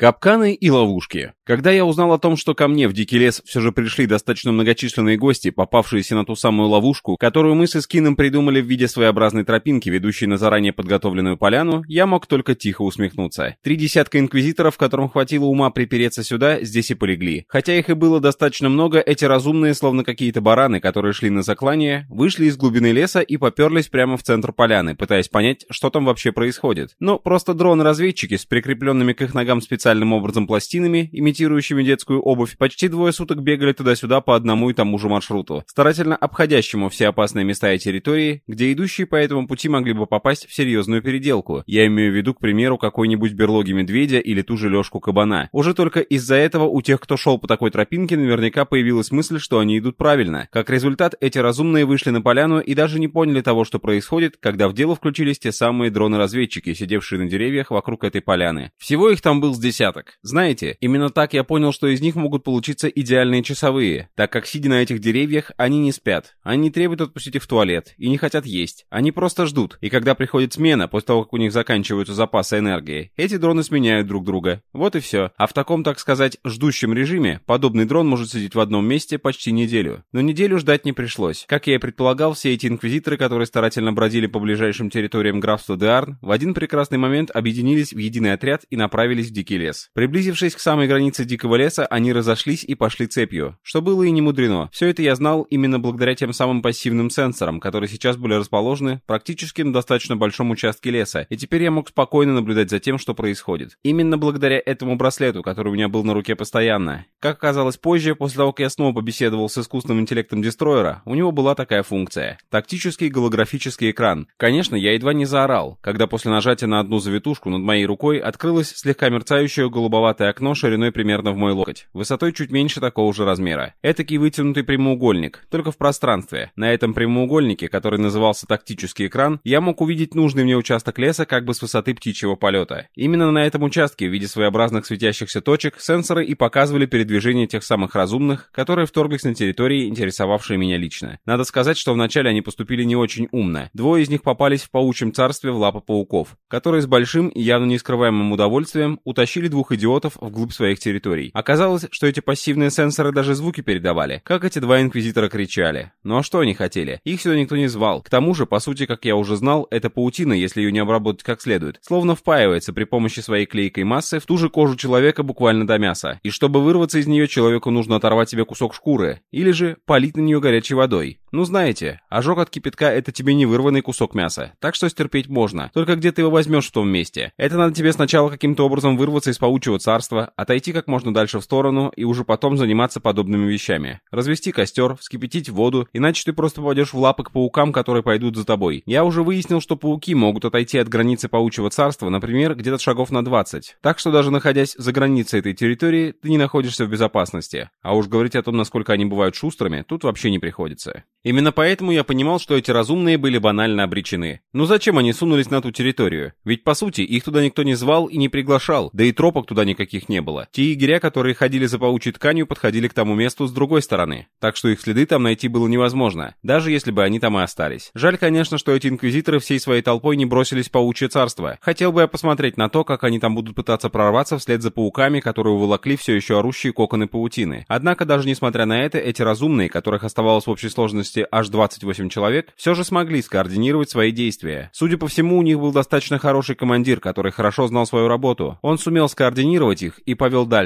Капканы и ловушки. Когда я узнал о том, что ко мне в Дикий лес все же пришли достаточно многочисленные гости, попавшиеся на ту самую ловушку, которую мы с Искином придумали в виде своеобразной тропинки, ведущей на заранее подготовленную поляну, я мог только тихо усмехнуться. Три десятка инквизиторов, которым хватило ума припереться сюда, здесь и полегли. Хотя их и было достаточно много, эти разумные, словно какие-то бараны, которые шли на заклание, вышли из глубины леса и поперлись прямо в центр поляны, пытаясь понять, что там вообще происходит. Но просто дроны-разведчики с прикрепленными к их ногам специальным образом пластинами, имитирующими детскую обувь, почти двое суток бегали туда-сюда по одному и тому же маршруту, старательно обходящему все опасные места и территории, где идущие по этому пути могли бы попасть в серьезную переделку. Я имею в виду, к примеру, какой-нибудь берлоги медведя или ту же лёжку кабана. Уже только из-за этого у тех, кто шел по такой тропинке, наверняка появилась мысль, что они идут правильно. Как результат, эти разумные вышли на поляну и даже не поняли того, что происходит, когда в дело включились те самые дроны-разведчики, сидевшие на деревьях вокруг этой поляны. Всего их там был здесь десяток. Знаете, именно так я понял, что из них могут получиться идеальные часовые, так как, сидя на этих деревьях, они не спят. Они не требуют отпустить их в туалет и не хотят есть. Они просто ждут. И когда приходит смена, после того, как у них заканчиваются запасы энергии, эти дроны сменяют друг друга. Вот и все. А в таком, так сказать, ждущем режиме, подобный дрон может сидеть в одном месте почти неделю. Но неделю ждать не пришлось. Как я и предполагал, все эти инквизиторы, которые старательно бродили по ближайшим территориям графства Деарн, в один прекрасный момент объединились в единый отряд и направились в дикий лес. Приблизившись к самой границе дикого леса, они разошлись и пошли цепью, что было и не мудрено. Все это я знал именно благодаря тем самым пассивным сенсорам, которые сейчас были расположены практически на достаточно большом участке леса, и теперь я мог спокойно наблюдать за тем, что происходит. Именно благодаря этому браслету, который у меня был на руке постоянно. Как оказалось позже, после того, как я снова побеседовал с искусственным интеллектом Дестроера, у него была такая функция. Тактический голографический экран. Конечно, я едва не заорал, когда после нажатия на одну завитушку над моей рукой открылась слегка мерцающая большое голубоватое окно шириной примерно в мой локоть, высотой чуть меньше такого же размера. Этакий вытянутый прямоугольник, только в пространстве. На этом прямоугольнике, который назывался тактический экран, я мог увидеть нужный мне участок леса как бы с высоты птичьего полета. Именно на этом участке в виде своеобразных светящихся точек сенсоры и показывали передвижение тех самых разумных, которые вторглись на территории, интересовавшие меня лично. Надо сказать, что вначале они поступили не очень умно. Двое из них попались в паучьем царстве в лапы пауков, которые с большим и явно нескрываемым удовольствием утащили двух идиотов вглубь своих территорий. Оказалось, что эти пассивные сенсоры даже звуки передавали, как эти два инквизитора кричали. Ну а что они хотели? Их сюда никто не звал. К тому же, по сути, как я уже знал, эта паутина, если ее не обработать как следует, словно впаивается при помощи своей клейкой массы в ту же кожу человека буквально до мяса. И чтобы вырваться из нее, человеку нужно оторвать себе кусок шкуры, или же полить на нее горячей водой. Ну знаете, ожог от кипятка это тебе не вырванный кусок мяса, так что стерпеть можно. Только где ты его возьмешь в том месте? Это надо тебе сначала каким-то образом вырваться из паучьего царства, отойти как можно дальше в сторону и уже потом заниматься подобными вещами. Развести костер, вскипятить воду, иначе ты просто попадешь в лапы к паукам, которые пойдут за тобой. Я уже выяснил, что пауки могут отойти от границы паучьего царства, например, где-то шагов на 20. Так что даже находясь за границей этой территории, ты не находишься в безопасности. А уж говорить о том, насколько они бывают шустрыми, тут вообще не приходится. Именно поэтому я понимал, что эти разумные были банально обречены. Ну зачем они сунулись на ту территорию? Ведь по сути их туда никто не звал и не приглашал, да и тропок туда никаких не было. Те егеря, которые ходили за паучьей тканью, подходили к тому месту с другой стороны. Так что их следы там найти было невозможно, даже если бы они там и остались. Жаль, конечно, что эти инквизиторы всей своей толпой не бросились паучье царство. Хотел бы я посмотреть на то, как они там будут пытаться прорваться вслед за пауками, которые уволокли все еще орущие коконы паутины. Однако даже несмотря на это, эти разумные, которых оставалось в общей сложности аж 28 человек, все же смогли скоординировать свои действия. Судя по всему, у них был достаточно хороший командир, который хорошо знал свою работу. Он сумел скоординировать их и повел дальше.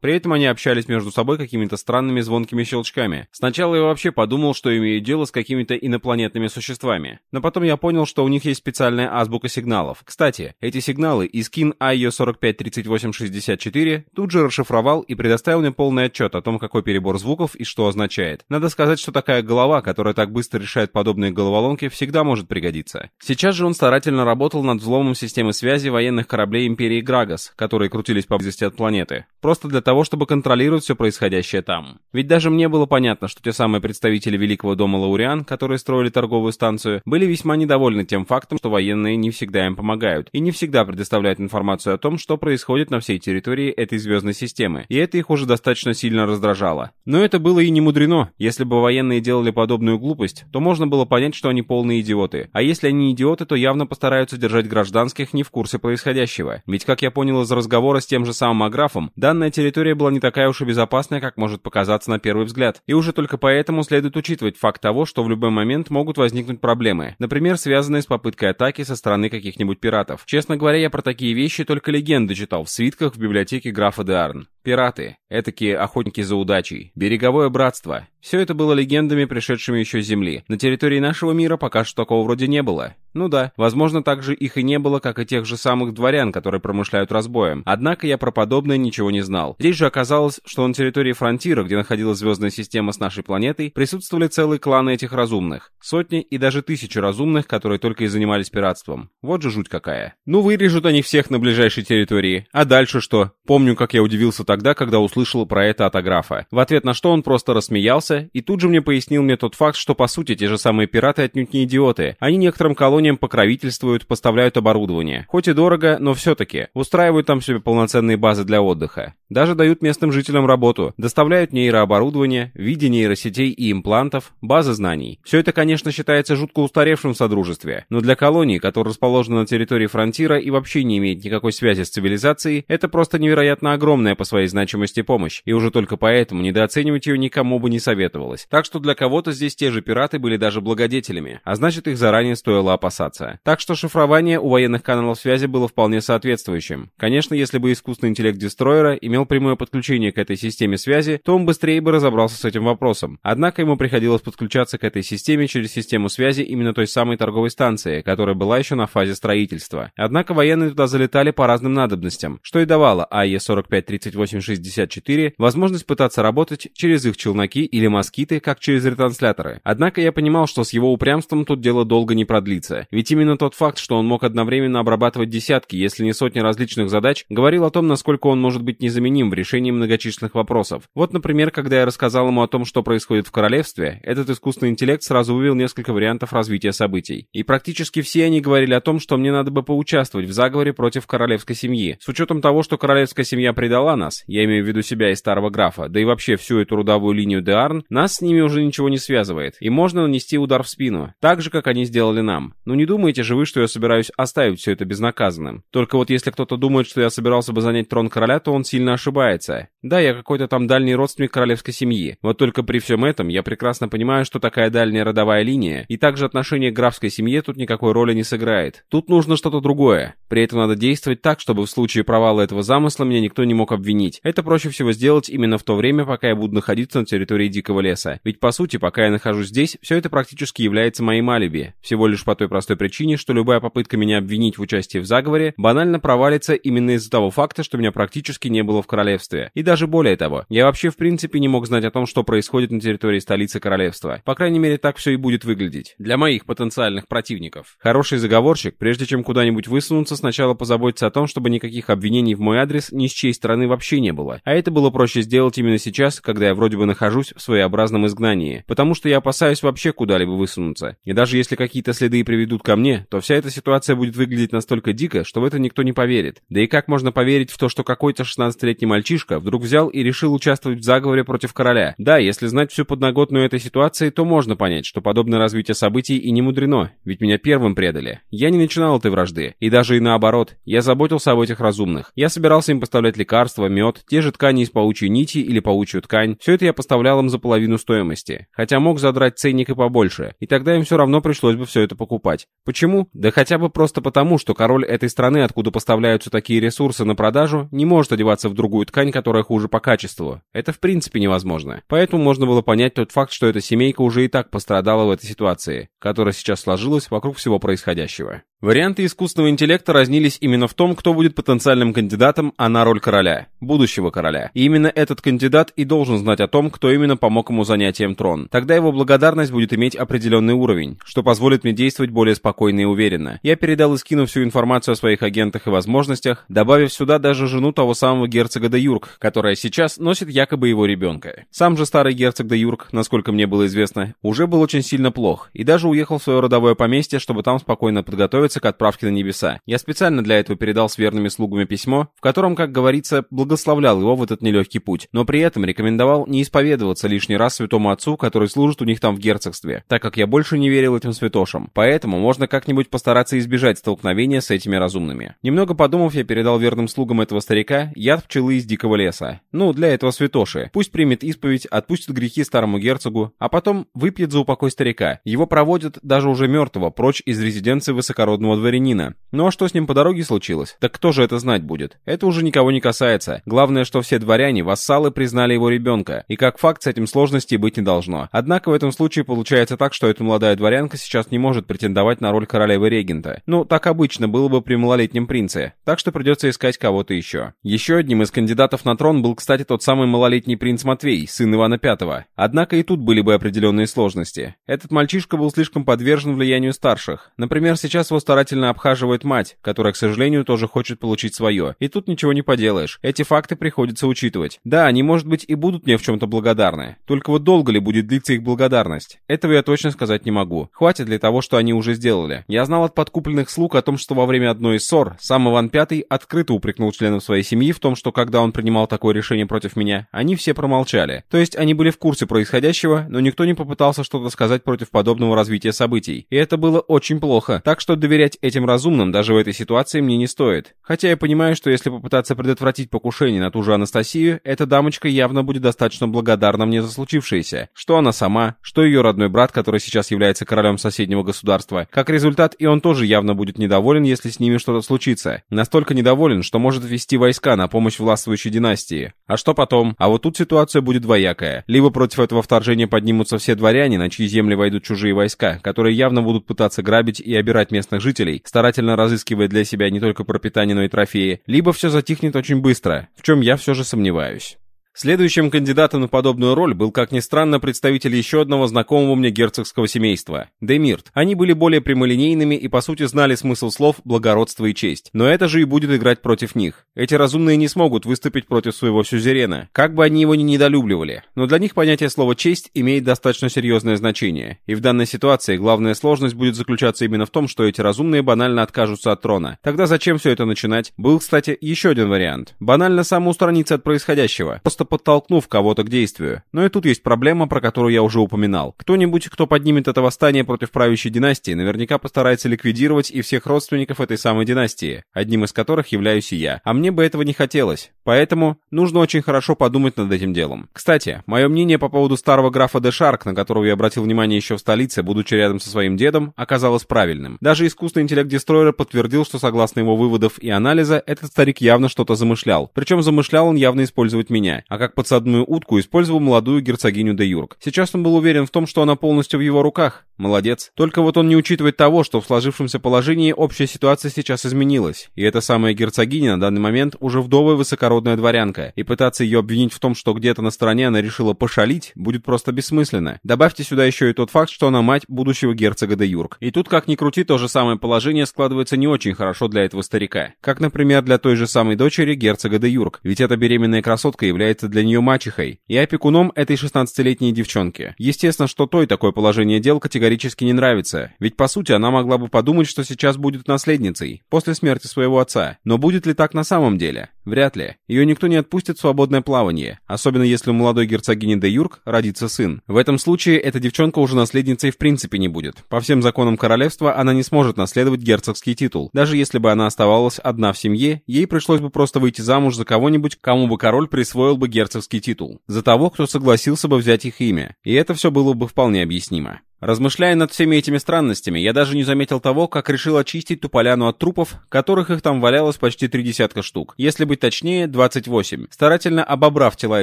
При этом они общались между собой какими-то странными звонкими щелчками. Сначала я вообще подумал, что имею дело с какими-то инопланетными существами. Но потом я понял, что у них есть специальная азбука сигналов. Кстати, эти сигналы Искин IO 453864 тут же расшифровал и предоставил мне полный отчет о том, какой перебор звуков и что означает. Надо сказать, что такая голова, которая так быстро решает подобные головоломки, всегда может пригодиться. Сейчас же он старательно работал над взломом системы связи военных кораблей Империи Грагас, которые крутились поблизости от планеты. Просто для того, чтобы контролировать все происходящее там. Ведь даже мне было понятно, что те самые представители Великого дома Лауриан, которые строили торговую станцию, были весьма недовольны тем фактом, что военные не всегда им помогают и не всегда предоставляют информацию о том, что происходит на всей территории этой звездной системы, и это их уже достаточно сильно раздражало. Но это было и не мудрено. Если бы военные делали подобную глупость, то можно было понять, что они полные идиоты. А если они идиоты, то явно постараются держать гражданских не в курсе происходящего. Ведь, как я понял из разговора с тем же самым Аграфом, данная территория была не такая уж и безопасная, как может показаться на первый взгляд. И уже только поэтому следует учитывать факт того, что в любой момент могут возникнуть проблемы, например, связанные с попыткой атаки со стороны каких-нибудь пиратов. Честно говоря, я про такие вещи только легенды читал в свитках в библиотеке графа де Арн. Пираты, этакие охотники за удачей, береговое братство. Все это было легендами, пришедшими еще с Земли. На территории нашего мира пока что такого вроде не было. Ну да, возможно, также их и не было, как и тех же самых дворян, которые промышляют разбоем. Однако я про подобное ничего не знал. Здесь же оказалось, что на территории Фронтира, где находилась звездная система с нашей планетой, присутствовали целые кланы этих разумных. Сотни и даже тысячи разумных, которые только и занимались пиратством. Вот же жуть какая. Ну вырежут они всех на ближайшей территории. А дальше что? Помню, как я удивился тогда, когда услышал про это от Аграфа. В ответ на что он просто рассмеялся и тут же мне пояснил мне тот факт, что по сути те же самые пираты отнюдь не идиоты. Они некоторым колониям покровительствуют, поставляют оборудование. Хоть и дорого, но все-таки. Устраивают там себе полноценные базы для отдыха. Даже дают местным жителям работу. Доставляют нейрооборудование, в виде нейросетей и имплантов, базы знаний. Все это, конечно, считается жутко устаревшим в Содружестве. Но для колонии, которая расположена на территории фронтира и вообще не имеет никакой связи с цивилизацией, это просто невероятно огромная по своей значимости помощь. И уже только поэтому недооценивать ее никому бы не советовалось. Так что для кого-то здесь те же пираты были даже благодетелями. А значит, их заранее стоило опасаться. Так что шифрование у военных каналов связи было вполне соответствующим. Конечно, если бы искусственный интеллект Дестройера имел прямое подключение к этой системе связи, то он быстрее бы разобрался с этим вопросом. Однако ему приходилось подключаться к этой системе через систему связи именно той самой торговой станции, которая была еще на фазе строительства. Однако военные туда залетали по разным надобностям, что и давало АЕ 453864 возможность пытаться работать через их челноки или москиты, как через ретрансляторы. Однако я понимал, что с его упрямством тут дело долго не продлится. Ведь именно тот факт, что он мог одновременно обрабатывать десятки, если не сотни различных задач, говорил о том, насколько он может быть незаменим в решении многочисленных вопросов. Вот, например, когда я рассказал ему о том, что происходит в королевстве, этот искусственный интеллект сразу вывел несколько вариантов развития событий. И практически все они говорили о том, что мне надо бы поучаствовать в заговоре против королевской семьи. С учетом того, что королевская семья предала нас, я имею в виду себя и старого графа, да и вообще всю эту рудовую линию Деарн, нас с ними уже ничего не связывает, и можно нанести удар в спину, так же, как они сделали нам. Но не думаете же вы, что я собираюсь оставить все это безнаказанным? Только вот если кто-то думает, что я собирался бы занять трон короля, то он сильно ошибается. Да, я какой-то там дальний родственник королевской семьи. Вот только при всем этом я прекрасно понимаю, что такая дальняя родовая линия и также отношение к графской семье тут никакой роли не сыграет. Тут нужно что-то другое. При этом надо действовать так, чтобы в случае провала этого замысла меня никто не мог обвинить. Это проще всего сделать именно в то время, пока я буду находиться на территории Дикого леса. Ведь по сути, пока я нахожусь здесь, все это практически является моим алиби. Всего лишь по той простой причине, что любая попытка меня обвинить в участии в заговоре банально провалится именно из-за того факта, что меня практически не было в королевстве. И даже более того, я вообще в принципе не мог знать о том, что происходит на территории столицы королевства. По крайней мере, так все и будет выглядеть. Для моих потенциальных противников. Хороший заговорщик, прежде чем куда-нибудь высунуться, сначала позаботится о том, чтобы никаких обвинений в мой адрес ни с чьей стороны вообще не было. А это было проще сделать именно сейчас, когда я вроде бы нахожусь в своеобразном изгнании. Потому что я опасаюсь вообще куда-либо высунуться. И даже если какие-то следы приведут ко мне, то вся эта ситуация будет выглядеть настолько дико, что в это никто не поверит. Да и как можно поверить в то, что какой-то 16-летний мальчишка мальчишка вдруг взял и решил участвовать в заговоре против короля. Да, если знать всю подноготную этой ситуации, то можно понять, что подобное развитие событий и не мудрено, ведь меня первым предали. Я не начинал этой вражды, и даже и наоборот, я заботился об этих разумных. Я собирался им поставлять лекарства, мед, те же ткани из паучьей нити или паучью ткань. Все это я поставлял им за половину стоимости. Хотя мог задрать ценник и побольше, и тогда им все равно пришлось бы все это покупать. Почему? Да хотя бы просто потому, что король этой страны, откуда поставляются такие ресурсы на продажу, не может одеваться в другую ткань, которая хуже по качеству. Это в принципе невозможно. Поэтому можно было понять тот факт, что эта семейка уже и так пострадала в этой ситуации, которая сейчас сложилась вокруг всего происходящего. Варианты искусственного интеллекта разнились именно в том, кто будет потенциальным кандидатом, а на роль короля, будущего короля. И именно этот кандидат и должен знать о том, кто именно помог ему занятием трон. Тогда его благодарность будет иметь определенный уровень, что позволит мне действовать более спокойно и уверенно. Я передал Искину всю информацию о своих агентах и возможностях, добавив сюда даже жену того самого герцога де Юрк, которая сейчас носит якобы его ребенка. Сам же старый герцог де Юрк, насколько мне было известно, уже был очень сильно плох и даже уехал в свое родовое поместье, чтобы там спокойно подготовиться к отправке на небеса. Я специально для этого передал с верными слугами письмо, в котором, как говорится, благословлял его в этот нелегкий путь, но при этом рекомендовал не исповедоваться лишний раз святому отцу, который служит у них там в герцогстве, так как я больше не верил этим святошам. Поэтому можно как-нибудь постараться избежать столкновения с этими разумными. Немного подумав, я передал верным слугам этого старика яд пчелы из дикого леса. Ну, для этого святоши. Пусть примет исповедь, отпустит грехи старому герцогу, а потом выпьет за упокой старика. Его проводят даже уже мертвого, прочь из резиденции высокородного дворянина. Ну а что с ним по дороге случилось? Так кто же это знать будет? Это уже никого не касается. Главное, что все дворяне, вассалы признали его ребенка. И как факт с этим сложностей быть не должно. Однако в этом случае получается так, что эта молодая дворянка сейчас не может претендовать на роль королевы-регента. Ну, так обычно было бы при малолетнем принце. Так что придется искать кого-то еще. Еще одним из кандидатов на трон был, кстати, тот самый малолетний принц Матвей, сын Ивана V. Однако и тут были бы определенные сложности. Этот мальчишка был слишком подвержен влиянию старших. Например, сейчас его старательно обхаживает мать, которая, к сожалению, тоже хочет получить свое. И тут ничего не поделаешь. Эти факты приходится учитывать. Да, они, может быть, и будут мне в чем-то благодарны. Только вот долго ли будет длиться их благодарность? Этого я точно сказать не могу. Хватит для того, что они уже сделали. Я знал от подкупленных слуг о том, что во время одной из ссор сам Иван Пятый открыто упрекнул членов своей семьи в том, что когда он принимал такое решение против меня, они все промолчали. То есть они были в курсе происходящего, но никто не попытался что-то сказать против подобного развития событий. И это было очень плохо. Так что доверять этим разумным даже в этой ситуации мне не стоит. Хотя я понимаю, что если попытаться предотвратить покушение на ту же Анастасию, эта дамочка явно будет достаточно благодарна мне за случившееся. Что она сама, что ее родной брат, который сейчас является королем соседнего государства. Как результат, и он тоже явно будет недоволен, если с ними что-то случится. Настолько недоволен, что может ввести войска на помощь властвующей династии. А что потом? А вот тут ситуация будет двоякая. Либо против этого вторжения поднимутся все дворяне, на чьи земли войдут чужие войска, которые явно будут пытаться грабить и обирать местных жителей, старательно разыскивая для себя не только пропитание, но и трофеи, либо все затихнет очень быстро, в чем я все же сомневаюсь. Следующим кандидатом на подобную роль был, как ни странно, представитель еще одного знакомого мне герцогского семейства – Демирт. Они были более прямолинейными и, по сути, знали смысл слов «благородство» и «честь». Но это же и будет играть против них. Эти разумные не смогут выступить против своего сюзерена, как бы они его ни недолюбливали. Но для них понятие слова «честь» имеет достаточно серьезное значение. И в данной ситуации главная сложность будет заключаться именно в том, что эти разумные банально откажутся от трона. Тогда зачем все это начинать? Был, кстати, еще один вариант. Банально самоустраниться от происходящего. Просто подтолкнув кого-то к действию. Но и тут есть проблема, про которую я уже упоминал. Кто-нибудь, кто поднимет это восстание против правящей династии, наверняка постарается ликвидировать и всех родственников этой самой династии, одним из которых являюсь и я. А мне бы этого не хотелось. Поэтому нужно очень хорошо подумать над этим делом. Кстати, мое мнение по поводу старого графа де Шарк, на которого я обратил внимание еще в столице, будучи рядом со своим дедом, оказалось правильным. Даже искусственный интеллект Дестройера подтвердил, что согласно его выводов и анализа, этот старик явно что-то замышлял. Причем замышлял он явно использовать меня. А как подсадную утку использовал молодую герцогиню де Юрк. Сейчас он был уверен в том, что она полностью в его руках. Молодец. Только вот он не учитывает того, что в сложившемся положении общая ситуация сейчас изменилась. И эта самая герцогиня на данный момент уже вдовая высокородная дворянка. И пытаться ее обвинить в том, что где-то на стороне она решила пошалить, будет просто бессмысленно. Добавьте сюда еще и тот факт, что она мать будущего герцога де Юрк. И тут, как ни крути, то же самое положение складывается не очень хорошо для этого старика. Как, например, для той же самой дочери герцога де Юрк. Ведь эта беременная красотка является для нее мачехой и опекуном этой 16-летней девчонки. Естественно, что той такое положение дел категорически не нравится, ведь по сути она могла бы подумать, что сейчас будет наследницей, после смерти своего отца. Но будет ли так на самом деле? Вряд ли. Ее никто не отпустит в свободное плавание, особенно если у молодой герцогини де Юрк родится сын. В этом случае эта девчонка уже наследницей в принципе не будет. По всем законам королевства она не сможет наследовать герцогский титул. Даже если бы она оставалась одна в семье, ей пришлось бы просто выйти замуж за кого-нибудь, кому бы король присвоил бы герцогский титул. За того, кто согласился бы взять их имя. И это все было бы вполне объяснимо. Размышляя над всеми этими странностями, я даже не заметил того, как решил очистить ту поляну от трупов, которых их там валялось почти три десятка штук. Если быть точнее, 28. Старательно обобрав тела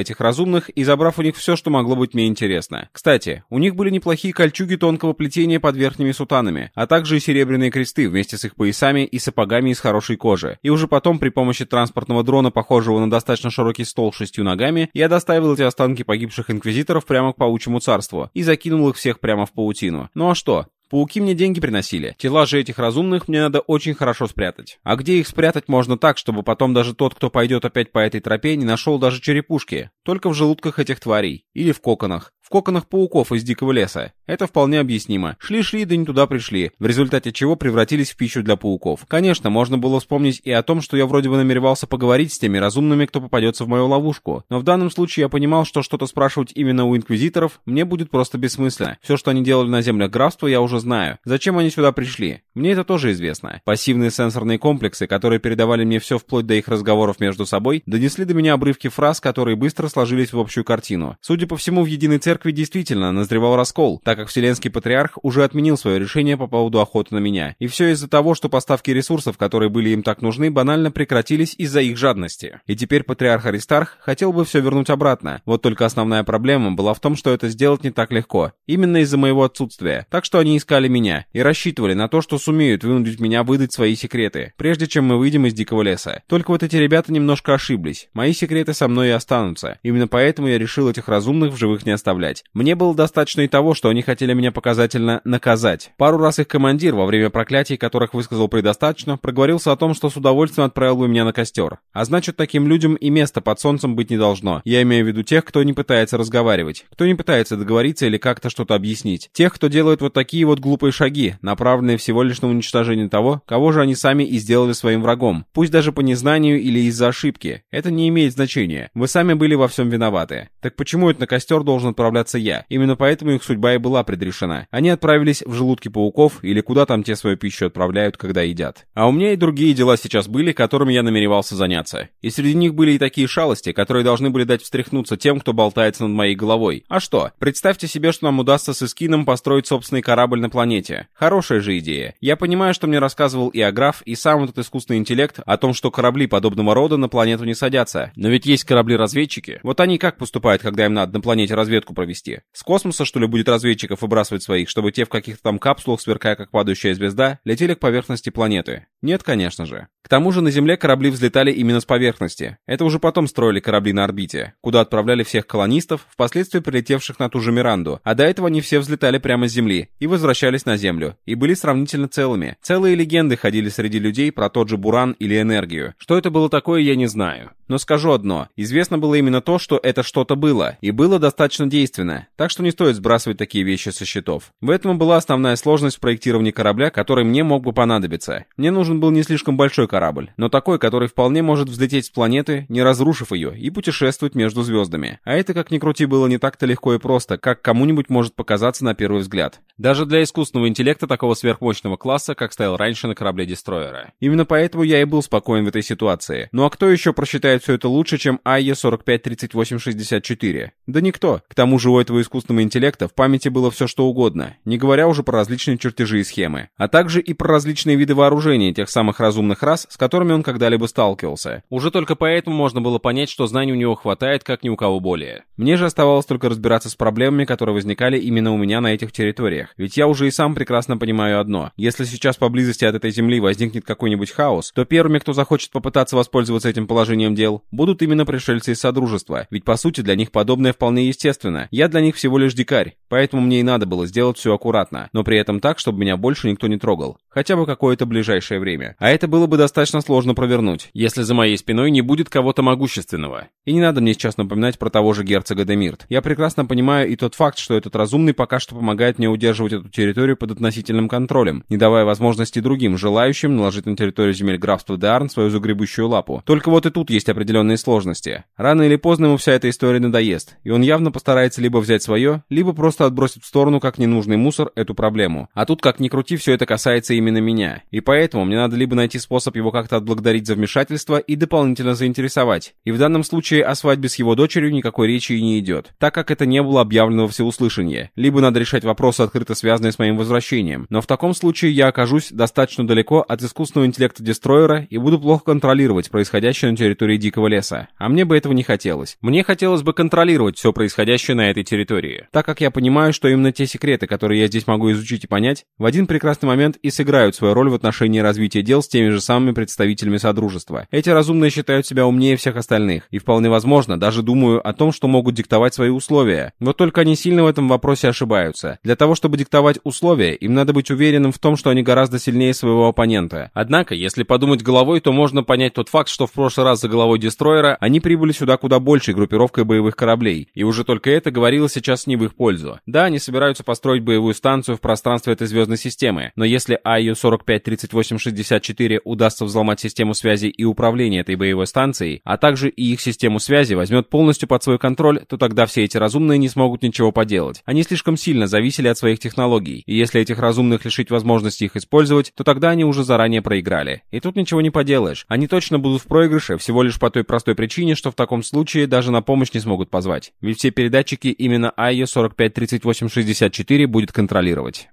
этих разумных и забрав у них все, что могло быть мне интересно. Кстати, у них были неплохие кольчуги тонкого плетения под верхними сутанами, а также и серебряные кресты вместе с их поясами и сапогами из хорошей кожи. И уже потом при помощи транспортного дрона, похожего на достаточно широкий стол шестью ногами, я доставил эти останки погибших инквизиторов прямо к паучьему царству и закинул их всех прямо в паутину паутину. Ну а что? Пауки мне деньги приносили. Тела же этих разумных мне надо очень хорошо спрятать. А где их спрятать можно так, чтобы потом даже тот, кто пойдет опять по этой тропе, не нашел даже черепушки? Только в желудках этих тварей. Или в коконах в коконах пауков из дикого леса. Это вполне объяснимо. Шли-шли, да не туда пришли, в результате чего превратились в пищу для пауков. Конечно, можно было вспомнить и о том, что я вроде бы намеревался поговорить с теми разумными, кто попадется в мою ловушку. Но в данном случае я понимал, что что-то спрашивать именно у инквизиторов мне будет просто бессмысленно. Все, что они делали на землях графства, я уже знаю. Зачем они сюда пришли? Мне это тоже известно. Пассивные сенсорные комплексы, которые передавали мне все вплоть до их разговоров между собой, донесли до меня обрывки фраз, которые быстро сложились в общую картину. Судя по всему, в единой церкви церкви действительно назревал раскол, так как Вселенский Патриарх уже отменил свое решение по поводу охоты на меня. И все из-за того, что поставки ресурсов, которые были им так нужны, банально прекратились из-за их жадности. И теперь Патриарх Аристарх хотел бы все вернуть обратно. Вот только основная проблема была в том, что это сделать не так легко. Именно из-за моего отсутствия. Так что они искали меня и рассчитывали на то, что сумеют вынудить меня выдать свои секреты, прежде чем мы выйдем из Дикого леса. Только вот эти ребята немножко ошиблись. Мои секреты со мной и останутся. Именно поэтому я решил этих разумных в живых не оставлять оставлять. Мне было достаточно и того, что они хотели меня показательно наказать. Пару раз их командир, во время проклятий, которых высказал предостаточно, проговорился о том, что с удовольствием отправил бы меня на костер. А значит, таким людям и места под солнцем быть не должно. Я имею в виду тех, кто не пытается разговаривать, кто не пытается договориться или как-то что-то объяснить. Тех, кто делает вот такие вот глупые шаги, направленные всего лишь на уничтожение того, кого же они сами и сделали своим врагом. Пусть даже по незнанию или из-за ошибки. Это не имеет значения. Вы сами были во всем виноваты. Так почему это на костер должен отправляться отправляться я. Именно поэтому их судьба и была предрешена. Они отправились в желудки пауков или куда там те свою пищу отправляют, когда едят. А у меня и другие дела сейчас были, которыми я намеревался заняться. И среди них были и такие шалости, которые должны были дать встряхнуться тем, кто болтается над моей головой. А что? Представьте себе, что нам удастся с Искином построить собственный корабль на планете. Хорошая же идея. Я понимаю, что мне рассказывал и Аграф, и сам этот искусственный интеллект о том, что корабли подобного рода на планету не садятся. Но ведь есть корабли-разведчики. Вот они как поступают, когда им надо на планете разведку провести? Провести. С космоса, что ли, будет разведчиков выбрасывать своих, чтобы те в каких-то там капсулах, сверкая как падающая звезда, летели к поверхности планеты? Нет, конечно же. К тому же на Земле корабли взлетали именно с поверхности. Это уже потом строили корабли на орбите, куда отправляли всех колонистов, впоследствии прилетевших на ту же Миранду. А до этого они все взлетали прямо с Земли и возвращались на Землю, и были сравнительно целыми. Целые легенды ходили среди людей про тот же Буран или энергию. Что это было такое, я не знаю. Но скажу одно. Известно было именно то, что это что-то было, и было достаточно действенно, так что не стоит сбрасывать такие вещи со счетов. В этом была основная сложность в проектировании корабля, который мне мог бы понадобиться. Мне нужен был не слишком большой корабль, но такой, который вполне может взлететь с планеты, не разрушив ее, и путешествовать между звездами. А это, как ни крути, было не так-то легко и просто, как кому-нибудь может показаться на первый взгляд. Даже для искусственного интеллекта такого сверхмощного класса, как стоял раньше на корабле Дестройера. Именно поэтому я и был спокоен в этой ситуации. Ну а кто еще просчитает все это лучше, чем АЕ 453864? Да никто. К тому же у этого искусственного интеллекта в памяти было все что угодно, не говоря уже про различные чертежи и схемы, а также и про различные виды вооружения тех самых разумных рас, с которыми он когда-либо сталкивался. Уже только поэтому можно было понять, что знаний у него хватает, как ни у кого более. Мне же оставалось только разбираться с проблемами, которые возникали именно у меня на этих территориях. Ведь я уже и сам прекрасно понимаю одно. Если сейчас поблизости от этой земли возникнет какой-нибудь хаос, то первыми, кто захочет попытаться воспользоваться этим положением дел, будут именно пришельцы из Содружества. Ведь по сути для них подобное вполне естественно. Я для них всего лишь дикарь. Поэтому мне и надо было сделать все аккуратно, но при этом так, чтобы меня больше никто не трогал. Хотя бы какое-то ближайшее время. А это было бы достаточно сложно провернуть, если за моей спиной не будет кого-то могущественного. И не надо мне сейчас напоминать про того же герцога Демирт. Я прекрасно понимаю и тот факт, что этот разумный пока что помогает мне удерживать эту территорию под относительным контролем, не давая возможности другим, желающим наложить на территорию земель графства Деарн свою загребущую лапу. Только вот и тут есть сложности. Рано или поздно ему вся эта история надоест, и он явно постарается либо взять свое, либо просто отбросит в сторону как ненужный мусор эту проблему. А тут, как ни крути, все это касается именно меня. И поэтому мне надо либо найти способ его как-то отблагодарить за вмешательство и дополнительно заинтересовать. И в данном случае о свадьбе с его дочерью никакой речи и не идет, так как это не было объявлено во всеуслышание. Либо надо решать вопросы, открыто связанные с моим возвращением. Но в таком случае я окажусь достаточно далеко от искусственного интеллекта Дестройера и буду плохо контролировать происходящее на территории Дикого леса. А мне бы этого не хотелось. Мне хотелось бы контролировать все происходящее на этой территории. Так как я понимаю, что именно те секреты, которые я здесь могу изучить и понять, в один прекрасный момент и сыграют свою роль в отношении развития дел с теми же самыми представителями Содружества. Эти разумные считают себя умнее всех остальных, и вполне возможно, даже думаю о том, что могут диктовать свои условия. Вот только они сильно в этом вопросе ошибаются. Для того, чтобы диктовать условия, им надо быть уверенным в том, что они гораздо сильнее своего оппонента. Однако, если подумать головой, то можно понять тот факт, что в прошлый раз за головой Дестройера они прибыли сюда куда большей группировкой боевых кораблей, и уже только это говорило сейчас не в их пользу. Да, они собираются построить боевую станцию в пространстве этой звездной системы, но если IU-453864 удастся взломать систему связи и управления этой боевой станцией, а также и их систему связи возьмет полностью под свой контроль, то тогда все эти разумные не смогут ничего поделать. Они слишком сильно зависели от своих технологий, и если этих разумных лишить возможности их использовать, то тогда они уже заранее проиграли. И тут ничего не поделаешь. Они точно будут в проигрыше всего лишь по той простой причине, что в таком случае даже на помощь не смогут позвать. Ведь все передатчики именно IE-453864 будет контролировать.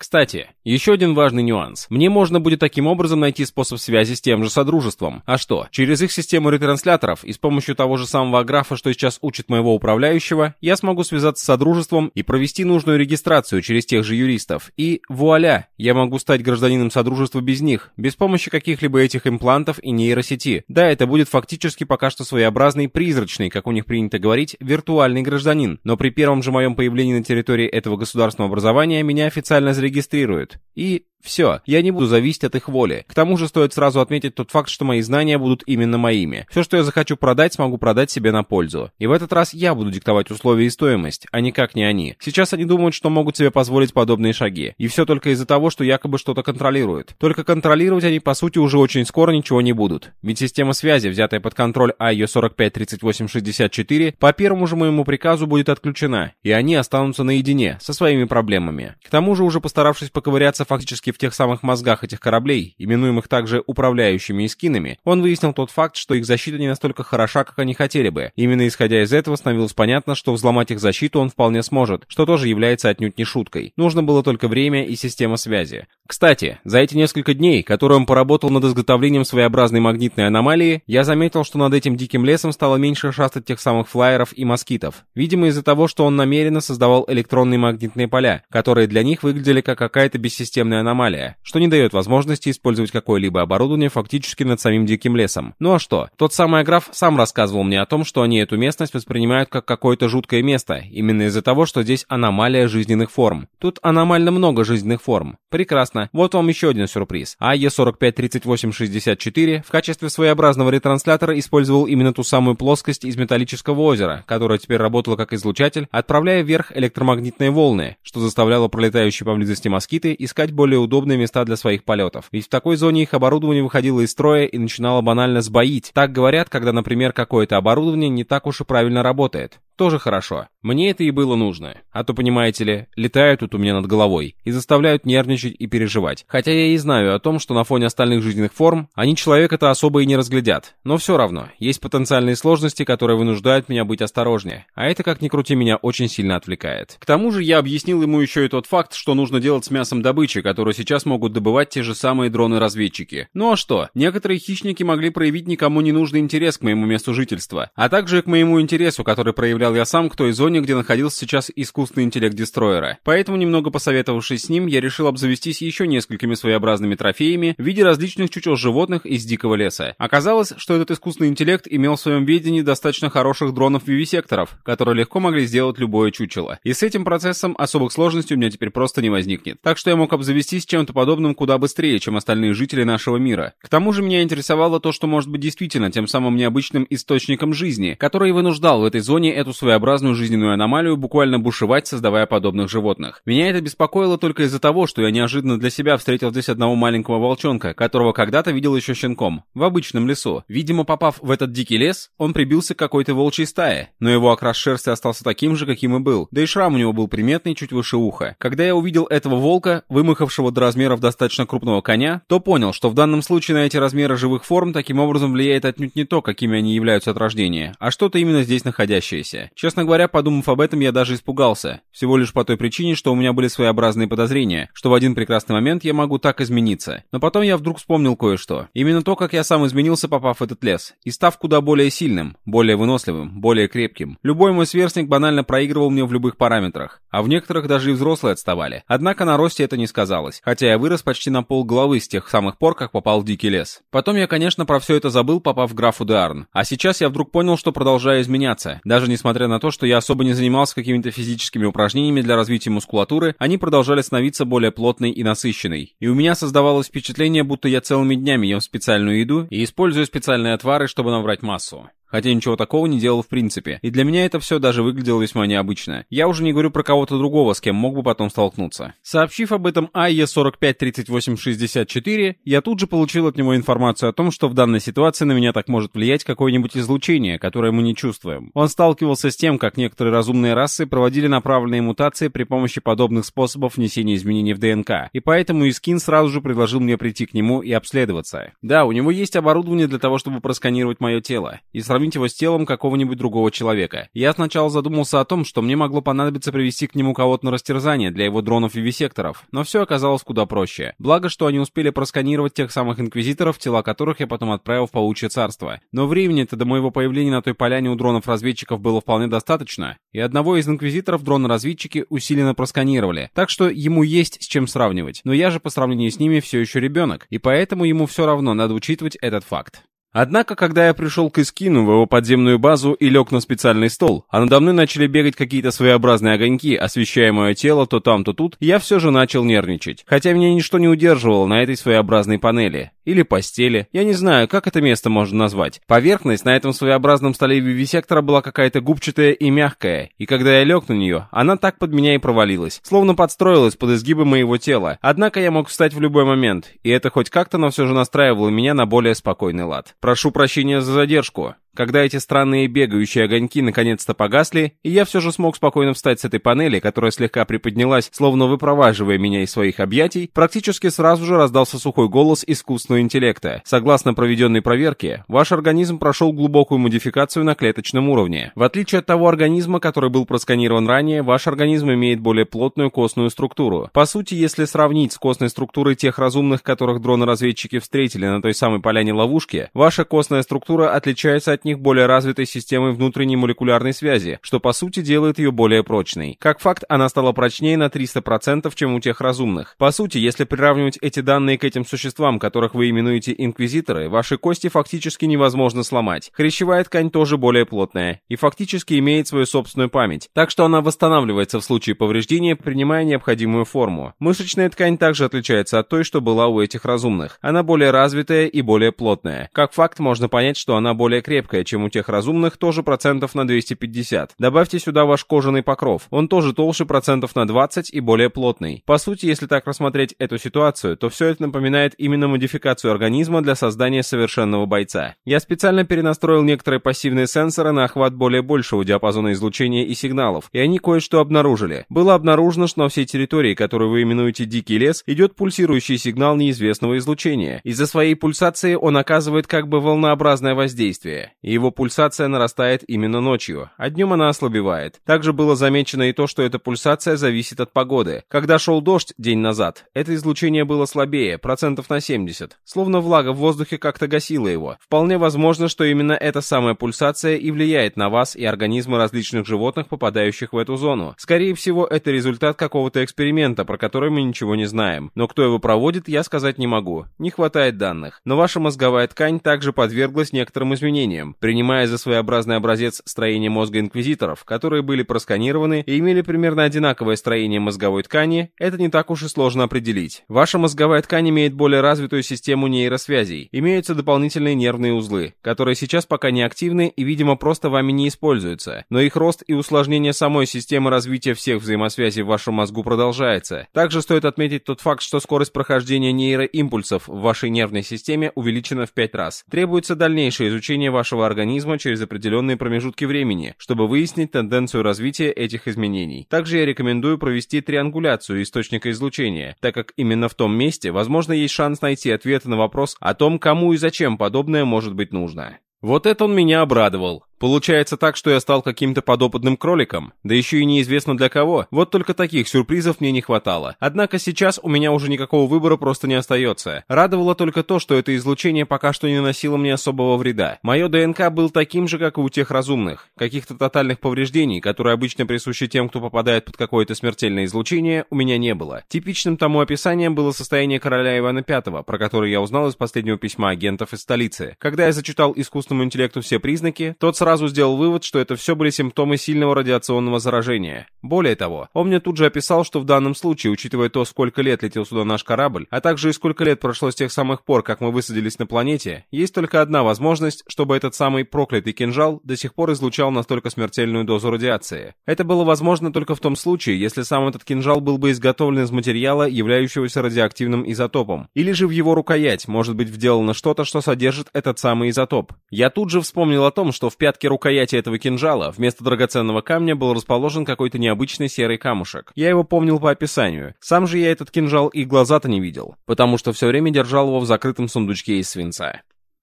Кстати, еще один важный нюанс. Мне можно будет таким образом найти способ связи с тем же Содружеством. А что? Через их систему ретрансляторов и с помощью того же самого графа, что сейчас учит моего управляющего, я смогу связаться с Содружеством и провести нужную регистрацию через тех же юристов. И вуаля! Я могу стать гражданином Содружества без них, без помощи каких-либо этих имплантов и нейросети. Да, это будет фактически пока что своеобразный, призрачный, как у них принято говорить, виртуальный гражданин. Но при первом же моем появлении на территории этого государственного образования меня официально зарегистрируют регистрируют. И все, я не буду зависеть от их воли. К тому же стоит сразу отметить тот факт, что мои знания будут именно моими. Все, что я захочу продать, смогу продать себе на пользу. И в этот раз я буду диктовать условия и стоимость, а никак не они. Сейчас они думают, что могут себе позволить подобные шаги. И все только из-за того, что якобы что-то контролируют. Только контролировать они, по сути, уже очень скоро ничего не будут. Ведь система связи, взятая под контроль IO 453864, по первому же моему приказу будет отключена, и они останутся наедине со своими проблемами. К тому же, уже постаравшись поковыряться фактически в тех самых мозгах этих кораблей, именуемых также управляющими эскинами, он выяснил тот факт, что их защита не настолько хороша, как они хотели бы. Именно исходя из этого становилось понятно, что взломать их защиту он вполне сможет, что тоже является отнюдь не шуткой. Нужно было только время и система связи. Кстати, за эти несколько дней, которые он поработал над изготовлением своеобразной магнитной аномалии, я заметил, что над этим диким лесом стало меньше шастать тех самых флайеров и москитов. Видимо, из-за того, что он намеренно создавал электронные магнитные поля, которые для них выглядели как какая-то бессистемная аномалия аномалия, что не дает возможности использовать какое-либо оборудование фактически над самим диким лесом. Ну а что? Тот самый граф сам рассказывал мне о том, что они эту местность воспринимают как какое-то жуткое место, именно из-за того, что здесь аномалия жизненных форм. Тут аномально много жизненных форм. Прекрасно. Вот вам еще один сюрприз. АЕ-453864 в качестве своеобразного ретранслятора использовал именно ту самую плоскость из металлического озера, которая теперь работала как излучатель, отправляя вверх электромагнитные волны, что заставляло пролетающие поблизости москиты искать более удобные места для своих полетов. Ведь в такой зоне их оборудование выходило из строя и начинало банально сбоить. Так говорят, когда, например, какое-то оборудование не так уж и правильно работает. Тоже хорошо. Мне это и было нужно. А то, понимаете ли, летают тут у меня над головой и заставляют нервничать и переживать. Хотя я и знаю о том, что на фоне остальных жизненных форм они человека-то особо и не разглядят. Но все равно, есть потенциальные сложности, которые вынуждают меня быть осторожнее. А это, как ни крути, меня очень сильно отвлекает. К тому же я объяснил ему еще и тот факт, что нужно делать с мясом добычи, которую сейчас могут добывать те же самые дроны-разведчики. Ну а что? Некоторые хищники могли проявить никому не нужный интерес к моему месту жительства, а также к моему интересу, который проявлял направлял я сам к той зоне, где находился сейчас искусственный интеллект Дестроера. Поэтому, немного посоветовавшись с ним, я решил обзавестись еще несколькими своеобразными трофеями в виде различных чучел животных из дикого леса. Оказалось, что этот искусственный интеллект имел в своем ведении достаточно хороших дронов-вивисекторов, которые легко могли сделать любое чучело. И с этим процессом особых сложностей у меня теперь просто не возникнет. Так что я мог обзавестись чем-то подобным куда быстрее, чем остальные жители нашего мира. К тому же меня интересовало то, что может быть действительно тем самым необычным источником жизни, который вынуждал в этой зоне эту своеобразную жизненную аномалию буквально бушевать, создавая подобных животных. Меня это беспокоило только из-за того, что я неожиданно для себя встретил здесь одного маленького волчонка, которого когда-то видел еще щенком, в обычном лесу. Видимо, попав в этот дикий лес, он прибился к какой-то волчьей стае, но его окрас шерсти остался таким же, каким и был, да и шрам у него был приметный чуть выше уха. Когда я увидел этого волка, вымахавшего до размеров достаточно крупного коня, то понял, что в данном случае на эти размеры живых форм таким образом влияет отнюдь не то, какими они являются от рождения, а что-то именно здесь находящееся. Честно говоря, подумав об этом, я даже испугался. Всего лишь по той причине, что у меня были своеобразные подозрения, что в один прекрасный момент я могу так измениться. Но потом я вдруг вспомнил кое-что. Именно то, как я сам изменился, попав в этот лес. И став куда более сильным, более выносливым, более крепким. Любой мой сверстник банально проигрывал мне в любых параметрах. А в некоторых даже и взрослые отставали. Однако на росте это не сказалось. Хотя я вырос почти на пол головы с тех самых пор, как попал в дикий лес. Потом я, конечно, про все это забыл, попав в графу Деарн. А сейчас я вдруг понял, что продолжаю изменяться. Даже несмотря несмотря на то, что я особо не занимался какими-то физическими упражнениями для развития мускулатуры, они продолжали становиться более плотной и насыщенной. И у меня создавалось впечатление, будто я целыми днями ем специальную еду и использую специальные отвары, чтобы набрать массу. Хотя ничего такого не делал в принципе. И для меня это все даже выглядело весьма необычно. Я уже не говорю про кого-то другого, с кем мог бы потом столкнуться. Сообщив об этом АЕ 453864, я тут же получил от него информацию о том, что в данной ситуации на меня так может влиять какое-нибудь излучение, которое мы не чувствуем. Он сталкивался с тем, как некоторые разумные расы проводили направленные мутации при помощи подобных способов внесения изменений в ДНК. И поэтому Искин сразу же предложил мне прийти к нему и обследоваться. Да, у него есть оборудование для того, чтобы просканировать мое тело. И сравнить сравнить его с телом какого-нибудь другого человека. Я сначала задумался о том, что мне могло понадобиться привести к нему кого-то на растерзание для его дронов и висекторов, но все оказалось куда проще. Благо, что они успели просканировать тех самых инквизиторов, тела которых я потом отправил в паучье царство. Но времени-то до моего появления на той поляне у дронов-разведчиков было вполне достаточно, и одного из инквизиторов дроны-разведчики усиленно просканировали, так что ему есть с чем сравнивать. Но я же по сравнению с ними все еще ребенок, и поэтому ему все равно надо учитывать этот факт. Однако, когда я пришел к Искину в его подземную базу и лег на специальный стол, а надо мной начали бегать какие-то своеобразные огоньки, освещая мое тело то там, то тут, я все же начал нервничать. Хотя меня ничто не удерживало на этой своеобразной панели. Или постели. Я не знаю, как это место можно назвать. Поверхность на этом своеобразном столе вивисектора была какая-то губчатая и мягкая, и когда я лег на нее, она так под меня и провалилась, словно подстроилась под изгибы моего тела. Однако я мог встать в любой момент, и это хоть как-то, но все же настраивало меня на более спокойный лад. Прошу прощения за задержку. Когда эти странные бегающие огоньки наконец-то погасли, и я все же смог спокойно встать с этой панели, которая слегка приподнялась, словно выпроваживая меня из своих объятий, практически сразу же раздался сухой голос искусственного интеллекта. Согласно проведенной проверке, ваш организм прошел глубокую модификацию на клеточном уровне. В отличие от того организма, который был просканирован ранее, ваш организм имеет более плотную костную структуру. По сути, если сравнить с костной структурой тех разумных, которых дроны-разведчики встретили на той самой поляне ловушки, ваша костная структура отличается от от них более развитой системой внутренней молекулярной связи, что по сути делает ее более прочной. Как факт, она стала прочнее на 300%, чем у тех разумных. По сути, если приравнивать эти данные к этим существам, которых вы именуете инквизиторы, ваши кости фактически невозможно сломать. Хрящевая ткань тоже более плотная и фактически имеет свою собственную память, так что она восстанавливается в случае повреждения, принимая необходимую форму. Мышечная ткань также отличается от той, что была у этих разумных. Она более развитая и более плотная. Как факт, можно понять, что она более крепкая, крепкая, чем у тех разумных, тоже процентов на 250. Добавьте сюда ваш кожаный покров. Он тоже толще процентов на 20 и более плотный. По сути, если так рассмотреть эту ситуацию, то все это напоминает именно модификацию организма для создания совершенного бойца. Я специально перенастроил некоторые пассивные сенсоры на охват более большего диапазона излучения и сигналов, и они кое-что обнаружили. Было обнаружено, что на всей территории, которую вы именуете «дикий лес», идет пульсирующий сигнал неизвестного излучения. Из-за своей пульсации он оказывает как бы волнообразное воздействие и его пульсация нарастает именно ночью, а днем она ослабевает. Также было замечено и то, что эта пульсация зависит от погоды. Когда шел дождь день назад, это излучение было слабее, процентов на 70, словно влага в воздухе как-то гасила его. Вполне возможно, что именно эта самая пульсация и влияет на вас и организмы различных животных, попадающих в эту зону. Скорее всего, это результат какого-то эксперимента, про который мы ничего не знаем. Но кто его проводит, я сказать не могу. Не хватает данных. Но ваша мозговая ткань также подверглась некоторым изменениям принимая за своеобразный образец строения мозга инквизиторов, которые были просканированы и имели примерно одинаковое строение мозговой ткани, это не так уж и сложно определить. Ваша мозговая ткань имеет более развитую систему нейросвязей, имеются дополнительные нервные узлы, которые сейчас пока не активны и, видимо, просто вами не используются, но их рост и усложнение самой системы развития всех взаимосвязей в вашем мозгу продолжается. Также стоит отметить тот факт, что скорость прохождения нейроимпульсов в вашей нервной системе увеличена в 5 раз. Требуется дальнейшее изучение вашего нашего организма через определенные промежутки времени, чтобы выяснить тенденцию развития этих изменений. Также я рекомендую провести триангуляцию источника излучения, так как именно в том месте, возможно, есть шанс найти ответы на вопрос о том, кому и зачем подобное может быть нужно. Вот это он меня обрадовал. Получается так, что я стал каким-то подопытным кроликом, да еще и неизвестно для кого. Вот только таких сюрпризов мне не хватало. Однако сейчас у меня уже никакого выбора просто не остается. Радовало только то, что это излучение пока что не наносило мне особого вреда. Мое ДНК был таким же, как и у тех разумных. Каких-то тотальных повреждений, которые обычно присущи тем, кто попадает под какое-то смертельное излучение, у меня не было. Типичным тому описанием было состояние короля Ивана V, про которое я узнал из последнего письма агентов из столицы. Когда я зачитал искусственный искусственному интеллекту все признаки, тот сразу сделал вывод, что это все были симптомы сильного радиационного заражения. Более того, он мне тут же описал, что в данном случае, учитывая то, сколько лет летел сюда наш корабль, а также и сколько лет прошло с тех самых пор, как мы высадились на планете, есть только одна возможность, чтобы этот самый проклятый кинжал до сих пор излучал настолько смертельную дозу радиации. Это было возможно только в том случае, если сам этот кинжал был бы изготовлен из материала, являющегося радиоактивным изотопом, или же в его рукоять может быть вделано что-то, что содержит этот самый изотоп. Я тут же вспомнил о том, что в пятке рукояти этого кинжала вместо драгоценного камня был расположен какой-то необычный серый камушек. Я его помнил по описанию. Сам же я этот кинжал и глаза-то не видел, потому что все время держал его в закрытом сундучке из свинца.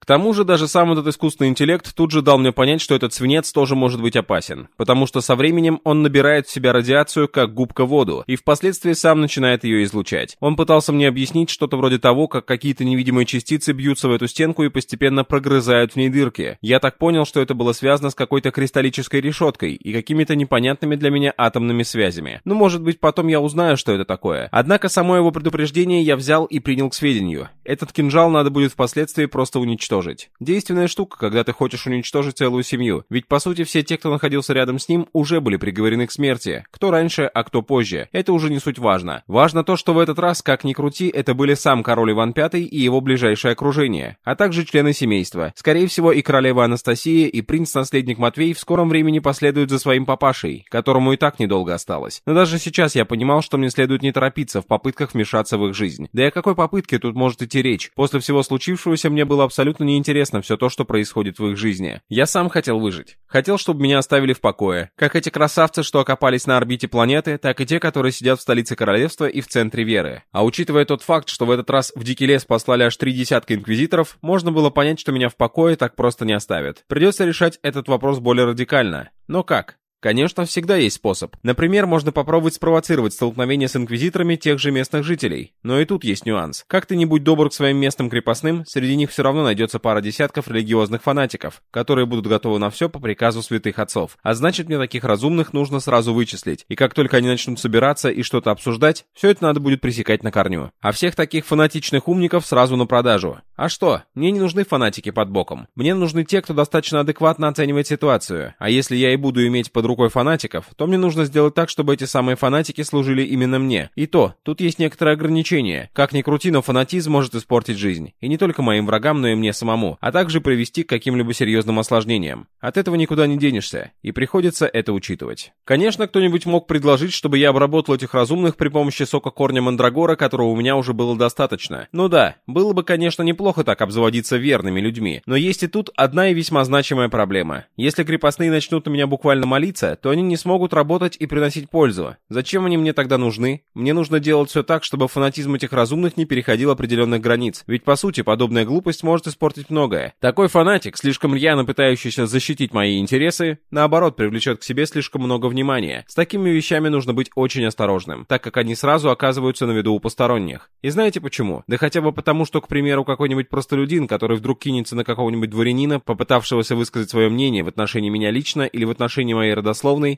Тому же даже сам этот искусственный интеллект тут же дал мне понять, что этот свинец тоже может быть опасен, потому что со временем он набирает в себя радиацию, как губка воду, и впоследствии сам начинает ее излучать. Он пытался мне объяснить что-то вроде того, как какие-то невидимые частицы бьются в эту стенку и постепенно прогрызают в ней дырки. Я так понял, что это было связано с какой-то кристаллической решеткой и какими-то непонятными для меня атомными связями. Ну, может быть, потом я узнаю, что это такое. Однако само его предупреждение я взял и принял к сведению. Этот кинжал надо будет впоследствии просто уничтожить уничтожить. Действенная штука, когда ты хочешь уничтожить целую семью. Ведь по сути все те, кто находился рядом с ним, уже были приговорены к смерти. Кто раньше, а кто позже. Это уже не суть важно. Важно то, что в этот раз, как ни крути, это были сам король Иван V и его ближайшее окружение, а также члены семейства. Скорее всего и королева Анастасия, и принц-наследник Матвей в скором времени последуют за своим папашей, которому и так недолго осталось. Но даже сейчас я понимал, что мне следует не торопиться в попытках вмешаться в их жизнь. Да и о какой попытке тут может идти речь? После всего случившегося мне было абсолютно неинтересно все то, что происходит в их жизни. Я сам хотел выжить. Хотел, чтобы меня оставили в покое. Как эти красавцы, что окопались на орбите планеты, так и те, которые сидят в столице королевства и в центре веры. А учитывая тот факт, что в этот раз в Дикий лес послали аж три десятка инквизиторов, можно было понять, что меня в покое так просто не оставят. Придется решать этот вопрос более радикально. Но как? Конечно, всегда есть способ. Например, можно попробовать спровоцировать столкновение с инквизиторами тех же местных жителей. Но и тут есть нюанс. Как ты не будь добр к своим местным крепостным, среди них все равно найдется пара десятков религиозных фанатиков, которые будут готовы на все по приказу святых отцов. А значит, мне таких разумных нужно сразу вычислить. И как только они начнут собираться и что-то обсуждать, все это надо будет пресекать на корню. А всех таких фанатичных умников сразу на продажу. А что? Мне не нужны фанатики под боком. Мне нужны те, кто достаточно адекватно оценивает ситуацию. А если я и буду иметь под рукой фанатиков, то мне нужно сделать так, чтобы эти самые фанатики служили именно мне. И то, тут есть некоторые ограничения. Как ни крути, но фанатизм может испортить жизнь. И не только моим врагам, но и мне самому. А также привести к каким-либо серьезным осложнениям. От этого никуда не денешься. И приходится это учитывать. Конечно, кто-нибудь мог предложить, чтобы я обработал этих разумных при помощи сока корня мандрагора, которого у меня уже было достаточно. Ну да, было бы, конечно, неплохо так обзаводиться верными людьми. Но есть и тут одна и весьма значимая проблема. Если крепостные начнут на меня буквально молиться, то они не смогут работать и приносить пользу. Зачем они мне тогда нужны? Мне нужно делать все так, чтобы фанатизм этих разумных не переходил определенных границ. Ведь по сути подобная глупость может испортить многое. Такой фанатик, слишком рьяно пытающийся защитить мои интересы, наоборот привлечет к себе слишком много внимания. С такими вещами нужно быть очень осторожным, так как они сразу оказываются на виду у посторонних. И знаете почему? Да хотя бы потому, что, к примеру, какой-нибудь простолюдин, который вдруг кинется на какого-нибудь дворянина, попытавшегося высказать свое мнение в отношении меня лично или в отношении моей родословной,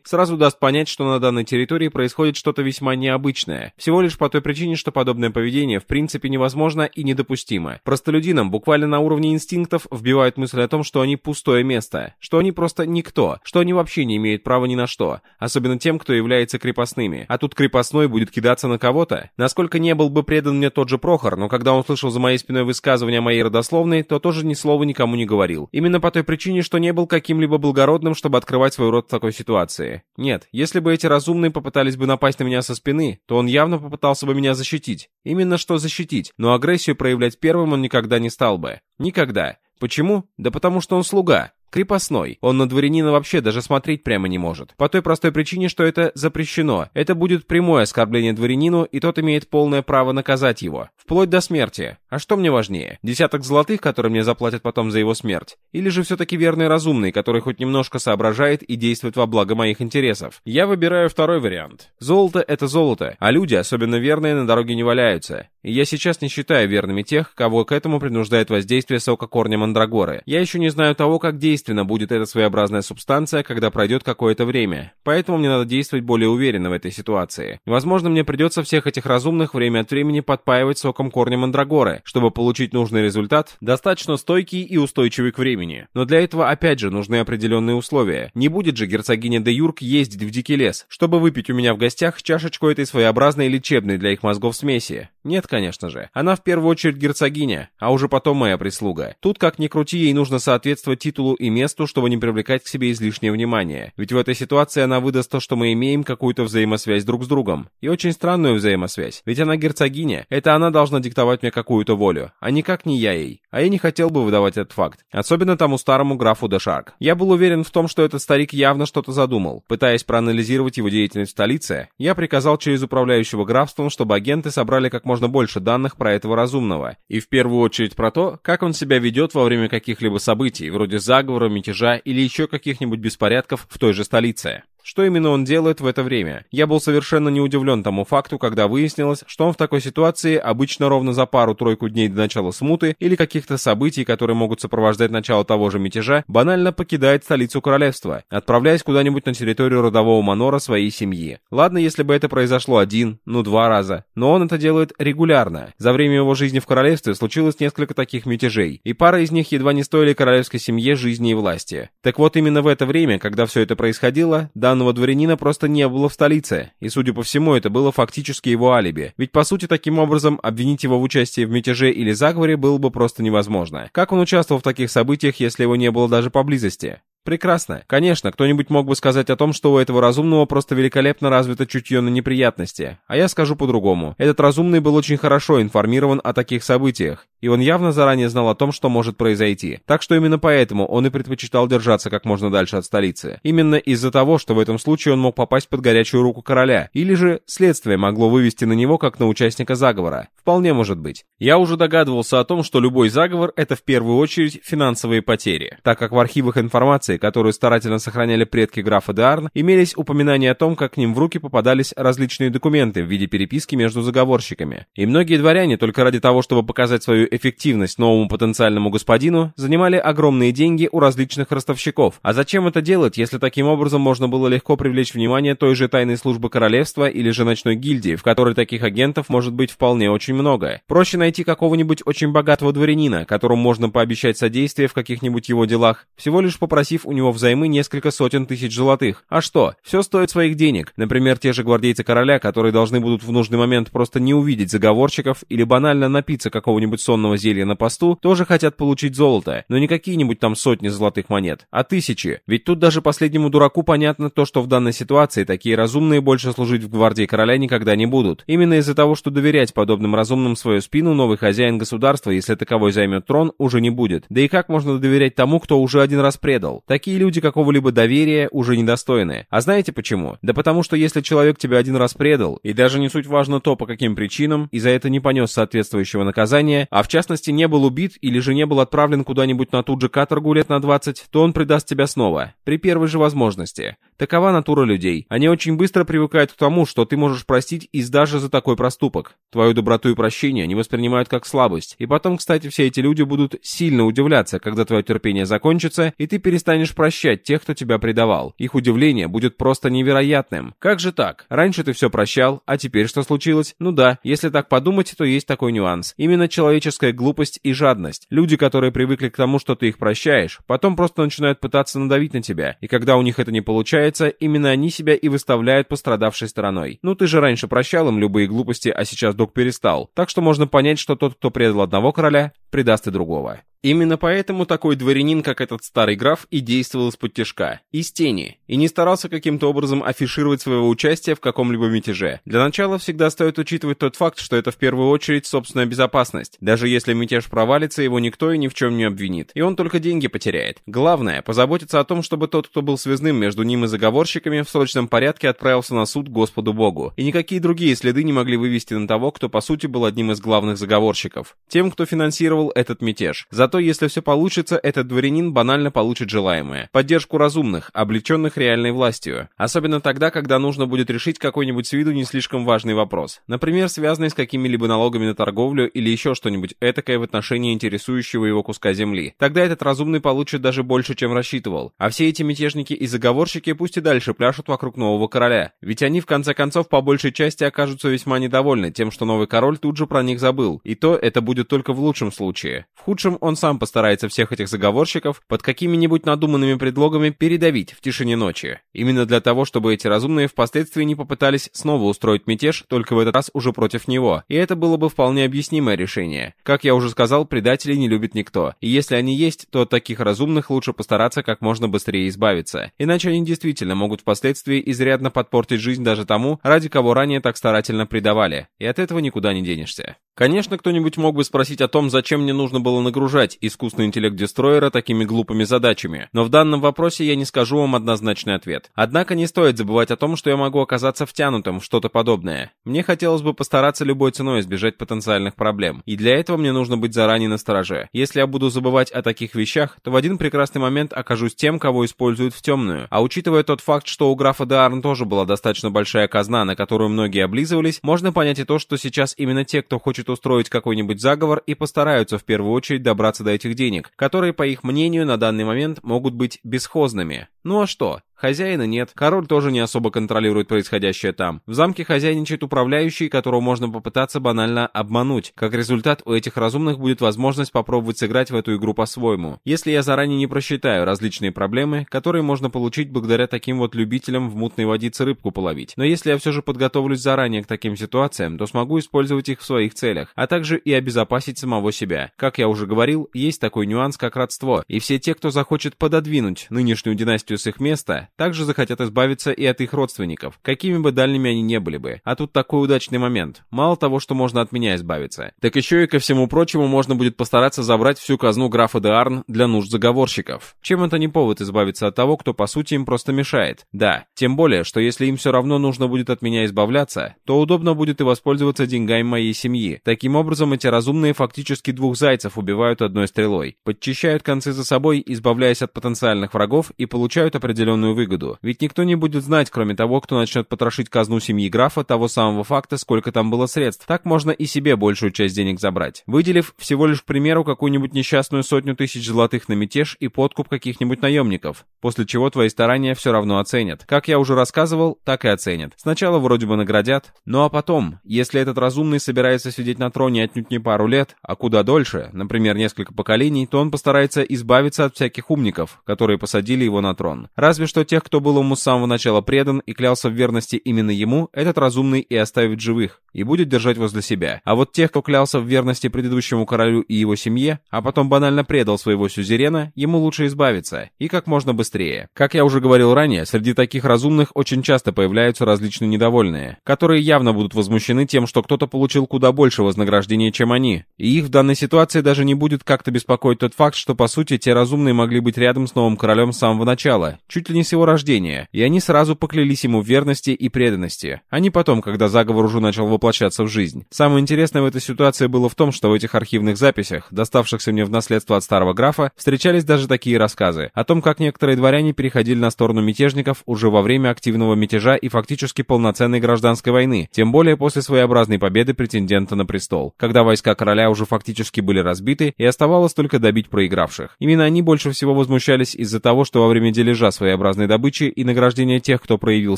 сразу даст понять, что на данной территории происходит что-то весьма необычное. Всего лишь по той причине, что подобное поведение в принципе невозможно и недопустимо. Простолюдинам буквально на уровне инстинктов вбивают мысль о том, что они пустое место, что они просто никто, что они вообще не имеют права ни на что, особенно тем, кто является крепостными. А тут крепостной будет кидаться на кого-то. Насколько не был бы предан мне тот же Прохор, но когда он слышал за моей спиной высказывания моей родословной, то тоже ни слова никому не говорил. Именно по той причине, что не был каким-либо благородным, чтобы открывать свой рот в такой ситуации. Нет, если бы эти разумные попытались бы напасть на меня со спины, то он явно попытался бы меня защитить. Именно что защитить, но агрессию проявлять первым он никогда не стал бы. Никогда. Почему? Да потому что он слуга. Крепостной. Он на дворянина вообще даже смотреть прямо не может. По той простой причине, что это запрещено. Это будет прямое оскорбление дворянину, и тот имеет полное право наказать его. Вплоть до смерти. А что мне важнее? Десяток золотых, которые мне заплатят потом за его смерть? Или же все-таки верный разумный, который хоть немножко соображает и действует во благо моих интересов? Я выбираю второй вариант. Золото — это золото, а люди, особенно верные, на дороге не валяются. И я сейчас не считаю верными тех, кого к этому принуждает воздействие сока корня мандрагоры. Я еще не знаю того, как действенно будет эта своеобразная субстанция, когда пройдет какое-то время. Поэтому мне надо действовать более уверенно в этой ситуации. Возможно, мне придется всех этих разумных время от времени подпаивать соком корня мандрагоры, чтобы получить нужный результат, достаточно стойкий и устойчивый к времени. Но для этого опять же нужны определенные условия. Не будет же герцогиня де Юрк ездить в дикий лес, чтобы выпить у меня в гостях чашечку этой своеобразной лечебной для их мозгов смеси. Нет, конечно же. Она в первую очередь герцогиня, а уже потом моя прислуга. Тут, как ни крути, ей нужно соответствовать титулу и месту, чтобы не привлекать к себе излишнее внимание. Ведь в этой ситуации она выдаст то, что мы имеем какую-то взаимосвязь друг с другом. И очень странную взаимосвязь. Ведь она герцогиня. Это она должна диктовать мне какую-то волю, а никак не я ей. А я не хотел бы выдавать этот факт. Особенно тому старому графу Дешарк. Я был уверен в том, что этот старик явно что-то задумал. Пытаясь проанализировать его деятельность в столице, я приказал через управляющего графством, чтобы агенты собрали как можно больше данных про этого разумного. И в первую очередь про то, как он себя ведет во время каких-либо событий, вроде заговора, мятежа или еще каких-нибудь беспорядков в той же столице. Что именно он делает в это время? Я был совершенно не удивлен тому факту, когда выяснилось, что он в такой ситуации обычно ровно за пару-тройку дней до начала смуты или каких-то событий, которые могут сопровождать начало того же мятежа, банально покидает столицу королевства, отправляясь куда-нибудь на территорию родового манора своей семьи. Ладно, если бы это произошло один, ну два раза, но он это делает регулярно. За время его жизни в королевстве случилось несколько таких мятежей, и пара из них едва не стоили королевской семье жизни и власти. Так вот именно в это время, когда все это происходило, данный данного дворянина просто не было в столице, и, судя по всему, это было фактически его алиби. Ведь, по сути, таким образом, обвинить его в участии в мятеже или заговоре было бы просто невозможно. Как он участвовал в таких событиях, если его не было даже поблизости? Прекрасно. Конечно, кто-нибудь мог бы сказать о том, что у этого разумного просто великолепно развито чутье на неприятности. А я скажу по-другому. Этот разумный был очень хорошо информирован о таких событиях, и он явно заранее знал о том, что может произойти. Так что именно поэтому он и предпочитал держаться как можно дальше от столицы. Именно из-за того, что в этом случае он мог попасть под горячую руку короля, или же следствие могло вывести на него как на участника заговора. Вполне может быть. Я уже догадывался о том, что любой заговор — это в первую очередь финансовые потери, так как в архивах информации информации, которую старательно сохраняли предки графа де Арн, имелись упоминания о том, как к ним в руки попадались различные документы в виде переписки между заговорщиками. И многие дворяне только ради того, чтобы показать свою эффективность новому потенциальному господину, занимали огромные деньги у различных ростовщиков. А зачем это делать, если таким образом можно было легко привлечь внимание той же тайной службы королевства или же ночной гильдии, в которой таких агентов может быть вполне очень много? Проще найти какого-нибудь очень богатого дворянина, которому можно пообещать содействие в каких-нибудь его делах, всего лишь попросив попросив у него взаймы несколько сотен тысяч золотых. А что? Все стоит своих денег. Например, те же гвардейцы короля, которые должны будут в нужный момент просто не увидеть заговорщиков или банально напиться какого-нибудь сонного зелья на посту, тоже хотят получить золото, но не какие-нибудь там сотни золотых монет, а тысячи. Ведь тут даже последнему дураку понятно то, что в данной ситуации такие разумные больше служить в гвардии короля никогда не будут. Именно из-за того, что доверять подобным разумным свою спину новый хозяин государства, если таковой займет трон, уже не будет. Да и как можно доверять тому, кто уже один раз предал? Такие люди какого-либо доверия уже недостойны. А знаете почему? Да потому что если человек тебя один раз предал, и даже не суть важно то, по каким причинам, и за это не понес соответствующего наказания, а в частности не был убит или же не был отправлен куда-нибудь на тут же каторгу лет на 20, то он предаст тебя снова, при первой же возможности. Такова натура людей. Они очень быстро привыкают к тому, что ты можешь простить и даже за такой проступок. Твою доброту и прощение они воспринимают как слабость. И потом, кстати, все эти люди будут сильно удивляться, когда твое терпение закончится, и ты перестанешь прощать тех, кто тебя предавал. Их удивление будет просто невероятным. Как же так? Раньше ты все прощал, а теперь что случилось? Ну да, если так подумать, то есть такой нюанс. Именно человеческая глупость и жадность. Люди, которые привыкли к тому, что ты их прощаешь, потом просто начинают пытаться надавить на тебя. И когда у них это не Получается, именно они себя и выставляют пострадавшей стороной. Ну ты же раньше прощал им любые глупости, а сейчас док перестал. Так что можно понять, что тот, кто предал одного короля, предаст и другого. Именно поэтому такой дворянин, как этот старый граф, и действовал из-под тяжка, из тени, и не старался каким-то образом афишировать своего участия в каком-либо мятеже. Для начала всегда стоит учитывать тот факт, что это в первую очередь собственная безопасность. Даже если мятеж провалится, его никто и ни в чем не обвинит, и он только деньги потеряет. Главное, позаботиться о том, чтобы тот, кто был связным между ним и заговорщиками, в срочном порядке отправился на суд Господу Богу, и никакие другие следы не могли вывести на того, кто по сути был одним из главных заговорщиков. Тем, кто финансировал этот мятеж. За Зато если все получится, этот дворянин банально получит желаемое. Поддержку разумных, облеченных реальной властью. Особенно тогда, когда нужно будет решить какой-нибудь с виду не слишком важный вопрос. Например, связанный с какими-либо налогами на торговлю или еще что-нибудь этакое в отношении интересующего его куска земли. Тогда этот разумный получит даже больше, чем рассчитывал. А все эти мятежники и заговорщики пусть и дальше пляшут вокруг нового короля. Ведь они в конце концов по большей части окажутся весьма недовольны тем, что новый король тут же про них забыл. И то это будет только в лучшем случае. В худшем он сам постарается всех этих заговорщиков под какими-нибудь надуманными предлогами передавить в тишине ночи. Именно для того, чтобы эти разумные впоследствии не попытались снова устроить мятеж, только в этот раз уже против него. И это было бы вполне объяснимое решение. Как я уже сказал, предателей не любит никто. И если они есть, то от таких разумных лучше постараться как можно быстрее избавиться. Иначе они действительно могут впоследствии изрядно подпортить жизнь даже тому, ради кого ранее так старательно предавали. И от этого никуда не денешься. Конечно, кто-нибудь мог бы спросить о том, зачем мне нужно было нагружать искусственный интеллект Дестройера такими глупыми задачами, но в данном вопросе я не скажу вам однозначный ответ. Однако не стоит забывать о том, что я могу оказаться втянутым в что-то подобное. Мне хотелось бы постараться любой ценой избежать потенциальных проблем, и для этого мне нужно быть заранее настороже. Если я буду забывать о таких вещах, то в один прекрасный момент окажусь тем, кого используют в темную. А учитывая тот факт, что у графа Деарн тоже была достаточно большая казна, на которую многие облизывались, можно понять и то, что сейчас именно те, кто хочет устроить какой-нибудь заговор и постараются в первую очередь добраться до этих денег, которые, по их мнению, на данный момент могут быть бесхозными. Ну а что? Хозяина нет, король тоже не особо контролирует происходящее там. В замке хозяйничает управляющий, которого можно попытаться банально обмануть. Как результат, у этих разумных будет возможность попробовать сыграть в эту игру по-своему. Если я заранее не просчитаю различные проблемы, которые можно получить благодаря таким вот любителям в мутной водице рыбку половить. Но если я все же подготовлюсь заранее к таким ситуациям, то смогу использовать их в своих целях, а также и обезопасить самого себя. Как я уже говорил, есть такой нюанс, как родство, и все те, кто захочет пододвинуть нынешнюю династию с их места, также захотят избавиться и от их родственников, какими бы дальними они не были бы. А тут такой удачный момент. Мало того, что можно от меня избавиться, так еще и ко всему прочему можно будет постараться забрать всю казну графа де Арн для нужд заговорщиков. Чем это не повод избавиться от того, кто по сути им просто мешает? Да, тем более, что если им все равно нужно будет от меня избавляться, то удобно будет и воспользоваться деньгами моей семьи. Таким образом, эти разумные фактически двух зайцев убивают одной стрелой. Подчищают концы за собой, избавляясь от потенциальных врагов и получают определенную выгоду. Ведь никто не будет знать, кроме того, кто начнет потрошить казну семьи графа, того самого факта, сколько там было средств. Так можно и себе большую часть денег забрать. Выделив всего лишь, к примеру, какую-нибудь несчастную сотню тысяч золотых на мятеж и подкуп каких-нибудь наемников. После чего твои старания все равно оценят. Как я уже рассказывал, так и оценят. Сначала вроде бы наградят, ну а потом, если этот разумный собирается сидеть на троне отнюдь не пару лет, а куда дольше, например, несколько поколений, то он постарается избавиться от всяких умников, которые посадили его на трон. Разве что тех, кто был ему с самого начала предан и клялся в верности именно ему, этот разумный и оставит живых, и будет держать возле себя. А вот тех, кто клялся в верности предыдущему королю и его семье, а потом банально предал своего сюзерена, ему лучше избавиться, и как можно быстрее. Как я уже говорил ранее, среди таких разумных очень часто появляются различные недовольные, которые явно будут возмущены тем, что кто-то получил куда больше вознаграждения, чем они. И их в данной ситуации даже не будет как-то беспокоить тот факт, что по сути те разумные могли быть рядом с новым королем с самого начала, чуть ли не с его рождения, и они сразу поклялись ему в верности и преданности, не потом, когда заговор уже начал воплощаться в жизнь. Самое интересное в этой ситуации было в том, что в этих архивных записях, доставшихся мне в наследство от старого графа, встречались даже такие рассказы о том, как некоторые дворяне переходили на сторону мятежников уже во время активного мятежа и фактически полноценной гражданской войны, тем более после своеобразной победы претендента на престол, когда войска короля уже фактически были разбиты и оставалось только добить проигравших. Именно они больше всего возмущались из-за того, что во время дележа своеобразной добычи и награждения тех, кто проявил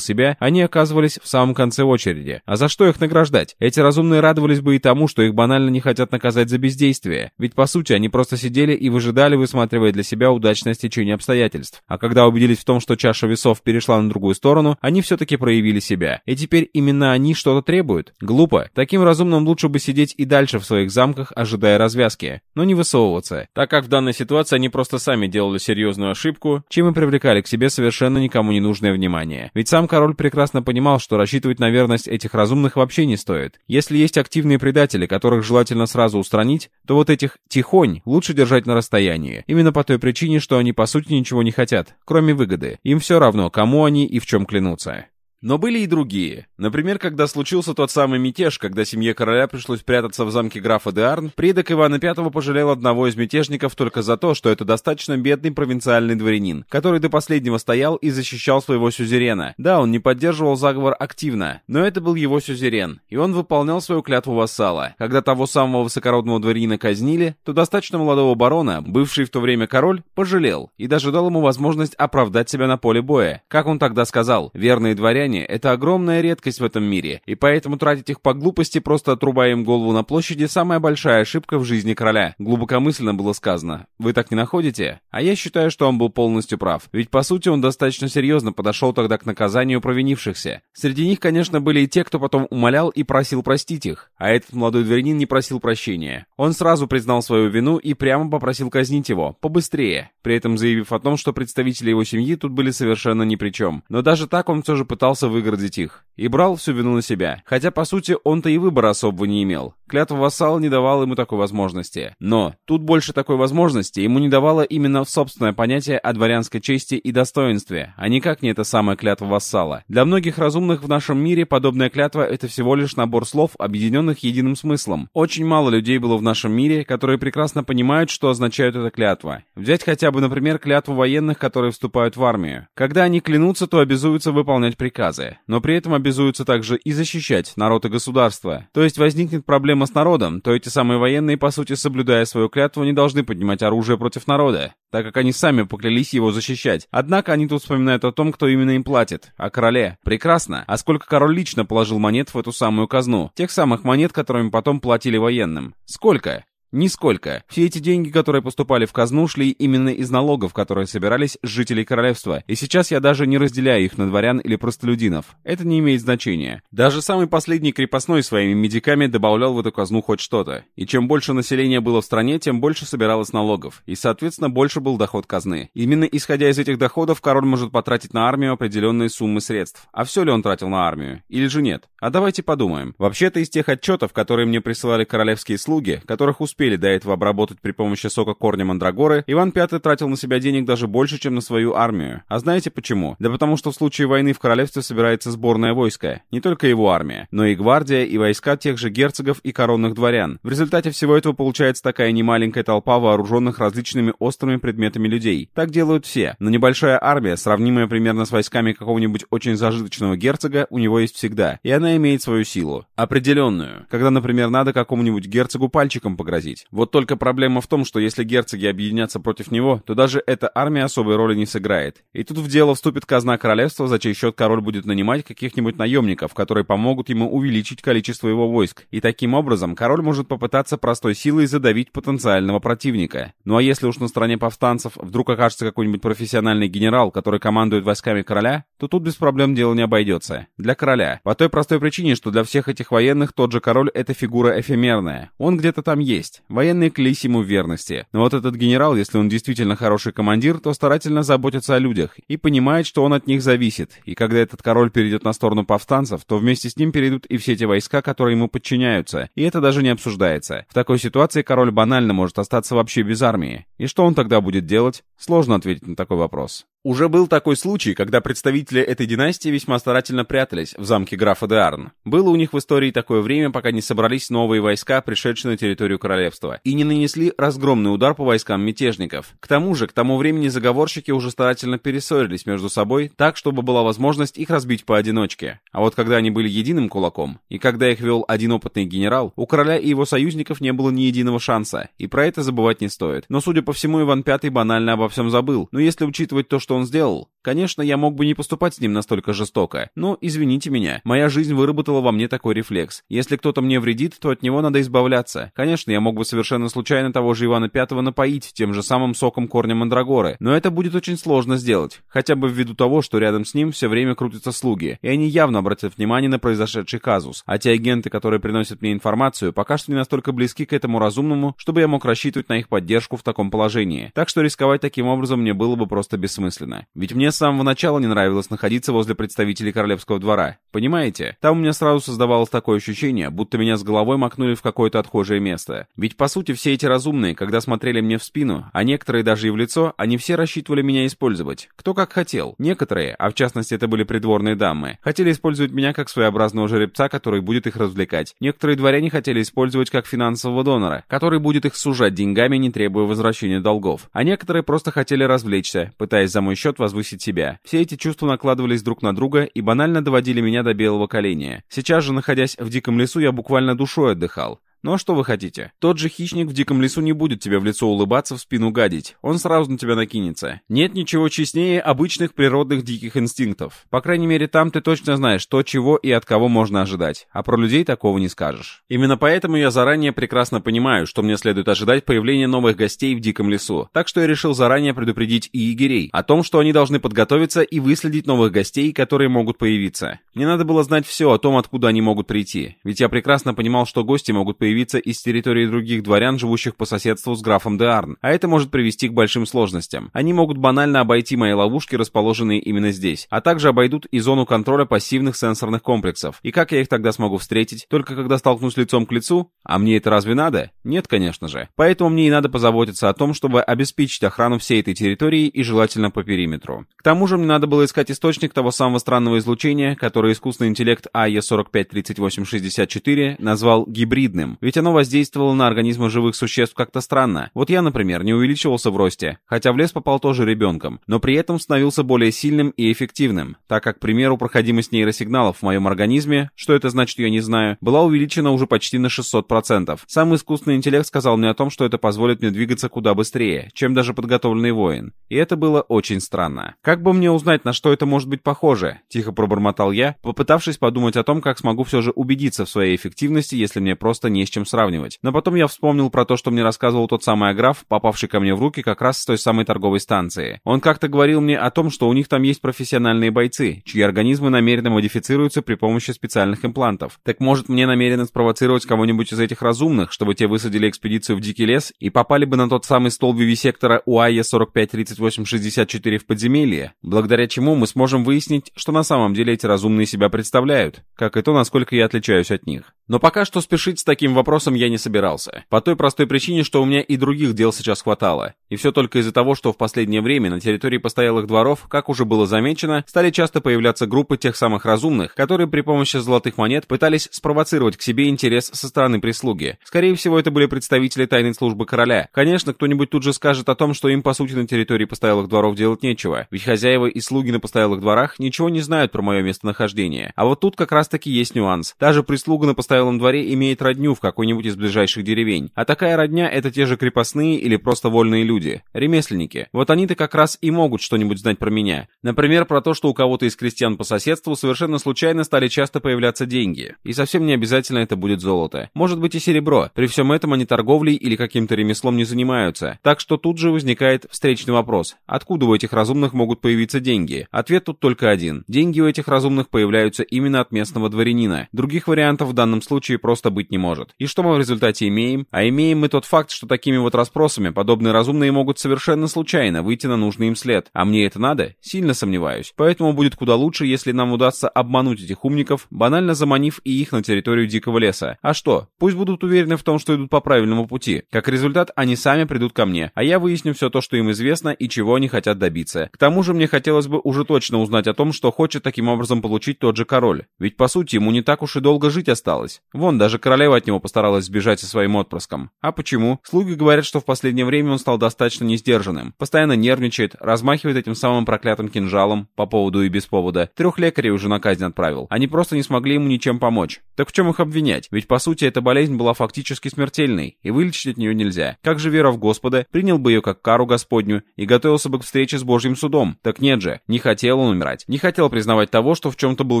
себя, они оказывались в самом конце очереди. А за что их награждать? Эти разумные радовались бы и тому, что их банально не хотят наказать за бездействие. Ведь по сути они просто сидели и выжидали, высматривая для себя удачное стечение обстоятельств. А когда убедились в том, что чаша весов перешла на другую сторону, они все-таки проявили себя. И теперь именно они что-то требуют? Глупо. Таким разумным лучше бы сидеть и дальше в своих замках, ожидая развязки. Но не высовываться. Так как в данной ситуации они просто сами делали серьезную ошибку, чем и привлекали к себе совершенно никому не нужное внимание. Ведь сам король прекрасно понимал, что рассчитывать на верность этих разумных вообще не стоит. Если есть активные предатели, которых желательно сразу устранить, то вот этих тихонь лучше держать на расстоянии. Именно по той причине, что они по сути ничего не хотят, кроме выгоды. Им все равно, кому они и в чем клянутся. Но были и другие. Например, когда случился тот самый мятеж, когда семье короля пришлось прятаться в замке графа де Арн, предок Ивана V пожалел одного из мятежников только за то, что это достаточно бедный провинциальный дворянин, который до последнего стоял и защищал своего сюзерена. Да, он не поддерживал заговор активно, но это был его сюзерен, и он выполнял свою клятву вассала. Когда того самого высокородного дворянина казнили, то достаточно молодого барона, бывший в то время король, пожалел и даже дал ему возможность оправдать себя на поле боя. Как он тогда сказал, верные дворяне — это огромная редкость в этом мире, и поэтому тратить их по глупости, просто отрубая им голову на площади, самая большая ошибка в жизни короля. Глубокомысленно было сказано. Вы так не находите? А я считаю, что он был полностью прав. Ведь по сути он достаточно серьезно подошел тогда к наказанию провинившихся. Среди них, конечно, были и те, кто потом умолял и просил простить их. А этот молодой дворянин не просил прощения. Он сразу признал свою вину и прямо попросил казнить его. Побыстрее. При этом заявив о том, что представители его семьи тут были совершенно ни при чем. Но даже так он все же пытался выгородить их. И брал всю вину на себя. Хотя, по сути, он-то и выбора особого не имел. Клятва вассала не давала ему такой возможности. Но тут больше такой возможности ему не давало именно собственное понятие о дворянской чести и достоинстве, а никак не эта самая клятва вассала. Для многих разумных в нашем мире подобная клятва — это всего лишь набор слов, объединенных единым смыслом. Очень мало людей было в нашем мире, которые прекрасно понимают, что означает эта клятва. Взять хотя бы, например, клятву военных, которые вступают в армию. Когда они клянутся, то обязуются выполнять приказы, но при этом обязуются также и защищать народ и государство. То есть возникнет проблема с народом, то эти самые военные, по сути, соблюдая свою клятву, не должны поднимать оружие против народа, так как они сами поклялись его защищать. Однако они тут вспоминают о том, кто именно им платит, о короле. Прекрасно. А сколько король лично положил монет в эту самую казну? Тех самых монет, которыми потом платили военным. Сколько? Нисколько. Все эти деньги, которые поступали в казну, шли именно из налогов, которые собирались с жителей королевства. И сейчас я даже не разделяю их на дворян или простолюдинов. Это не имеет значения. Даже самый последний крепостной своими медиками добавлял в эту казну хоть что-то. И чем больше населения было в стране, тем больше собиралось налогов. И, соответственно, больше был доход казны. Именно исходя из этих доходов, король может потратить на армию определенные суммы средств. А все ли он тратил на армию? Или же нет? А давайте подумаем. Вообще-то из тех отчетов, которые мне присылали королевские слуги, которых успели успели до этого обработать при помощи сока корня мандрагоры, Иван V тратил на себя денег даже больше, чем на свою армию. А знаете почему? Да потому что в случае войны в королевстве собирается сборное войско. Не только его армия, но и гвардия, и войска тех же герцогов и коронных дворян. В результате всего этого получается такая немаленькая толпа вооруженных различными острыми предметами людей. Так делают все. Но небольшая армия, сравнимая примерно с войсками какого-нибудь очень зажиточного герцога, у него есть всегда. И она имеет свою силу. Определенную. Когда, например, надо какому-нибудь герцогу пальчиком погрозить победить. Вот только проблема в том, что если герцоги объединятся против него, то даже эта армия особой роли не сыграет. И тут в дело вступит казна королевства, за чей счет король будет нанимать каких-нибудь наемников, которые помогут ему увеличить количество его войск. И таким образом король может попытаться простой силой задавить потенциального противника. Ну а если уж на стороне повстанцев вдруг окажется какой-нибудь профессиональный генерал, который командует войсками короля, то тут без проблем дело не обойдется. Для короля. По той простой причине, что для всех этих военных тот же король — это фигура эфемерная. Он где-то там есть. Военные клялись ему в верности. Но вот этот генерал, если он действительно хороший командир, то старательно заботится о людях и понимает, что он от них зависит. И когда этот король перейдет на сторону повстанцев, то вместе с ним перейдут и все те войска, которые ему подчиняются. И это даже не обсуждается. В такой ситуации король банально может остаться вообще без армии. И что он тогда будет делать? Сложно ответить на такой вопрос. Уже был такой случай, когда представители этой династии весьма старательно прятались в замке графа де Арн. Было у них в истории такое время, пока не собрались новые войска, пришедшие на территорию королевства, и не нанесли разгромный удар по войскам мятежников. К тому же, к тому времени заговорщики уже старательно перессорились между собой, так, чтобы была возможность их разбить поодиночке. А вот когда они были единым кулаком, и когда их вел один опытный генерал, у короля и его союзников не было ни единого шанса, и про это забывать не стоит. Но, судя по всему, Иван V банально обо всем забыл. Но если учитывать то, что что он сделал. Конечно, я мог бы не поступать с ним настолько жестоко, но извините меня, моя жизнь выработала во мне такой рефлекс. Если кто-то мне вредит, то от него надо избавляться. Конечно, я мог бы совершенно случайно того же Ивана Пятого напоить тем же самым соком корня мандрагоры, но это будет очень сложно сделать, хотя бы ввиду того, что рядом с ним все время крутятся слуги, и они явно обратят внимание на произошедший казус, а те агенты, которые приносят мне информацию, пока что не настолько близки к этому разумному, чтобы я мог рассчитывать на их поддержку в таком положении. Так что рисковать таким образом мне было бы просто бессмысленно бессмысленно. Ведь мне с самого начала не нравилось находиться возле представителей королевского двора. Понимаете? Там у меня сразу создавалось такое ощущение, будто меня с головой макнули в какое-то отхожее место. Ведь по сути все эти разумные, когда смотрели мне в спину, а некоторые даже и в лицо, они все рассчитывали меня использовать. Кто как хотел. Некоторые, а в частности это были придворные дамы, хотели использовать меня как своеобразного жеребца, который будет их развлекать. Некоторые дворяне хотели использовать как финансового донора, который будет их сужать деньгами, не требуя возвращения долгов. А некоторые просто хотели развлечься, пытаясь за счет возвысить себя. Все эти чувства накладывались друг на друга и банально доводили меня до белого коленя. Сейчас же, находясь в диком лесу, я буквально душой отдыхал. Ну а что вы хотите? Тот же хищник в диком лесу не будет тебе в лицо улыбаться, в спину гадить. Он сразу на тебя накинется. Нет ничего честнее обычных природных диких инстинктов. По крайней мере, там ты точно знаешь, то, чего и от кого можно ожидать. А про людей такого не скажешь. Именно поэтому я заранее прекрасно понимаю, что мне следует ожидать появления новых гостей в диком лесу. Так что я решил заранее предупредить и егерей о том, что они должны подготовиться и выследить новых гостей, которые могут появиться. Мне надо было знать все о том, откуда они могут прийти. Ведь я прекрасно понимал, что гости могут появиться появиться из территории других дворян, живущих по соседству с графом де Арн, а это может привести к большим сложностям. Они могут банально обойти мои ловушки, расположенные именно здесь, а также обойдут и зону контроля пассивных сенсорных комплексов. И как я их тогда смогу встретить? Только когда столкнусь лицом к лицу? А мне это разве надо? Нет, конечно же. Поэтому мне и надо позаботиться о том, чтобы обеспечить охрану всей этой территории и желательно по периметру. К тому же мне надо было искать источник того самого странного излучения, которое искусственный интеллект АЕ-453864 назвал гибридным, ведь оно воздействовало на организмы живых существ как-то странно. Вот я, например, не увеличивался в росте, хотя в лес попал тоже ребенком, но при этом становился более сильным и эффективным, так как, к примеру, проходимость нейросигналов в моем организме, что это значит, я не знаю, была увеличена уже почти на 600%. Сам искусственный интеллект сказал мне о том, что это позволит мне двигаться куда быстрее, чем даже подготовленный воин. И это было очень странно. Как бы мне узнать, на что это может быть похоже? Тихо пробормотал я, попытавшись подумать о том, как смогу все же убедиться в своей эффективности, если мне просто не чем сравнивать. Но потом я вспомнил про то, что мне рассказывал тот самый Аграф, попавший ко мне в руки как раз с той самой торговой станции. Он как-то говорил мне о том, что у них там есть профессиональные бойцы, чьи организмы намеренно модифицируются при помощи специальных имплантов. Так может мне намеренно спровоцировать кого-нибудь из этих разумных, чтобы те высадили экспедицию в дикий лес и попали бы на тот самый столб вивисектора УАЕ 453864 в подземелье, благодаря чему мы сможем выяснить, что на самом деле эти разумные себя представляют, как и то, насколько я отличаюсь от них. Но пока что спешить с таким вопросом я не собирался. По той простой причине, что у меня и других дел сейчас хватало. И все только из-за того, что в последнее время на территории постоялых дворов, как уже было замечено, стали часто появляться группы тех самых разумных, которые при помощи золотых монет пытались спровоцировать к себе интерес со стороны прислуги. Скорее всего, это были представители тайной службы короля. Конечно, кто-нибудь тут же скажет о том, что им по сути на территории постоялых дворов делать нечего, ведь хозяева и слуги на постоялых дворах ничего не знают про мое местонахождение. А вот тут как раз таки есть нюанс. Даже прислуга на постоялом дворе имеет родню в какой-нибудь из ближайших деревень. А такая родня — это те же крепостные или просто вольные люди, ремесленники. Вот они-то как раз и могут что-нибудь знать про меня. Например, про то, что у кого-то из крестьян по соседству совершенно случайно стали часто появляться деньги. И совсем не обязательно это будет золото. Может быть и серебро. При всем этом они торговлей или каким-то ремеслом не занимаются. Так что тут же возникает встречный вопрос. Откуда у этих разумных могут появиться деньги? Ответ тут только один. Деньги у этих разумных появляются именно от местного дворянина. Других вариантов в данном случае просто быть не может. И что мы в результате имеем? А имеем мы тот факт, что такими вот расспросами подобные разумные могут совершенно случайно выйти на нужный им след. А мне это надо? Сильно сомневаюсь. Поэтому будет куда лучше, если нам удастся обмануть этих умников, банально заманив и их на территорию дикого леса. А что? Пусть будут уверены в том, что идут по правильному пути. Как результат, они сами придут ко мне, а я выясню все то, что им известно и чего они хотят добиться. К тому же мне хотелось бы уже точно узнать о том, что хочет таким образом получить тот же король. Ведь по сути ему не так уж и долго жить осталось. Вон, даже королева от него постаралась сбежать со своим отпрыском. А почему? Слуги говорят, что в последнее время он стал достаточно несдержанным. Постоянно нервничает, размахивает этим самым проклятым кинжалом, по поводу и без повода. Трех лекарей уже на казнь отправил. Они просто не смогли ему ничем помочь. Так в чем их обвинять? Ведь по сути эта болезнь была фактически смертельной, и вылечить от нее нельзя. Как же вера в Господа, принял бы ее как кару Господню и готовился бы к встрече с Божьим судом. Так нет же, не хотел он умирать. Не хотел признавать того, что в чем-то был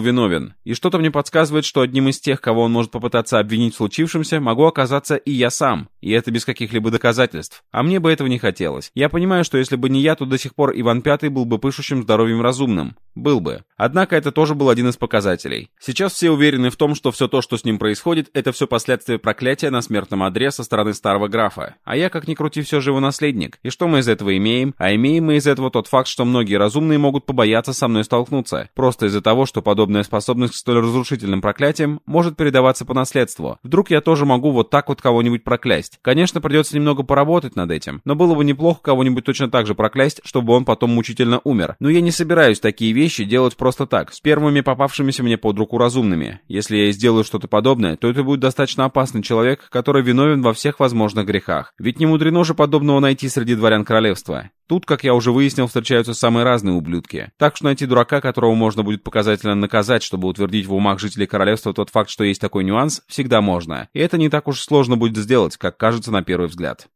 виновен. И что-то мне подсказывает, что одним из тех, кого он может попытаться обвинить в случившемся, случившемся могу оказаться и я сам, и это без каких-либо доказательств. А мне бы этого не хотелось. Я понимаю, что если бы не я, то до сих пор Иван Пятый был бы пышущим здоровьем разумным. Был бы. Однако это тоже был один из показателей. Сейчас все уверены в том, что все то, что с ним происходит, это все последствия проклятия на смертном одре со стороны старого графа. А я, как ни крути, все же его наследник. И что мы из этого имеем? А имеем мы из этого тот факт, что многие разумные могут побояться со мной столкнуться. Просто из-за того, что подобная способность к столь разрушительным проклятиям может передаваться по наследству. Вдруг я тоже могу вот так вот кого-нибудь проклясть. Конечно, придется немного поработать над этим, но было бы неплохо кого-нибудь точно так же проклясть, чтобы он потом мучительно умер. Но я не собираюсь такие вещи делать просто так, с первыми попавшимися мне под руку разумными. Если я сделаю что-то подобное, то это будет достаточно опасный человек, который виновен во всех возможных грехах. Ведь не мудрено же подобного найти среди дворян королевства. Тут, как я уже выяснил, встречаются самые разные ублюдки. Так что найти дурака, которого можно будет показательно наказать, чтобы утвердить в умах жителей королевства тот факт, что есть такой нюанс, всегда можно. И это не так уж сложно будет сделать, как кажется на первый взгляд.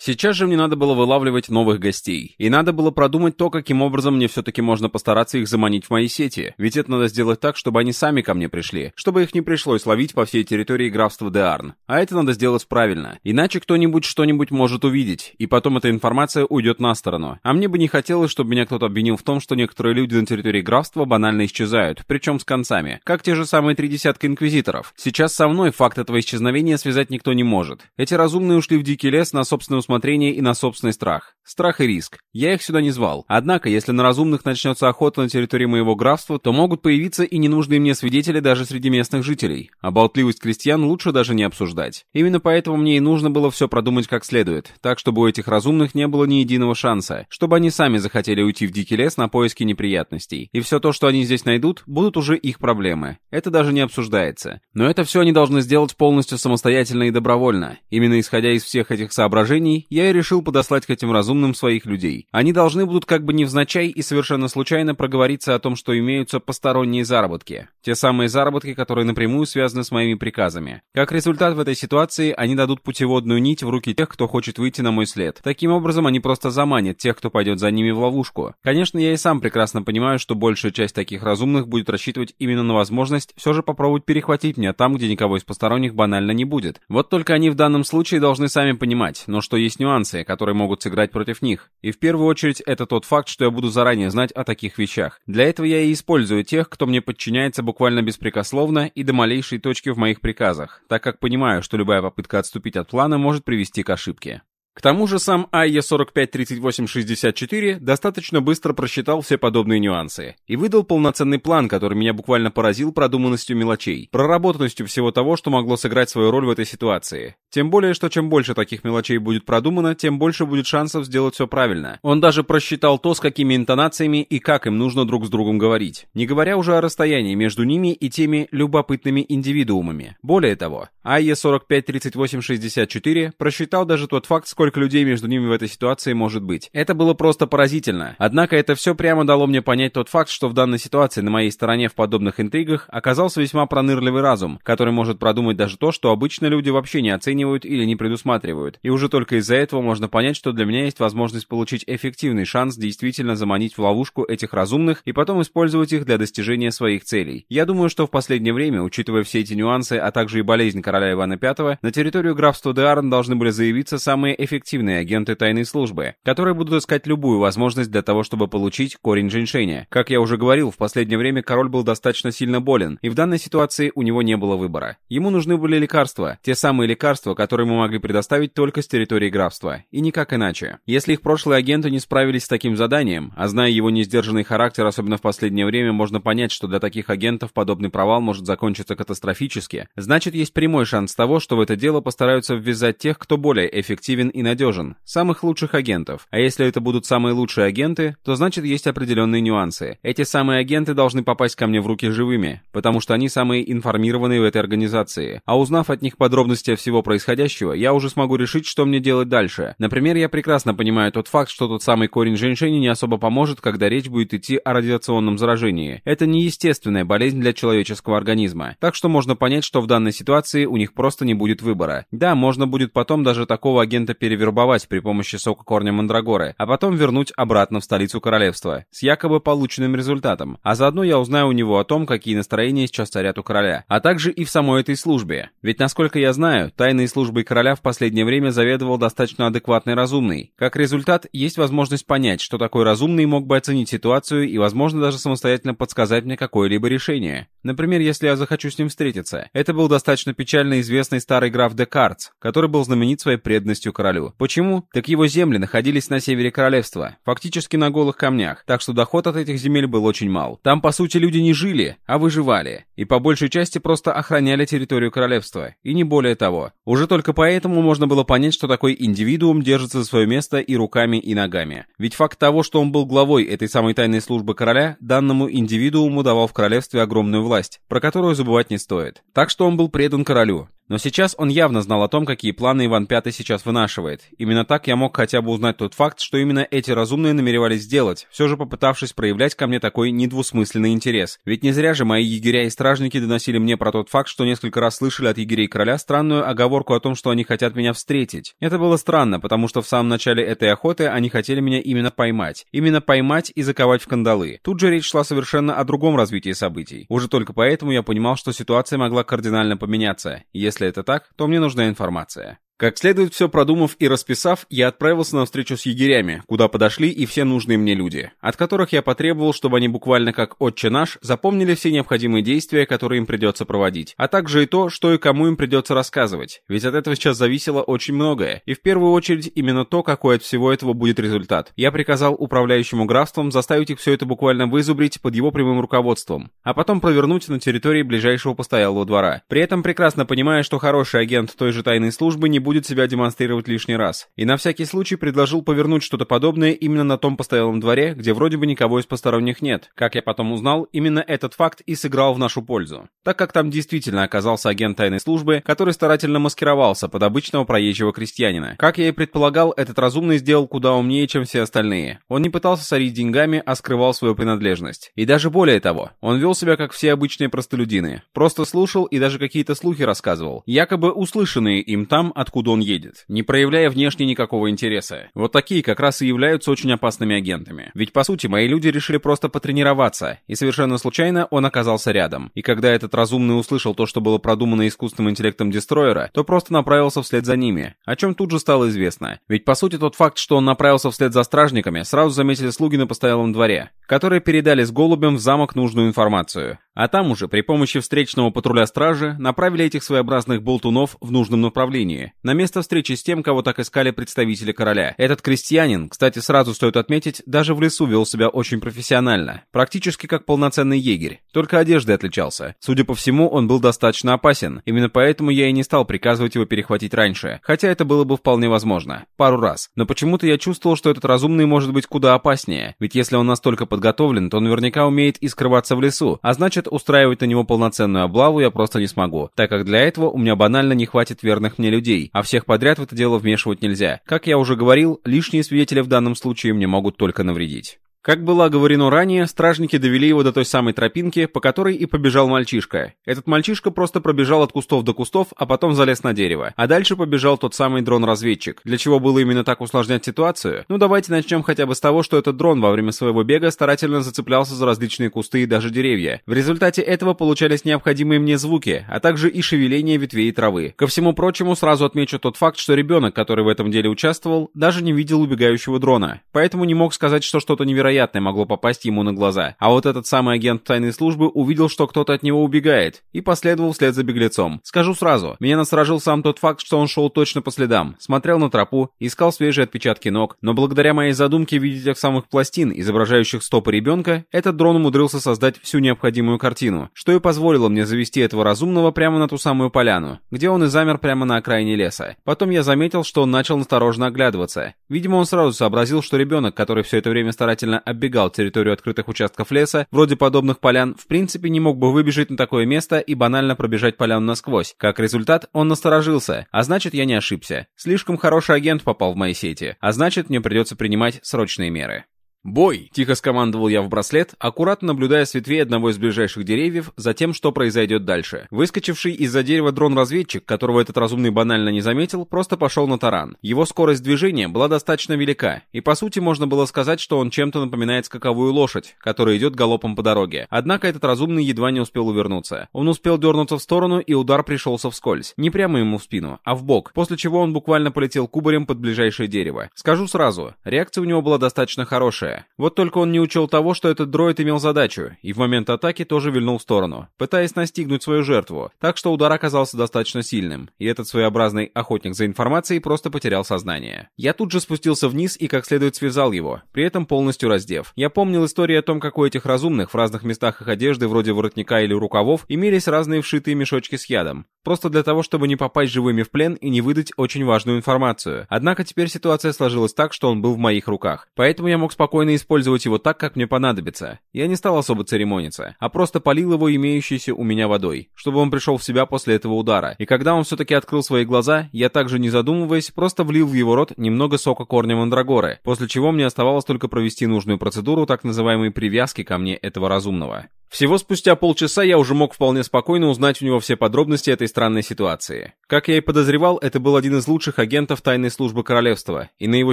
Сейчас же мне надо было вылавливать новых гостей. И надо было продумать то, каким образом мне все-таки можно постараться их заманить в мои сети. Ведь это надо сделать так, чтобы они сами ко мне пришли. Чтобы их не пришлось ловить по всей территории графства Деарн. А это надо сделать правильно. Иначе кто-нибудь что-нибудь может увидеть. И потом эта информация уйдет на сторону. А мне бы не хотелось, чтобы меня кто-то обвинил в том, что некоторые люди на территории графства банально исчезают. Причем с концами. Как те же самые три десятка инквизиторов. Сейчас со мной факт этого исчезновения связать никто не может. Эти разумные ушли в дикий лес на собственную усмотрение и на собственный страх. Страх и риск. Я их сюда не звал. Однако, если на разумных начнется охота на территории моего графства, то могут появиться и ненужные мне свидетели даже среди местных жителей. А болтливость крестьян лучше даже не обсуждать. Именно поэтому мне и нужно было все продумать как следует, так чтобы у этих разумных не было ни единого шанса, чтобы они сами захотели уйти в дикий лес на поиски неприятностей. И все то, что они здесь найдут, будут уже их проблемы. Это даже не обсуждается. Но это все они должны сделать полностью самостоятельно и добровольно. Именно исходя из всех этих соображений, я и решил подослать к этим разумным своих людей. Они должны будут как бы невзначай и совершенно случайно проговориться о том, что имеются посторонние заработки. Те самые заработки, которые напрямую связаны с моими приказами. Как результат в этой ситуации, они дадут путеводную нить в руки тех, кто хочет выйти на мой след. Таким образом, они просто заманят тех, кто пойдет за ними в ловушку. Конечно, я и сам прекрасно понимаю, что большая часть таких разумных будет рассчитывать именно на возможность все же попробовать перехватить меня там, где никого из посторонних банально не будет. Вот только они в данном случае должны сами понимать, но что есть нюансы нюансы, которые могут сыграть против них. И в первую очередь это тот факт, что я буду заранее знать о таких вещах. Для этого я и использую тех, кто мне подчиняется буквально беспрекословно и до малейшей точки в моих приказах, так как понимаю, что любая попытка отступить от плана может привести к ошибке. К тому же сам АЕ 453864 достаточно быстро просчитал все подобные нюансы и выдал полноценный план, который меня буквально поразил продуманностью мелочей, проработанностью всего того, что могло сыграть свою роль в этой ситуации. Тем более, что чем больше таких мелочей будет продумано, тем больше будет шансов сделать все правильно. Он даже просчитал то, с какими интонациями и как им нужно друг с другом говорить, не говоря уже о расстоянии между ними и теми любопытными индивидуумами. Более того, АЕ 453864 просчитал даже тот факт, сколько сколько людей между ними в этой ситуации может быть. Это было просто поразительно. Однако это все прямо дало мне понять тот факт, что в данной ситуации на моей стороне в подобных интригах оказался весьма пронырливый разум, который может продумать даже то, что обычно люди вообще не оценивают или не предусматривают. И уже только из-за этого можно понять, что для меня есть возможность получить эффективный шанс действительно заманить в ловушку этих разумных и потом использовать их для достижения своих целей. Я думаю, что в последнее время, учитывая все эти нюансы, а также и болезнь короля Ивана V, на территорию графства Деарн должны были заявиться самые эффективные эффективные агенты тайной службы, которые будут искать любую возможность для того, чтобы получить корень женьшеня. Как я уже говорил, в последнее время король был достаточно сильно болен, и в данной ситуации у него не было выбора. Ему нужны были лекарства, те самые лекарства, которые мы могли предоставить только с территории графства, и никак иначе. Если их прошлые агенты не справились с таким заданием, а зная его несдержанный характер, особенно в последнее время, можно понять, что для таких агентов подобный провал может закончиться катастрофически, значит есть прямой шанс того, что в это дело постараются ввязать тех, кто более эффективен и надежен, самых лучших агентов. А если это будут самые лучшие агенты, то значит есть определенные нюансы. Эти самые агенты должны попасть ко мне в руки живыми, потому что они самые информированные в этой организации. А узнав от них подробности всего происходящего, я уже смогу решить, что мне делать дальше. Например, я прекрасно понимаю тот факт, что тот самый корень женьшени не особо поможет, когда речь будет идти о радиационном заражении. Это неестественная болезнь для человеческого организма. Так что можно понять, что в данной ситуации у них просто не будет выбора. Да, можно будет потом даже такого агента перестать перевербовать при помощи сока корня Мандрагоры, а потом вернуть обратно в столицу королевства, с якобы полученным результатом. А заодно я узнаю у него о том, какие настроения сейчас царят у короля, а также и в самой этой службе. Ведь, насколько я знаю, тайной службой короля в последнее время заведовал достаточно адекватный разумный. Как результат, есть возможность понять, что такой разумный мог бы оценить ситуацию и, возможно, даже самостоятельно подсказать мне какое-либо решение. Например, если я захочу с ним встретиться. Это был достаточно печально известный старый граф Декартс, который был знаменит своей преданностью королю. Почему? Так его земли находились на севере королевства, фактически на голых камнях, так что доход от этих земель был очень мал. Там, по сути, люди не жили, а выживали, и по большей части просто охраняли территорию королевства, и не более того. Уже только поэтому можно было понять, что такой индивидуум держится за свое место и руками, и ногами. Ведь факт того, что он был главой этой самой тайной службы короля, данному индивидууму давал в королевстве огромную власть, про которую забывать не стоит. Так что он был предан королю, но сейчас он явно знал о том, какие планы Иван Пятый сейчас вынашивает. Именно так я мог хотя бы узнать тот факт, что именно эти разумные намеревались сделать, все же попытавшись проявлять ко мне такой недвусмысленный интерес. Ведь не зря же мои егеря и стражники доносили мне про тот факт, что несколько раз слышали от егерей короля странную оговорку о том, что они хотят меня встретить. Это было странно, потому что в самом начале этой охоты они хотели меня именно поймать. Именно поймать и заковать в кандалы. Тут же речь шла совершенно о другом развитии событий. Уже только поэтому я понимал, что ситуация могла кардинально поменяться. Если если это так, то мне нужна информация. Как следует все продумав и расписав, я отправился на встречу с егерями, куда подошли и все нужные мне люди, от которых я потребовал, чтобы они буквально как «Отче наш» запомнили все необходимые действия, которые им придется проводить, а также и то, что и кому им придется рассказывать, ведь от этого сейчас зависело очень многое, и в первую очередь именно то, какой от всего этого будет результат. Я приказал управляющему графством заставить их все это буквально вызубрить под его прямым руководством, а потом провернуть на территории ближайшего постоялого двора. При этом прекрасно понимая, что хороший агент той же тайной службы не будет себя демонстрировать лишний раз. И на всякий случай предложил повернуть что-то подобное именно на том постоялом дворе, где вроде бы никого из посторонних нет. Как я потом узнал, именно этот факт и сыграл в нашу пользу. Так как там действительно оказался агент тайной службы, который старательно маскировался под обычного проезжего крестьянина. Как я и предполагал, этот разумный сделал куда умнее, чем все остальные. Он не пытался сорить деньгами, а скрывал свою принадлежность. И даже более того, он вел себя как все обычные простолюдины. Просто слушал и даже какие-то слухи рассказывал. Якобы услышанные им там, откуда откуда он едет, не проявляя внешне никакого интереса. Вот такие как раз и являются очень опасными агентами. Ведь по сути мои люди решили просто потренироваться, и совершенно случайно он оказался рядом. И когда этот разумный услышал то, что было продумано искусственным интеллектом Дестроера, то просто направился вслед за ними, о чем тут же стало известно. Ведь по сути тот факт, что он направился вслед за стражниками, сразу заметили слуги на постоялом дворе, которые передали с голубем в замок нужную информацию. А там уже при помощи встречного патруля стражи направили этих своеобразных болтунов в нужном направлении, на место встречи с тем, кого так искали представители короля. Этот крестьянин, кстати, сразу стоит отметить, даже в лесу вел себя очень профессионально, практически как полноценный егерь, только одеждой отличался. Судя по всему, он был достаточно опасен, именно поэтому я и не стал приказывать его перехватить раньше, хотя это было бы вполне возможно, пару раз. Но почему-то я чувствовал, что этот разумный может быть куда опаснее, ведь если он настолько подготовлен, то наверняка умеет и скрываться в лесу, а значит устраивать на него полноценную облаву я просто не смогу, так как для этого у меня банально не хватит верных мне людей, а всех подряд в это дело вмешивать нельзя. Как я уже говорил, лишние свидетели в данном случае мне могут только навредить. Как было говорено ранее, стражники довели его до той самой тропинки, по которой и побежал мальчишка. Этот мальчишка просто пробежал от кустов до кустов, а потом залез на дерево. А дальше побежал тот самый дрон-разведчик. Для чего было именно так усложнять ситуацию? Ну давайте начнем хотя бы с того, что этот дрон во время своего бега старательно зацеплялся за различные кусты и даже деревья. В результате этого получались необходимые мне звуки, а также и шевеление ветвей и травы. Ко всему прочему, сразу отмечу тот факт, что ребенок, который в этом деле участвовал, даже не видел убегающего дрона. Поэтому не мог сказать, что что-то невероятное невероятное могло попасть ему на глаза. А вот этот самый агент тайной службы увидел, что кто-то от него убегает, и последовал вслед за беглецом. Скажу сразу, меня насторожил сам тот факт, что он шел точно по следам, смотрел на тропу, искал свежие отпечатки ног, но благодаря моей задумке в виде тех самых пластин, изображающих стопы ребенка, этот дрон умудрился создать всю необходимую картину, что и позволило мне завести этого разумного прямо на ту самую поляну, где он и замер прямо на окраине леса. Потом я заметил, что он начал настороженно оглядываться. Видимо, он сразу сообразил, что ребенок, который все это время старательно оббегал территорию открытых участков леса, вроде подобных полян, в принципе не мог бы выбежать на такое место и банально пробежать поляну насквозь. Как результат, он насторожился, а значит я не ошибся. Слишком хороший агент попал в мои сети, а значит мне придется принимать срочные меры. «Бой!» — тихо скомандовал я в браслет, аккуратно наблюдая с ветвей одного из ближайших деревьев за тем, что произойдет дальше. Выскочивший из-за дерева дрон-разведчик, которого этот разумный банально не заметил, просто пошел на таран. Его скорость движения была достаточно велика, и по сути можно было сказать, что он чем-то напоминает скаковую лошадь, которая идет галопом по дороге. Однако этот разумный едва не успел увернуться. Он успел дернуться в сторону, и удар пришелся вскользь. Не прямо ему в спину, а в бок, после чего он буквально полетел кубарем под ближайшее дерево. Скажу сразу, реакция у него была достаточно хорошая, вот только он не учел того, что этот дроид имел задачу, и в момент атаки тоже вильнул в сторону, пытаясь настигнуть свою жертву, так что удар оказался достаточно сильным, и этот своеобразный охотник за информацией просто потерял сознание. Я тут же спустился вниз и как следует связал его, при этом полностью раздев. Я помнил историю о том, как у этих разумных в разных местах их одежды, вроде воротника или рукавов, имелись разные вшитые мешочки с ядом, просто для того, чтобы не попасть живыми в плен и не выдать очень важную информацию. Однако теперь ситуация сложилась так, что он был в моих руках, поэтому я мог спокойно использовать его так, как мне понадобится. Я не стал особо церемониться, а просто полил его имеющейся у меня водой, чтобы он пришел в себя после этого удара. И когда он все-таки открыл свои глаза, я также не задумываясь, просто влил в его рот немного сока корня мандрагоры, после чего мне оставалось только провести нужную процедуру так называемой привязки ко мне этого разумного. Всего спустя полчаса я уже мог вполне спокойно узнать у него все подробности этой странной ситуации. Как я и подозревал, это был один из лучших агентов тайной службы королевства, и на его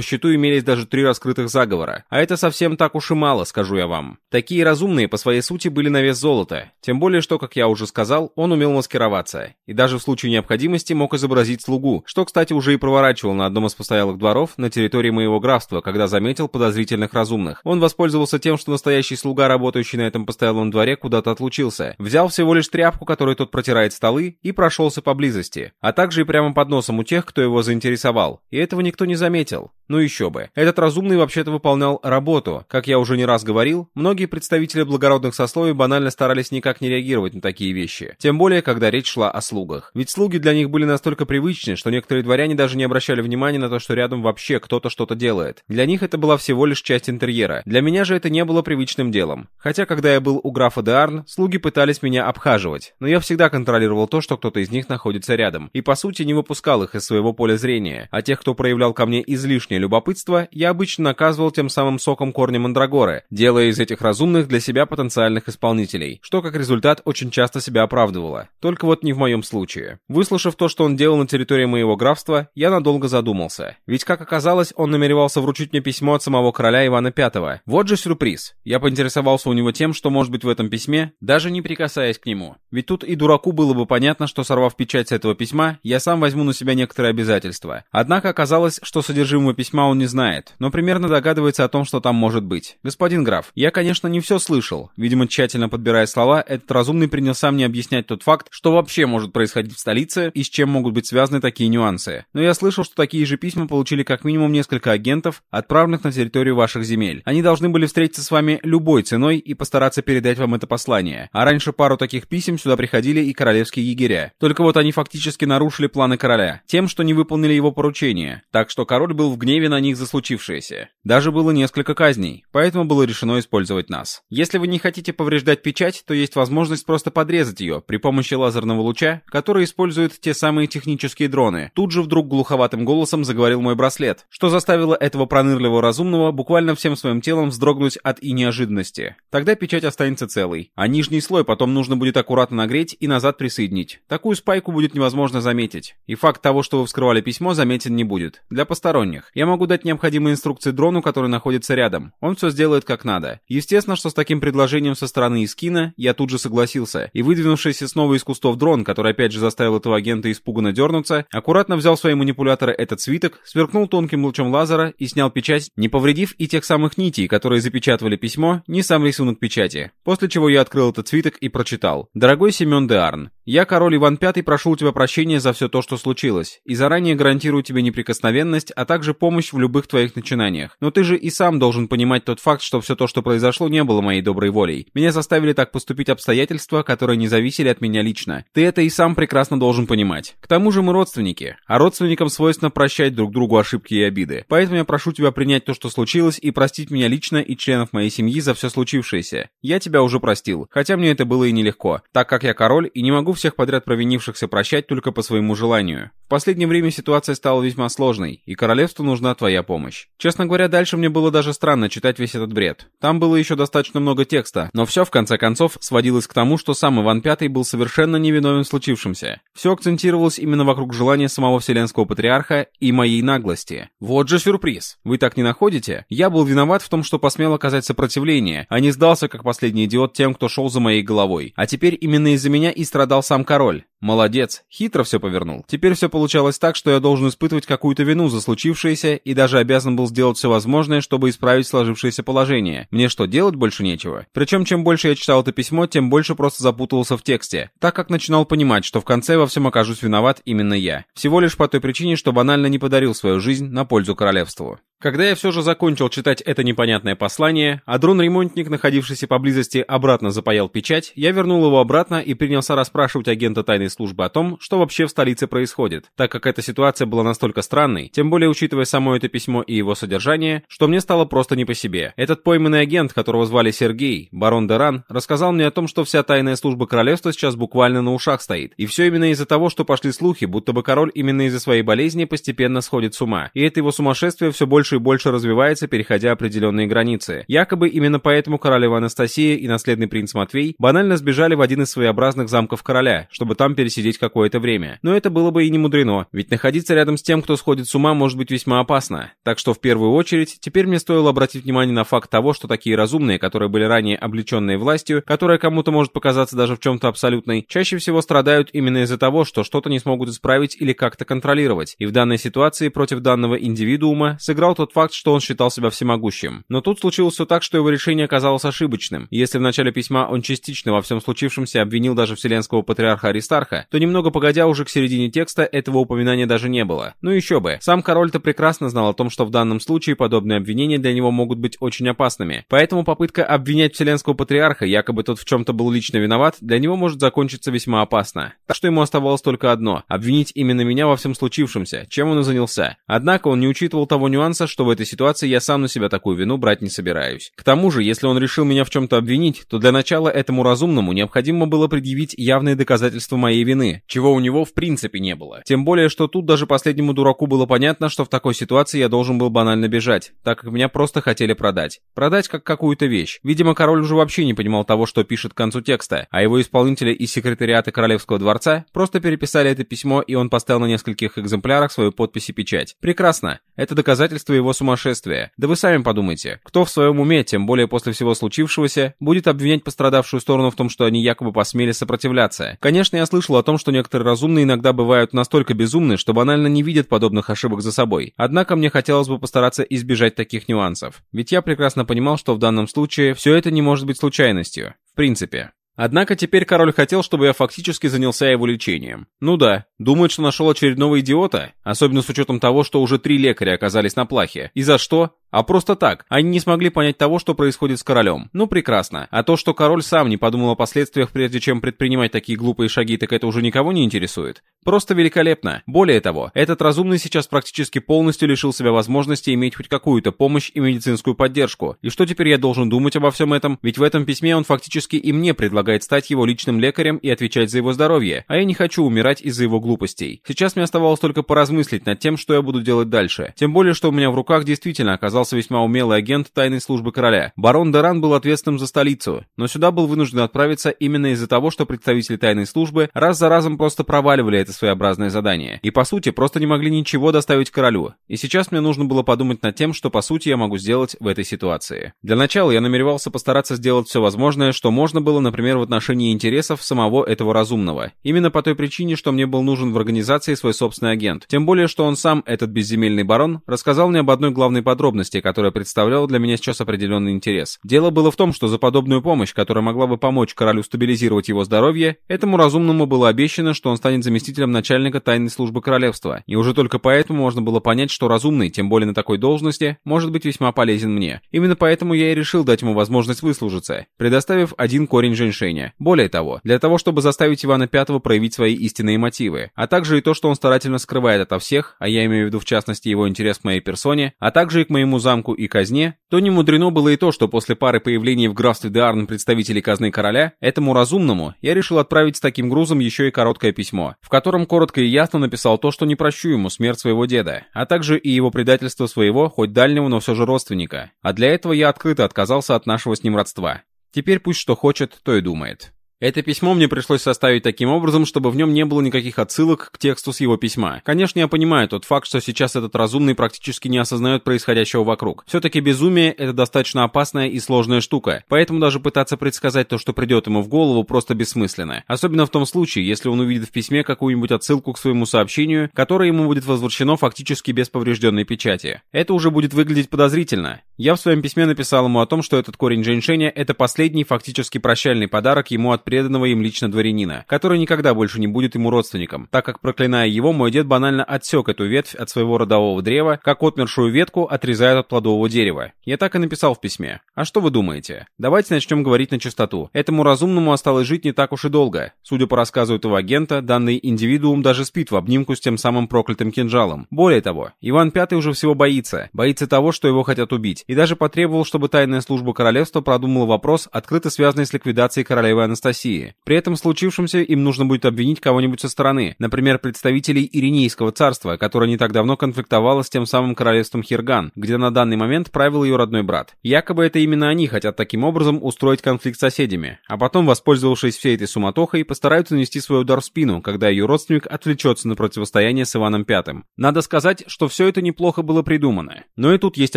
счету имелись даже три раскрытых заговора. А это совсем так уж и мало, скажу я вам. Такие разумные по своей сути были на вес золота, тем более что, как я уже сказал, он умел маскироваться, и даже в случае необходимости мог изобразить слугу, что, кстати, уже и проворачивал на одном из постоялых дворов на территории моего графства, когда заметил подозрительных разумных. Он воспользовался тем, что настоящий слуга, работающий на этом постоялом дворе, дворе куда-то отлучился. Взял всего лишь тряпку, которой тот протирает столы, и прошелся поблизости. А также и прямо под носом у тех, кто его заинтересовал. И этого никто не заметил. Ну еще бы. Этот разумный вообще-то выполнял работу. Как я уже не раз говорил, многие представители благородных сословий банально старались никак не реагировать на такие вещи. Тем более, когда речь шла о слугах. Ведь слуги для них были настолько привычны, что некоторые дворяне даже не обращали внимания на то, что рядом вообще кто-то что-то делает. Для них это была всего лишь часть интерьера. Для меня же это не было привычным делом. Хотя, когда я был у графа Деарн, слуги пытались меня обхаживать, но я всегда контролировал то, что кто-то из них находится рядом, и по сути не выпускал их из своего поля зрения, а тех, кто проявлял ко мне излишнее лишнее любопытство, я обычно наказывал тем самым соком корня мандрагоры, делая из этих разумных для себя потенциальных исполнителей, что как результат очень часто себя оправдывало. Только вот не в моем случае. Выслушав то, что он делал на территории моего графства, я надолго задумался. Ведь, как оказалось, он намеревался вручить мне письмо от самого короля Ивана V. Вот же сюрприз. Я поинтересовался у него тем, что может быть в этом письме, даже не прикасаясь к нему. Ведь тут и дураку было бы понятно, что сорвав печать с этого письма, я сам возьму на себя некоторые обязательства. Однако оказалось, что содержимое письма письма он не знает, но примерно догадывается о том, что там может быть. Господин граф, я, конечно, не все слышал. Видимо, тщательно подбирая слова, этот разумный принялся мне объяснять тот факт, что вообще может происходить в столице и с чем могут быть связаны такие нюансы. Но я слышал, что такие же письма получили как минимум несколько агентов, отправленных на территорию ваших земель. Они должны были встретиться с вами любой ценой и постараться передать вам это послание. А раньше пару таких писем сюда приходили и королевские егеря. Только вот они фактически нарушили планы короля, тем, что не выполнили его поручение. Так что король был в гневе гневе на них за случившееся. Даже было несколько казней, поэтому было решено использовать нас. Если вы не хотите повреждать печать, то есть возможность просто подрезать ее при помощи лазерного луча, который используют те самые технические дроны. Тут же вдруг глуховатым голосом заговорил мой браслет, что заставило этого пронырливого разумного буквально всем своим телом вздрогнуть от и неожиданности. Тогда печать останется целой, а нижний слой потом нужно будет аккуратно нагреть и назад присоединить. Такую спайку будет невозможно заметить. И факт того, что вы вскрывали письмо, заметен не будет. Для посторонних. Я могу дать необходимые инструкции дрону, который находится рядом. Он все сделает как надо. Естественно, что с таким предложением со стороны Искина я тут же согласился. И выдвинувшийся снова из кустов дрон, который опять же заставил этого агента испуганно дернуться, аккуратно взял свои манипуляторы этот свиток, сверкнул тонким лучом лазера и снял печать, не повредив и тех самых нитей, которые запечатывали письмо, ни сам рисунок печати. После чего я открыл этот свиток и прочитал. «Дорогой Семен де Арн, я, король Иван V, прошу у тебя прощения за все то, что случилось, и заранее гарантирую тебе неприкосновенность, а также помощь в любых твоих начинаниях. Но ты же и сам должен понимать тот факт, что все то, что произошло, не было моей доброй волей. Меня заставили так поступить обстоятельства, которые не зависели от меня лично. Ты это и сам прекрасно должен понимать. К тому же мы родственники, а родственникам свойственно прощать друг другу ошибки и обиды. Поэтому я прошу тебя принять то, что случилось, и простить меня лично и членов моей семьи за все случившееся. Я тебя уже простил, хотя мне это было и нелегко, так как я король и не могу всех подряд провинившихся прощать только по своему желанию. В последнее время ситуация стала весьма сложной, и королевству нужна твоя помощь. Честно говоря, дальше мне было даже странно читать весь этот бред. Там было еще достаточно много текста, но все в конце концов сводилось к тому, что сам Иван Пятый был совершенно невиновен в случившемся. Все акцентировалось именно вокруг желания самого Вселенского Патриарха и моей наглости. Вот же сюрприз. Вы так не находите? Я был виноват в том, что посмел оказать сопротивление, а не сдался как последний идиот тем, кто шел за моей головой. А теперь именно из-за меня и страдал сам король. Молодец, хитро все повернул. Теперь все получалось так, что я должен испытывать какую-то вину за случившееся и даже обязан был сделать все возможное, чтобы исправить сложившееся положение. Мне что, делать больше нечего? Причем, чем больше я читал это письмо, тем больше просто запутывался в тексте, так как начинал понимать, что в конце во всем окажусь виноват именно я. Всего лишь по той причине, что банально не подарил свою жизнь на пользу королевству. Когда я все же закончил читать это непонятное послание, а дрон-ремонтник, находившийся поблизости, обратно запаял печать, я вернул его обратно и принялся расспрашивать агента тайной службы о том, что вообще в столице происходит, так как эта ситуация была настолько странной, тем более учитывая само это письмо и его содержание, что мне стало просто не по себе. Этот пойманный агент, которого звали Сергей, барон Деран, рассказал мне о том, что вся тайная служба королевства сейчас буквально на ушах стоит, и все именно из-за того, что пошли слухи, будто бы король именно из-за своей болезни постепенно сходит с ума, и это его сумасшествие все больше и больше развивается, переходя определенные границы. Якобы именно поэтому королева Анастасия и наследный принц Матвей банально сбежали в один из своеобразных замков короля, чтобы там пересидеть какое-то время. Но это было бы и не мудрено, ведь находиться рядом с тем, кто сходит с ума, может быть весьма опасно. Так что в первую очередь, теперь мне стоило обратить внимание на факт того, что такие разумные, которые были ранее облеченные властью, которая кому-то может показаться даже в чем-то абсолютной, чаще всего страдают именно из-за того, что что-то не смогут исправить или как-то контролировать. И в данной ситуации против данного индивидуума сыграл тот факт, что он считал себя всемогущим. Но тут случилось все так, что его решение оказалось ошибочным. если в начале письма он частично во всем случившемся обвинил даже вселенского патриарха Аристарха, то немного погодя уже к середине текста этого упоминания даже не было. Ну еще бы, сам король-то прекрасно знал о том, что в данном случае подобные обвинения для него могут быть очень опасными. Поэтому попытка обвинять вселенского патриарха, якобы тот в чем-то был лично виноват, для него может закончиться весьма опасно. Так что ему оставалось только одно – обвинить именно меня во всем случившемся, чем он и занялся. Однако он не учитывал того нюанса, что в этой ситуации я сам на себя такую вину брать не собираюсь. К тому же, если он решил меня в чем-то обвинить, то для начала этому разумному необходимо было предъявить явные доказательства моей вины, чего у него в принципе не было. Тем более, что тут даже последнему дураку было понятно, что в такой ситуации я должен был банально бежать, так как меня просто хотели продать. Продать как какую-то вещь. Видимо, король уже вообще не понимал того, что пишет к концу текста, а его исполнители из секретариата Королевского дворца просто переписали это письмо, и он поставил на нескольких экземплярах свою подпись и печать. Прекрасно. Это доказательство его сумасшествия. Да вы сами подумайте, кто в своем уме, тем более после всего случившегося, будет обвинять пострадавшую сторону в том, что они якобы посмели сопротивляться? Конечно, я слышал о том, что некоторые разумные иногда бывают настолько безумны, что банально не видят подобных ошибок за собой. Однако мне хотелось бы постараться избежать таких нюансов. Ведь я прекрасно понимал, что в данном случае все это не может быть случайностью. В принципе. Однако теперь король хотел, чтобы я фактически занялся его лечением. Ну да, думает, что нашел очередного идиота, особенно с учетом того, что уже три лекаря оказались на плахе. И за что? А просто так. Они не смогли понять того, что происходит с королем. Ну прекрасно. А то, что король сам не подумал о последствиях, прежде чем предпринимать такие глупые шаги, так это уже никого не интересует. Просто великолепно. Более того, этот разумный сейчас практически полностью лишил себя возможности иметь хоть какую-то помощь и медицинскую поддержку. И что теперь я должен думать обо всем этом? Ведь в этом письме он фактически и мне предлагает стать его личным лекарем и отвечать за его здоровье. А я не хочу умирать из-за его глупостей. Сейчас мне оставалось только поразмыслить над тем, что я буду делать дальше. Тем более, что у меня в руках действительно оказался весьма умелый агент тайной службы короля. Барон Даран был ответственным за столицу, но сюда был вынужден отправиться именно из-за того, что представители тайной службы раз за разом просто проваливали это своеобразное задание. И по сути просто не могли ничего доставить королю. И сейчас мне нужно было подумать над тем, что по сути я могу сделать в этой ситуации. Для начала я намеревался постараться сделать все возможное, что можно было, например, в отношении интересов самого этого разумного. Именно по той причине, что мне был нужен в организации свой собственный агент. Тем более, что он сам, этот безземельный барон, рассказал мне об одной главной подробности, которая представляла для меня сейчас определенный интерес. Дело было в том, что за подобную помощь, которая могла бы помочь королю стабилизировать его здоровье, этому разумному было обещано, что он станет заместителем начальника тайной службы королевства, и уже только поэтому можно было понять, что разумный, тем более на такой должности, может быть весьма полезен мне. Именно поэтому я и решил дать ему возможность выслужиться, предоставив один корень женьшень Джиншеня. Более того, для того, чтобы заставить Ивана V проявить свои истинные мотивы, а также и то, что он старательно скрывает ото всех, а я имею в виду в частности его интерес к моей персоне, а также и к моему замку и казне, то не мудрено было и то, что после пары появлений в графстве Деарн представителей казны короля, этому разумному я решил отправить с таким грузом еще и короткое письмо, в котором коротко и ясно написал то, что не прощу ему смерть своего деда, а также и его предательство своего, хоть дальнего, но все же родственника. А для этого я открыто отказался от нашего с ним родства. Теперь пусть что хочет, то и думает. Это письмо мне пришлось составить таким образом, чтобы в нем не было никаких отсылок к тексту с его письма. Конечно, я понимаю тот факт, что сейчас этот разумный практически не осознает происходящего вокруг. Все-таки безумие — это достаточно опасная и сложная штука, поэтому даже пытаться предсказать то, что придет ему в голову, просто бессмысленно. Особенно в том случае, если он увидит в письме какую-нибудь отсылку к своему сообщению, которое ему будет возвращено фактически без поврежденной печати. Это уже будет выглядеть подозрительно. Я в своем письме написал ему о том, что этот корень женьшеня — это последний фактически прощальный подарок ему от преданного им лично дворянина, который никогда больше не будет ему родственником, так как, проклиная его, мой дед банально отсек эту ветвь от своего родового древа, как отмершую ветку отрезают от плодового дерева. Я так и написал в письме. А что вы думаете? Давайте начнем говорить на чистоту. Этому разумному осталось жить не так уж и долго. Судя по рассказу этого агента, данный индивидуум даже спит в обнимку с тем самым проклятым кинжалом. Более того, Иван Пятый уже всего боится. Боится того, что его хотят убить. И даже потребовал, чтобы тайная служба королевства продумала вопрос, открыто связанный с ликвидацией королевы Анастасии Анастасии. При этом случившемся им нужно будет обвинить кого-нибудь со стороны, например, представителей Иринейского царства, которое не так давно конфликтовало с тем самым королевством Хирган, где на данный момент правил ее родной брат. Якобы это именно они хотят таким образом устроить конфликт с соседями, а потом, воспользовавшись всей этой суматохой, постараются нанести свой удар в спину, когда ее родственник отвлечется на противостояние с Иваном Пятым. Надо сказать, что все это неплохо было придумано. Но и тут есть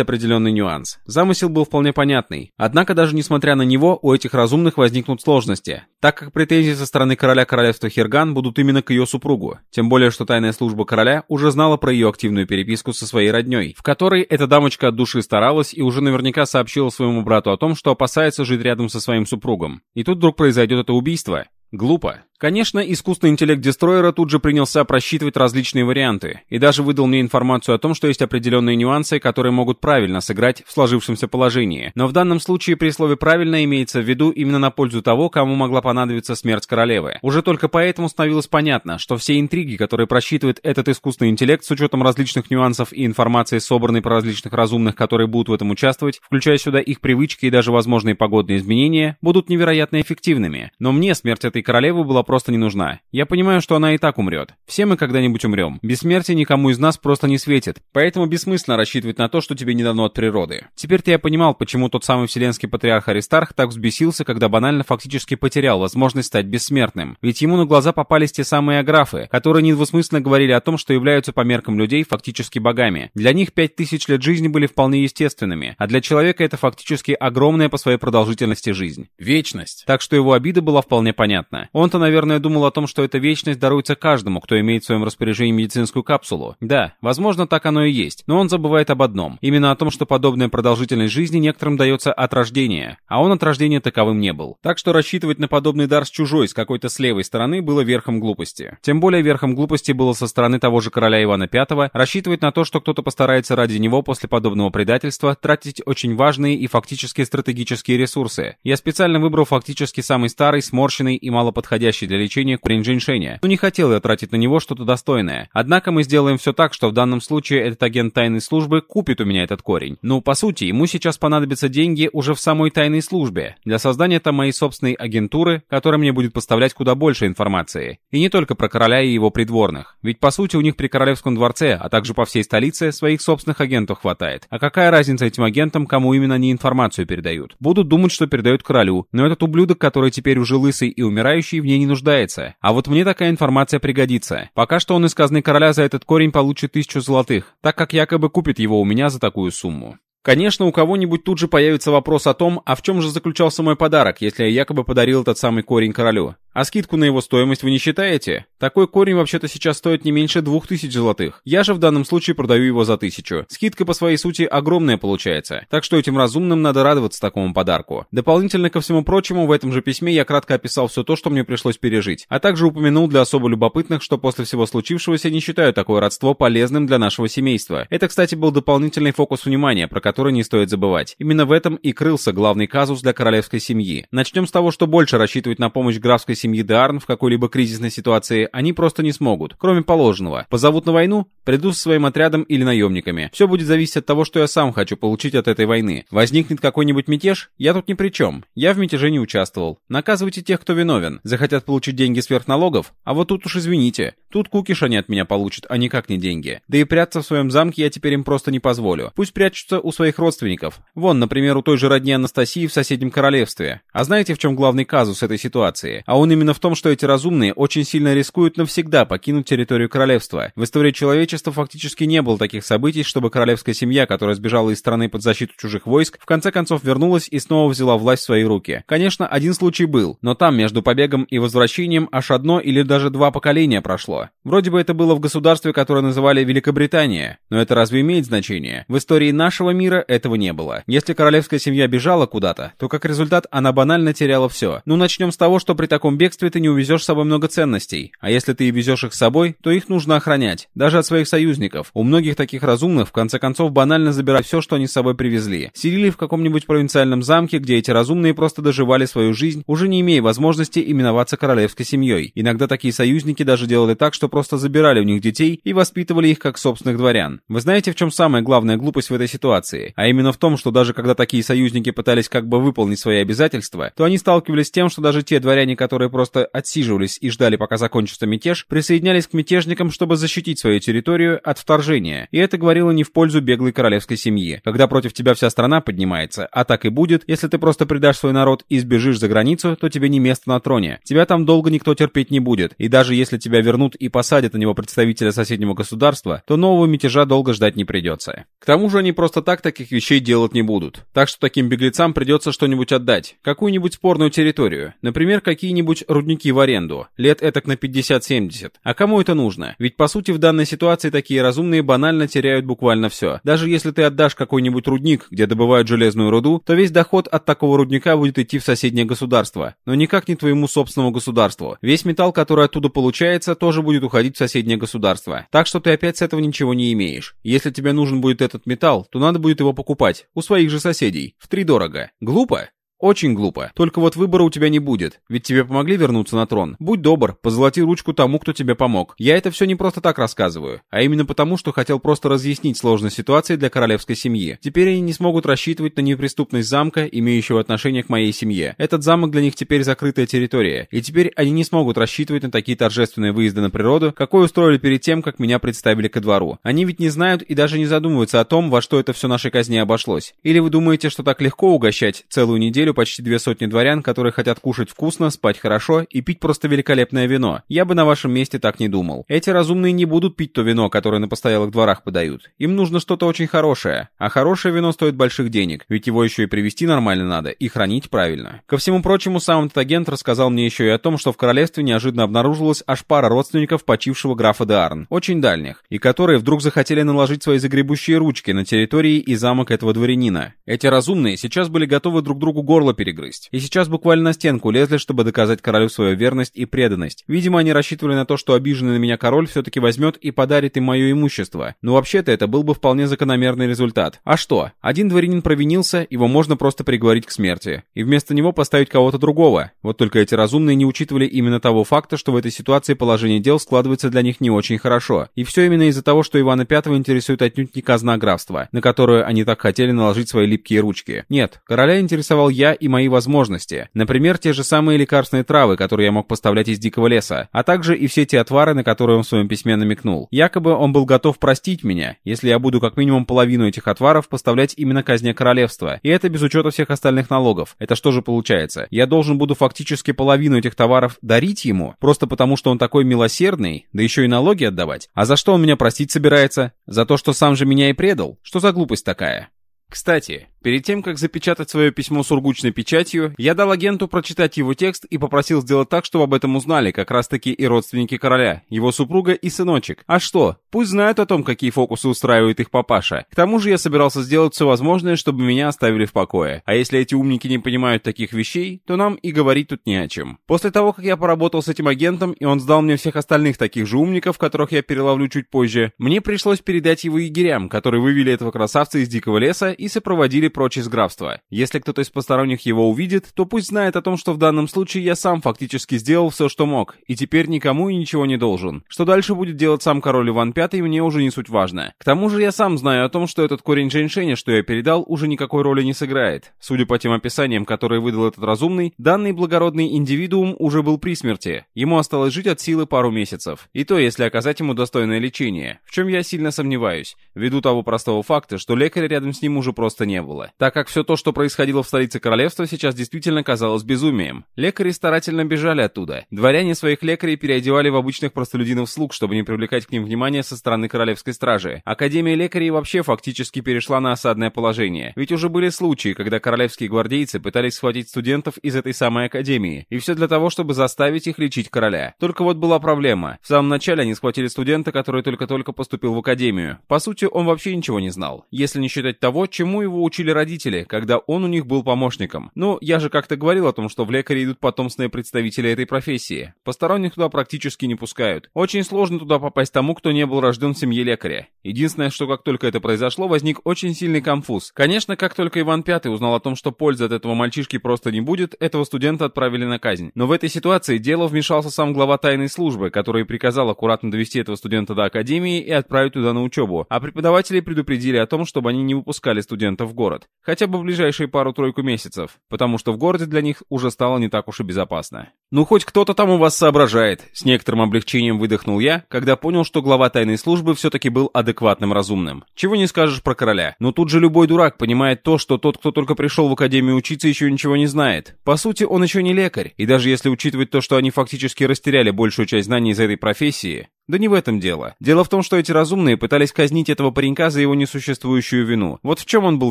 определенный нюанс. Замысел был вполне понятный. Однако даже несмотря на него, у этих разумных возникнут сложности так как претензии со стороны короля королевства Хирган будут именно к ее супругу, тем более что тайная служба короля уже знала про ее активную переписку со своей родней, в которой эта дамочка от души старалась и уже наверняка сообщила своему брату о том, что опасается жить рядом со своим супругом. И тут вдруг произойдет это убийство. Глупо. Конечно, искусственный интеллект Дестройера тут же принялся просчитывать различные варианты, и даже выдал мне информацию о том, что есть определенные нюансы, которые могут правильно сыграть в сложившемся положении. Но в данном случае при слове «правильно» имеется в виду именно на пользу того, кому могла понадобиться смерть королевы. Уже только поэтому становилось понятно, что все интриги, которые просчитывает этот искусственный интеллект с учетом различных нюансов и информации, собранной про различных разумных, которые будут в этом участвовать, включая сюда их привычки и даже возможные погодные изменения, будут невероятно эффективными. Но мне смерть этой королевы была просто не нужна. Я понимаю, что она и так умрет. Все мы когда-нибудь умрем. Бессмертие никому из нас просто не светит. Поэтому бессмысленно рассчитывать на то, что тебе не дано от природы. Теперь-то я понимал, почему тот самый вселенский патриарх Аристарх так взбесился, когда банально фактически потерял возможность стать бессмертным. Ведь ему на глаза попались те самые аграфы, которые недвусмысленно говорили о том, что являются по меркам людей фактически богами. Для них пять тысяч лет жизни были вполне естественными, а для человека это фактически огромная по своей продолжительности жизнь. Вечность. Так что его обида была вполне понятна. Он-то, наверное, думал, думал о том, что эта вечность даруется каждому, кто имеет в своем распоряжении медицинскую капсулу. Да, возможно, так оно и есть, но он забывает об одном. Именно о том, что подобная продолжительность жизни некоторым дается от рождения, а он от рождения таковым не был. Так что рассчитывать на подобный дар с чужой, с какой-то с левой стороны, было верхом глупости. Тем более верхом глупости было со стороны того же короля Ивана V рассчитывать на то, что кто-то постарается ради него после подобного предательства тратить очень важные и фактически стратегические ресурсы. Я специально выбрал фактически самый старый, сморщенный и малоподходящий для лечения женьшеня, но не хотел я тратить на него что-то достойное. Однако мы сделаем все так, что в данном случае этот агент тайной службы купит у меня этот корень. Ну, по сути, ему сейчас понадобятся деньги уже в самой тайной службе, для создания там моей собственной агентуры, которая мне будет поставлять куда больше информации. И не только про короля и его придворных. Ведь по сути у них при королевском дворце, а также по всей столице, своих собственных агентов хватает. А какая разница этим агентам, кому именно они информацию передают? Будут думать, что передают королю, но этот ублюдок, который теперь уже лысый и умирающий, в ней не нуждается является. А вот мне такая информация пригодится. Пока что он из казны короля за этот корень получит тысячу золотых, так как якобы купит его у меня за такую сумму. Конечно, у кого-нибудь тут же появится вопрос о том, а в чем же заключался мой подарок, если я якобы подарил этот самый корень королю. А скидку на его стоимость вы не считаете? Такой корень вообще-то сейчас стоит не меньше двух тысяч золотых. Я же в данном случае продаю его за тысячу. Скидка по своей сути огромная получается. Так что этим разумным надо радоваться такому подарку. Дополнительно ко всему прочему, в этом же письме я кратко описал все то, что мне пришлось пережить. А также упомянул для особо любопытных, что после всего случившегося не считаю такое родство полезным для нашего семейства. Это, кстати, был дополнительный фокус внимания, про который не стоит забывать. Именно в этом и крылся главный казус для королевской семьи. Начнем с того, что больше рассчитывать на помощь графской семьи Деарн в какой-либо кризисной ситуации они просто не смогут, кроме положенного. Позовут на войну, приду со своим отрядом или наемниками. Все будет зависеть от того, что я сам хочу получить от этой войны. Возникнет какой-нибудь мятеж, я тут ни при чем. Я в мятеже не участвовал. Наказывайте тех, кто виновен. Захотят получить деньги сверх налогов? А вот тут уж извините. Тут кукиш они от меня получат, а никак не деньги. Да и прятаться в своем замке я теперь им просто не позволю. Пусть прячутся у своих родственников. Вон, например, у той же родни Анастасии в соседнем королевстве. А знаете, в чем главный казус этой ситуации? А он именно в том, что эти разумные очень сильно рискуют навсегда покинуть территорию королевства. В истории человечества фактически не было таких событий, чтобы королевская семья, которая сбежала из страны под защиту чужих войск, в конце концов вернулась и снова взяла власть в свои руки. Конечно, один случай был, но там между побегом и возвращением аж одно или даже два поколения прошло. Вроде бы это было в государстве, которое называли Великобритания, но это разве имеет значение? В истории нашего мира этого не было. Если королевская семья бежала куда-то, то как результат она банально теряла все. Ну начнем с того, что при таком бегстве ты не увезешь с собой много ценностей, а если ты и везешь их с собой, то их нужно охранять, даже от своих союзников. У многих таких разумных в конце концов банально забирать все, что они с собой привезли. Селили в каком-нибудь провинциальном замке, где эти разумные просто доживали свою жизнь, уже не имея возможности именоваться королевской семьей. Иногда такие союзники даже делали так, что просто забирали у них детей и воспитывали их как собственных дворян. Вы знаете, в чем самая главная глупость в этой ситуации? А именно в том, что даже когда такие союзники пытались как бы выполнить свои обязательства, то они сталкивались с тем, что даже те дворяне, которые просто отсиживались и ждали, пока закончится мятеж, присоединялись к мятежникам, чтобы защитить свою территорию от вторжения. И это говорило не в пользу беглой королевской семьи. Когда против тебя вся страна поднимается, а так и будет, если ты просто предашь свой народ и сбежишь за границу, то тебе не место на троне. Тебя там долго никто терпеть не будет. И даже если тебя вернут и посадят на него представителя соседнего государства, то нового мятежа долго ждать не придется. К тому же они просто так таких вещей делать не будут. Так что таким беглецам придется что-нибудь отдать. Какую-нибудь спорную территорию. Например, какие-нибудь рудники в аренду. Лет этак на 50-70. А кому это нужно? Ведь по сути в данной ситуации такие разумные банально теряют буквально все. Даже если ты отдашь какой-нибудь рудник, где добывают железную руду, то весь доход от такого рудника будет идти в соседнее государство. Но никак не твоему собственному государству. Весь металл, который оттуда получается, тоже будет уходить в соседнее государство. Так что ты опять с этого ничего не имеешь. Если тебе нужен будет этот металл, то надо будет его покупать. У своих же соседей. В три дорого. Глупо? Очень глупо. Только вот выбора у тебя не будет, ведь тебе помогли вернуться на трон. Будь добр, позолоти ручку тому, кто тебе помог. Я это все не просто так рассказываю, а именно потому, что хотел просто разъяснить сложность ситуации для королевской семьи. Теперь они не смогут рассчитывать на неприступность замка, имеющего отношение к моей семье. Этот замок для них теперь закрытая территория, и теперь они не смогут рассчитывать на такие торжественные выезды на природу, какой устроили перед тем, как меня представили ко двору. Они ведь не знают и даже не задумываются о том, во что это все нашей казне обошлось. Или вы думаете, что так легко угощать целую неделю неделю почти две сотни дворян, которые хотят кушать вкусно, спать хорошо и пить просто великолепное вино. Я бы на вашем месте так не думал. Эти разумные не будут пить то вино, которое на постоялых дворах подают. Им нужно что-то очень хорошее. А хорошее вино стоит больших денег, ведь его еще и привезти нормально надо и хранить правильно. Ко всему прочему, сам этот агент рассказал мне еще и о том, что в королевстве неожиданно обнаружилась аж пара родственников почившего графа де Арн, очень дальних, и которые вдруг захотели наложить свои загребущие ручки на территории и замок этого дворянина. Эти разумные сейчас были готовы друг другу горло горло перегрызть. И сейчас буквально на стенку лезли, чтобы доказать королю свою верность и преданность. Видимо, они рассчитывали на то, что обиженный на меня король все-таки возьмет и подарит им мое имущество. Но вообще-то это был бы вполне закономерный результат. А что? Один дворянин провинился, его можно просто приговорить к смерти. И вместо него поставить кого-то другого. Вот только эти разумные не учитывали именно того факта, что в этой ситуации положение дел складывается для них не очень хорошо. И все именно из-за того, что Ивана Пятого интересует отнюдь не казна графства, на которую они так хотели наложить свои липкие ручки. Нет, короля интересовал я и мои возможности. Например, те же самые лекарственные травы, которые я мог поставлять из дикого леса, а также и все те отвары, на которые он в своем письме намекнул. Якобы он был готов простить меня, если я буду как минимум половину этих отваров поставлять именно казне королевства. И это без учета всех остальных налогов. Это что же получается? Я должен буду фактически половину этих товаров дарить ему, просто потому что он такой милосердный, да еще и налоги отдавать. А за что он меня простить собирается? За то, что сам же меня и предал? Что за глупость такая? Кстати, Перед тем, как запечатать свое письмо с ургучной печатью, я дал агенту прочитать его текст и попросил сделать так, чтобы об этом узнали как раз-таки и родственники короля, его супруга и сыночек. А что? Пусть знают о том, какие фокусы устраивает их папаша. К тому же я собирался сделать все возможное, чтобы меня оставили в покое. А если эти умники не понимают таких вещей, то нам и говорить тут не о чем. После того, как я поработал с этим агентом, и он сдал мне всех остальных таких же умников, которых я переловлю чуть позже, мне пришлось передать его егерям, которые вывели этого красавца из дикого леса и сопроводили прочь из графства. Если кто-то из посторонних его увидит, то пусть знает о том, что в данном случае я сам фактически сделал все, что мог, и теперь никому и ничего не должен. Что дальше будет делать сам король Иван V, мне уже не суть важно. К тому же я сам знаю о том, что этот корень женьшеня, что я передал, уже никакой роли не сыграет. Судя по тем описаниям, которые выдал этот разумный, данный благородный индивидуум уже был при смерти. Ему осталось жить от силы пару месяцев. И то, если оказать ему достойное лечение, в чем я сильно сомневаюсь, ввиду того простого факта, что лекаря рядом с ним уже просто не было. Так как все то, что происходило в столице королевства, сейчас действительно казалось безумием. Лекари старательно бежали оттуда. Дворяне своих лекарей переодевали в обычных простолюдинов-слуг, чтобы не привлекать к ним внимания со стороны королевской стражи. Академия лекарей вообще фактически перешла на осадное положение. Ведь уже были случаи, когда королевские гвардейцы пытались схватить студентов из этой самой академии. И все для того, чтобы заставить их лечить короля. Только вот была проблема. В самом начале они схватили студента, который только-только поступил в академию. По сути, он вообще ничего не знал. Если не считать того, чему его учили родители, когда он у них был помощником. Ну, я же как-то говорил о том, что в лекаре идут потомственные представители этой профессии. Посторонних туда практически не пускают. Очень сложно туда попасть тому, кто не был рожден в семье лекаря. Единственное, что как только это произошло, возник очень сильный конфуз. Конечно, как только Иван V узнал о том, что пользы от этого мальчишки просто не будет, этого студента отправили на казнь. Но в этой ситуации дело вмешался сам глава тайной службы, который приказал аккуратно довести этого студента до академии и отправить туда на учебу, а преподаватели предупредили о том, чтобы они не выпускали студентов в город. Хотя бы в ближайшие пару-тройку месяцев, потому что в городе для них уже стало не так уж и безопасно. «Ну, хоть кто-то там у вас соображает», — с некоторым облегчением выдохнул я, когда понял, что глава тайной службы все-таки был адекватным разумным. Чего не скажешь про короля. Но тут же любой дурак понимает то, что тот, кто только пришел в академию учиться, еще ничего не знает. По сути, он еще не лекарь, и даже если учитывать то, что они фактически растеряли большую часть знаний из этой профессии, да не в этом дело. Дело в том, что эти разумные пытались казнить этого паренька за его несуществующую вину. Вот в чем он был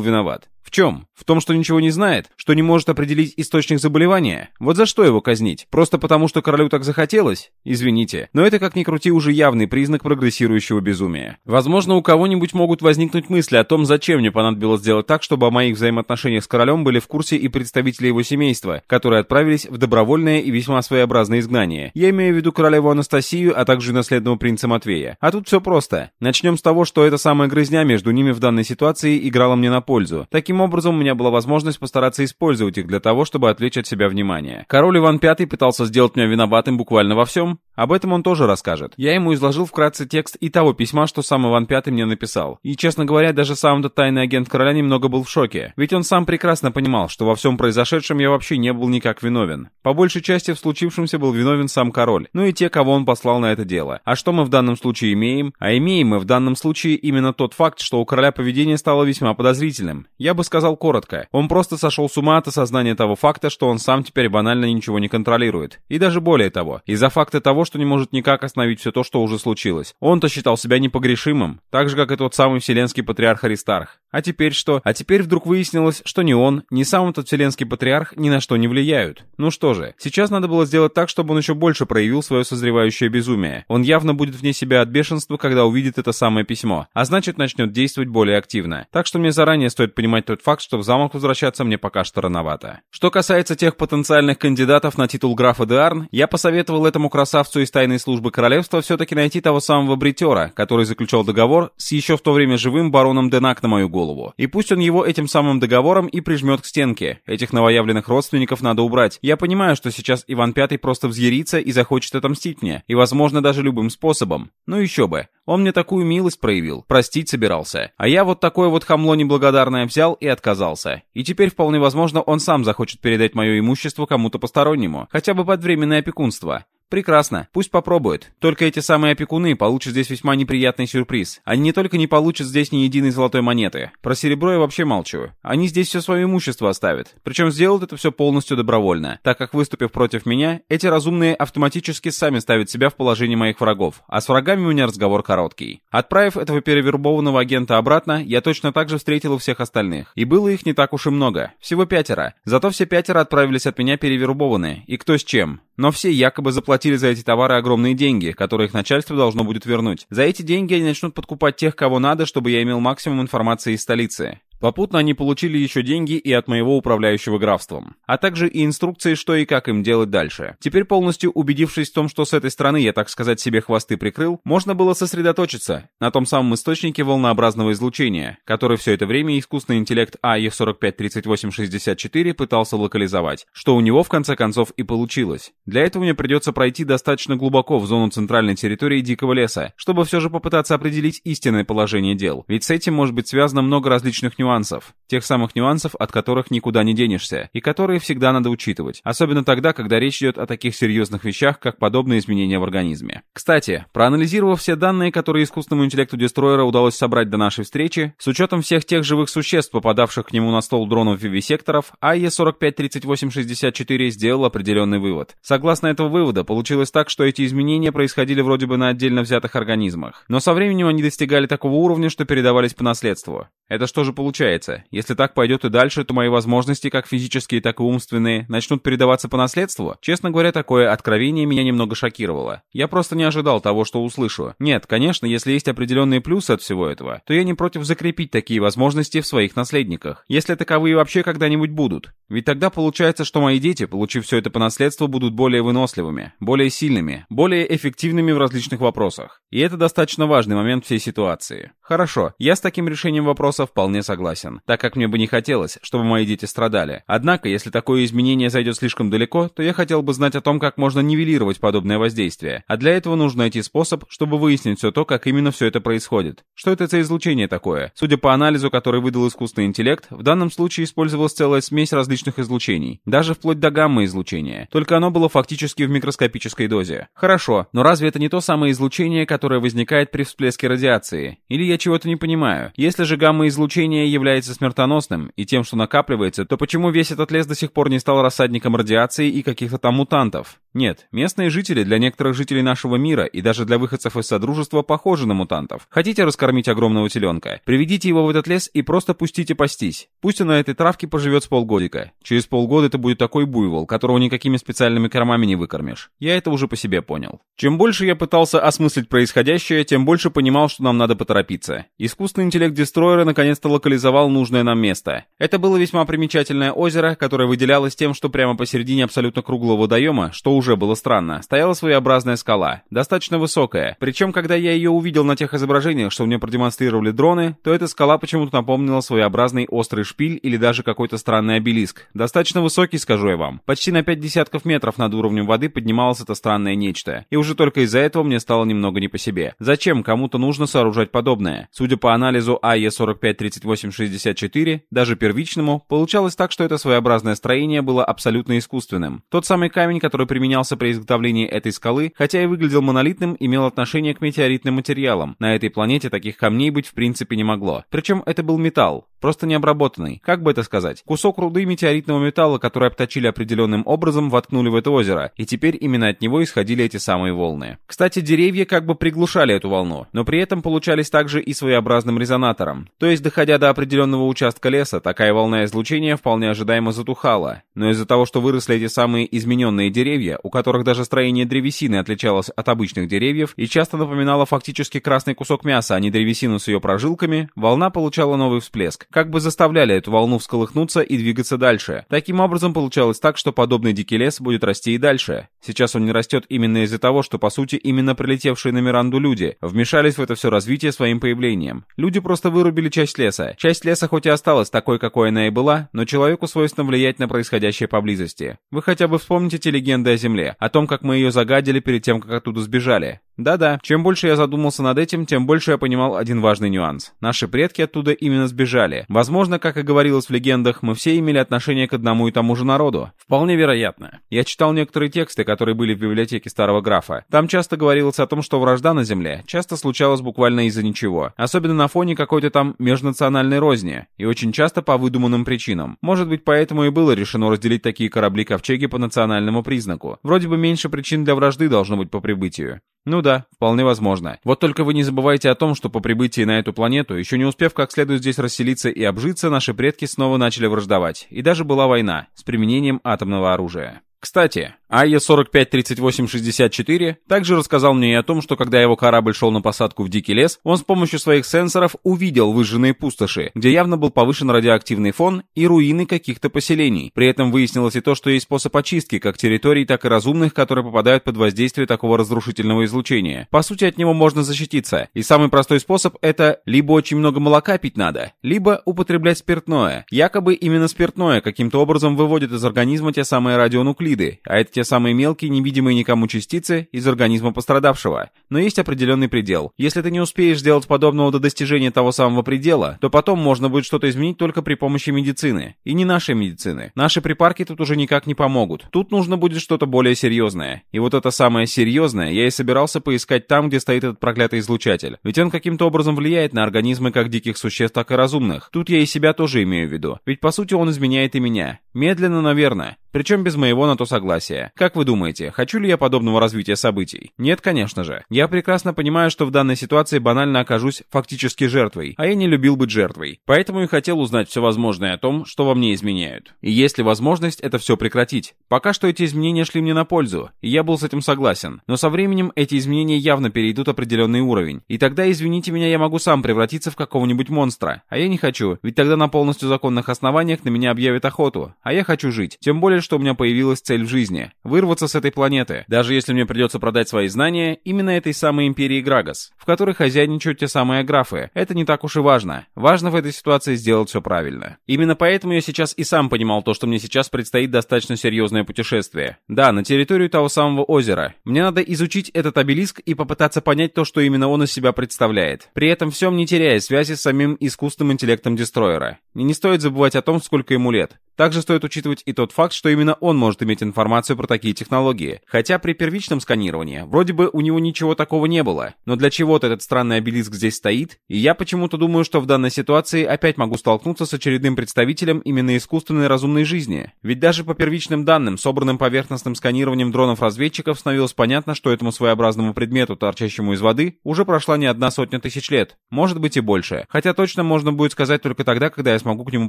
виноват? В чем? В том, что ничего не знает? Что не может определить источник заболевания? Вот за что его казнить? Просто потому, что королю так захотелось? Извините. Но это, как ни крути, уже явный признак прогрессирующего безумия. Возможно, у кого-нибудь могут возникнуть мысли о том, зачем мне понадобилось сделать так, чтобы о моих взаимоотношениях с королем были в курсе и представители его семейства, которые отправились в добровольное и весьма своеобразное изгнание. Я имею в виду королеву Анастасию, а также наследного принца Матвея. А тут все просто. Начнем с того, что эта самая грызня между ними в данной ситуации играла мне на пользу. Таким образом, у меня была возможность постараться использовать их для того, чтобы отвлечь от себя внимание. Король Иван V пытался сделать меня виноватым буквально во всем. Об этом он тоже расскажет. Я ему изложил вкратце текст и того письма, что сам Иван V мне написал. И, честно говоря, даже сам этот тайный агент короля немного был в шоке. Ведь он сам прекрасно понимал, что во всем произошедшем я вообще не был никак виновен. По большей части в случившемся был виновен сам король, ну и те, кого он послал на это дело. А что мы в данном случае имеем? А имеем мы в данном случае именно тот факт, что у короля поведение стало весьма подозрительным. Я бы сказал коротко. Он просто сошел с ума от осознания того факта, что он сам теперь банально ничего не контролирует. И даже более того, из-за факта того, что не может никак остановить все то, что уже случилось. Он-то считал себя непогрешимым, так же, как и тот самый вселенский патриарх Аристарх. А теперь что? А теперь вдруг выяснилось, что ни он, ни сам этот вселенский патриарх ни на что не влияют. Ну что же, сейчас надо было сделать так, чтобы он еще больше проявил свое созревающее безумие. Он явно будет вне себя от бешенства, когда увидит это самое письмо, а значит начнет действовать более активно. Так что мне заранее стоит понимать тот факт, что в замок возвращаться мне пока что рановато. Что касается тех потенциальных кандидатов на титул графа Деарн, я посоветовал этому красавцу из тайной службы королевства все-таки найти того самого бритера, который заключал договор с еще в то время живым бароном Денак на мою голову. И пусть он его этим самым договором и прижмет к стенке. Этих новоявленных родственников надо убрать. Я понимаю, что сейчас Иван Пятый просто взъярится и захочет отомстить мне. И, возможно, даже любым способом. Ну еще бы. Он мне такую милость проявил, простить собирался. А я вот такое вот хамло неблагодарное взял и отказался. И теперь вполне возможно он сам захочет передать мое имущество кому-то постороннему, хотя бы под временное опекунство. Прекрасно, пусть попробует. Только эти самые опекуны получат здесь весьма неприятный сюрприз. Они не только не получат здесь ни единой золотой монеты. Про серебро я вообще молчу. Они здесь все свое имущество оставят. Причем сделают это все полностью добровольно, так как выступив против меня, эти разумные автоматически сами ставят себя в положение моих врагов, а с врагами у меня разговор короткий. Отправив этого перевербованного агента обратно, я точно так же встретил и всех остальных. И было их не так уж и много, всего пятеро. Зато все пятеро отправились от меня перевербованные, и кто с чем. Но все якобы заплатили за эти товары огромные деньги, которые их начальство должно будет вернуть. За эти деньги они начнут подкупать тех, кого надо, чтобы я имел максимум информации из столицы. Попутно они получили еще деньги и от моего управляющего графством, а также и инструкции, что и как им делать дальше. Теперь полностью убедившись в том, что с этой стороны я, так сказать, себе хвосты прикрыл, можно было сосредоточиться на том самом источнике волнообразного излучения, который все это время искусственный интеллект АЕ-453864 пытался локализовать, что у него в конце концов и получилось. Для этого мне придется пройти достаточно глубоко в зону центральной территории Дикого леса, чтобы все же попытаться определить истинное положение дел, ведь с этим может быть связано много различных нюансов нюансов. Тех самых нюансов, от которых никуда не денешься, и которые всегда надо учитывать. Особенно тогда, когда речь идет о таких серьезных вещах, как подобные изменения в организме. Кстати, проанализировав все данные, которые искусственному интеллекту Дестройера удалось собрать до нашей встречи, с учетом всех тех живых существ, попадавших к нему на стол дронов вивисекторов, АЕ-453864 сделал определенный вывод. Согласно этого вывода, получилось так, что эти изменения происходили вроде бы на отдельно взятых организмах. Но со временем они достигали такого уровня, что передавались по наследству. Это что же получается? Если так пойдет и дальше, то мои возможности, как физические, так и умственные, начнут передаваться по наследству? Честно говоря, такое откровение меня немного шокировало. Я просто не ожидал того, что услышу. Нет, конечно, если есть определенные плюсы от всего этого, то я не против закрепить такие возможности в своих наследниках. Если таковые вообще когда-нибудь будут. Ведь тогда получается, что мои дети, получив все это по наследству, будут более выносливыми, более сильными, более эффективными в различных вопросах. И это достаточно важный момент всей ситуации. Хорошо, я с таким решением вопроса вполне согласен, так как мне бы не хотелось, чтобы мои дети страдали. Однако, если такое изменение зайдет слишком далеко, то я хотел бы знать о том, как можно нивелировать подобное воздействие. А для этого нужно найти способ, чтобы выяснить все то, как именно все это происходит. Что это за излучение такое? Судя по анализу, который выдал искусственный интеллект, в данном случае использовалась целая смесь различных излучений, даже вплоть до гамма-излучения. Только оно было фактически в микроскопической дозе. Хорошо, но разве это не то самое излучение, которое возникает при всплеске радиации? Или я чего-то не понимаю. Если же гамма-излучение является смертоносным и тем, что накапливается, то почему весь этот лес до сих пор не стал рассадником радиации и каких-то там мутантов? Нет, местные жители для некоторых жителей нашего мира и даже для выходцев из Содружества похожи на мутантов. Хотите раскормить огромного теленка? Приведите его в этот лес и просто пустите пастись. Пусть он на этой травке поживет с полгодика. Через полгода это будет такой буйвол, которого никакими специальными кормами не выкормишь. Я это уже по себе понял. Чем больше я пытался осмыслить происходящее, тем больше понимал, что нам надо поторопиться. Искусственный интеллект Дестройера наконец-то локализовал нужное нам место. Это было весьма примечательное озеро, которое выделялось тем, что прямо посередине абсолютно круглого водоема, что уже было странно, стояла своеобразная скала, достаточно высокая. Причем, когда я ее увидел на тех изображениях, что мне продемонстрировали дроны, то эта скала почему-то напомнила своеобразный острый шпиль или даже какой-то странный обелиск. Достаточно высокий, скажу я вам. Почти на 5 десятков метров над уровнем воды поднималось это странное нечто. И уже только из-за этого мне стало немного не по себе. Зачем кому-то нужно сооружать подобное? Судя по анализу АЕ453864, даже первичному, получалось так, что это своеобразное строение было абсолютно искусственным. Тот самый камень, который применялся при изготовлении этой скалы, хотя и выглядел монолитным, имел отношение к метеоритным материалам. На этой планете таких камней быть в принципе не могло. Причем это был металл, просто необработанный. Как бы это сказать? Кусок руды метеоритного металла, который обточили определенным образом, воткнули в это озеро, и теперь именно от него исходили эти самые волны. Кстати, деревья как бы приглушали эту волну, но при этом получались также и своеобразным резонатором. То есть, доходя до определенного участка леса, такая волна излучения вполне ожидаемо затухала. Но из-за того, что выросли эти самые измененные деревья, у которых даже строение древесины отличалось от обычных деревьев и часто напоминало фактически красный кусок мяса, а не древесину с ее прожилками, волна получала новый всплеск, как бы заставляли эту волну всколыхнуться и двигаться дальше. Таким образом, получалось так, что подобный дикий лес будет расти и дальше. Сейчас он не растет именно из-за того, что, по сути, именно прилетевшие на Миранду люди вмешались в это все развитие своим появлением. Люди просто вырубили часть леса. Часть леса хоть и осталась такой, какой она и была, но человеку свойственно влиять на происходящее поблизости. Вы хотя бы вспомните те легенды о Земле, о том, как мы ее загадили перед тем, как оттуда сбежали. Да-да, чем больше я задумался над этим, тем больше я понимал один важный нюанс. Наши предки оттуда именно сбежали. Возможно, как и говорилось в легендах, мы все имели отношение к одному и тому же народу. Вполне вероятно. Я читал некоторые тексты, которые были в библиотеке старого графа. Там часто говорилось о том, что вражда на земле часто случалась буквально из-за ничего. Особенно на фоне какой-то там межнациональной розни. И очень часто по выдуманным причинам. Может быть, поэтому и было решено разделить такие корабли-ковчеги по национальному признаку. Вроде бы меньше причин для вражды должно быть по прибытию. Ну да, вполне возможно. Вот только вы не забывайте о том, что по прибытии на эту планету, еще не успев как следует здесь расселиться и обжиться, наши предки снова начали враждовать. И даже была война с применением атомного оружия. Кстати, АЕ-453864 также рассказал мне и о том, что когда его корабль шел на посадку в дикий лес, он с помощью своих сенсоров увидел выжженные пустоши, где явно был повышен радиоактивный фон и руины каких-то поселений. При этом выяснилось и то, что есть способ очистки как территорий, так и разумных, которые попадают под воздействие такого разрушительного излучения. По сути, от него можно защититься. И самый простой способ это либо очень много молока пить надо, либо употреблять спиртное. Якобы именно спиртное каким-то образом выводит из организма те самые радионуклиды, а это те самые мелкие, невидимые никому частицы из организма пострадавшего. Но есть определенный предел. Если ты не успеешь сделать подобного до достижения того самого предела, то потом можно будет что-то изменить только при помощи медицины. И не нашей медицины. Наши припарки тут уже никак не помогут. Тут нужно будет что-то более серьезное. И вот это самое серьезное я и собирался поискать там, где стоит этот проклятый излучатель. Ведь он каким-то образом влияет на организмы как диких существ, так и разумных. Тут я и себя тоже имею в виду. Ведь по сути он изменяет и меня. Медленно, наверное. Причем без моего на то согласия. Как вы думаете, хочу ли я подобного развития событий? Нет, конечно же. Я прекрасно понимаю, что в данной ситуации банально окажусь фактически жертвой, а я не любил быть жертвой. Поэтому и хотел узнать все возможное о том, что во мне изменяют. И есть ли возможность это все прекратить? Пока что эти изменения шли мне на пользу, и я был с этим согласен. Но со временем эти изменения явно перейдут определенный уровень. И тогда, извините меня, я могу сам превратиться в какого-нибудь монстра. А я не хочу, ведь тогда на полностью законных основаниях на меня объявят охоту. А я хочу жить. Тем более, что у меня появилась цель в жизни — вырваться с этой планеты, даже если мне придется продать свои знания именно этой самой Империи Грагас, в которой хозяйничают те самые графы. Это не так уж и важно. Важно в этой ситуации сделать все правильно. Именно поэтому я сейчас и сам понимал то, что мне сейчас предстоит достаточно серьезное путешествие. Да, на территорию того самого озера. Мне надо изучить этот обелиск и попытаться понять то, что именно он из себя представляет. При этом всем не теряя связи с самим искусственным интеллектом Дестройера. И не стоит забывать о том, сколько ему лет. Также стоит учитывать и тот факт, что именно он может иметь информацию про такие технологии. Хотя при первичном сканировании вроде бы у него ничего такого не было. Но для чего-то этот странный обелиск здесь стоит, и я почему-то думаю, что в данной ситуации опять могу столкнуться с очередным представителем именно искусственной разумной жизни. Ведь даже по первичным данным, собранным поверхностным сканированием дронов-разведчиков, становилось понятно, что этому своеобразному предмету, торчащему из воды, уже прошла не одна сотня тысяч лет. Может быть и больше. Хотя точно можно будет сказать только тогда, когда я смогу к нему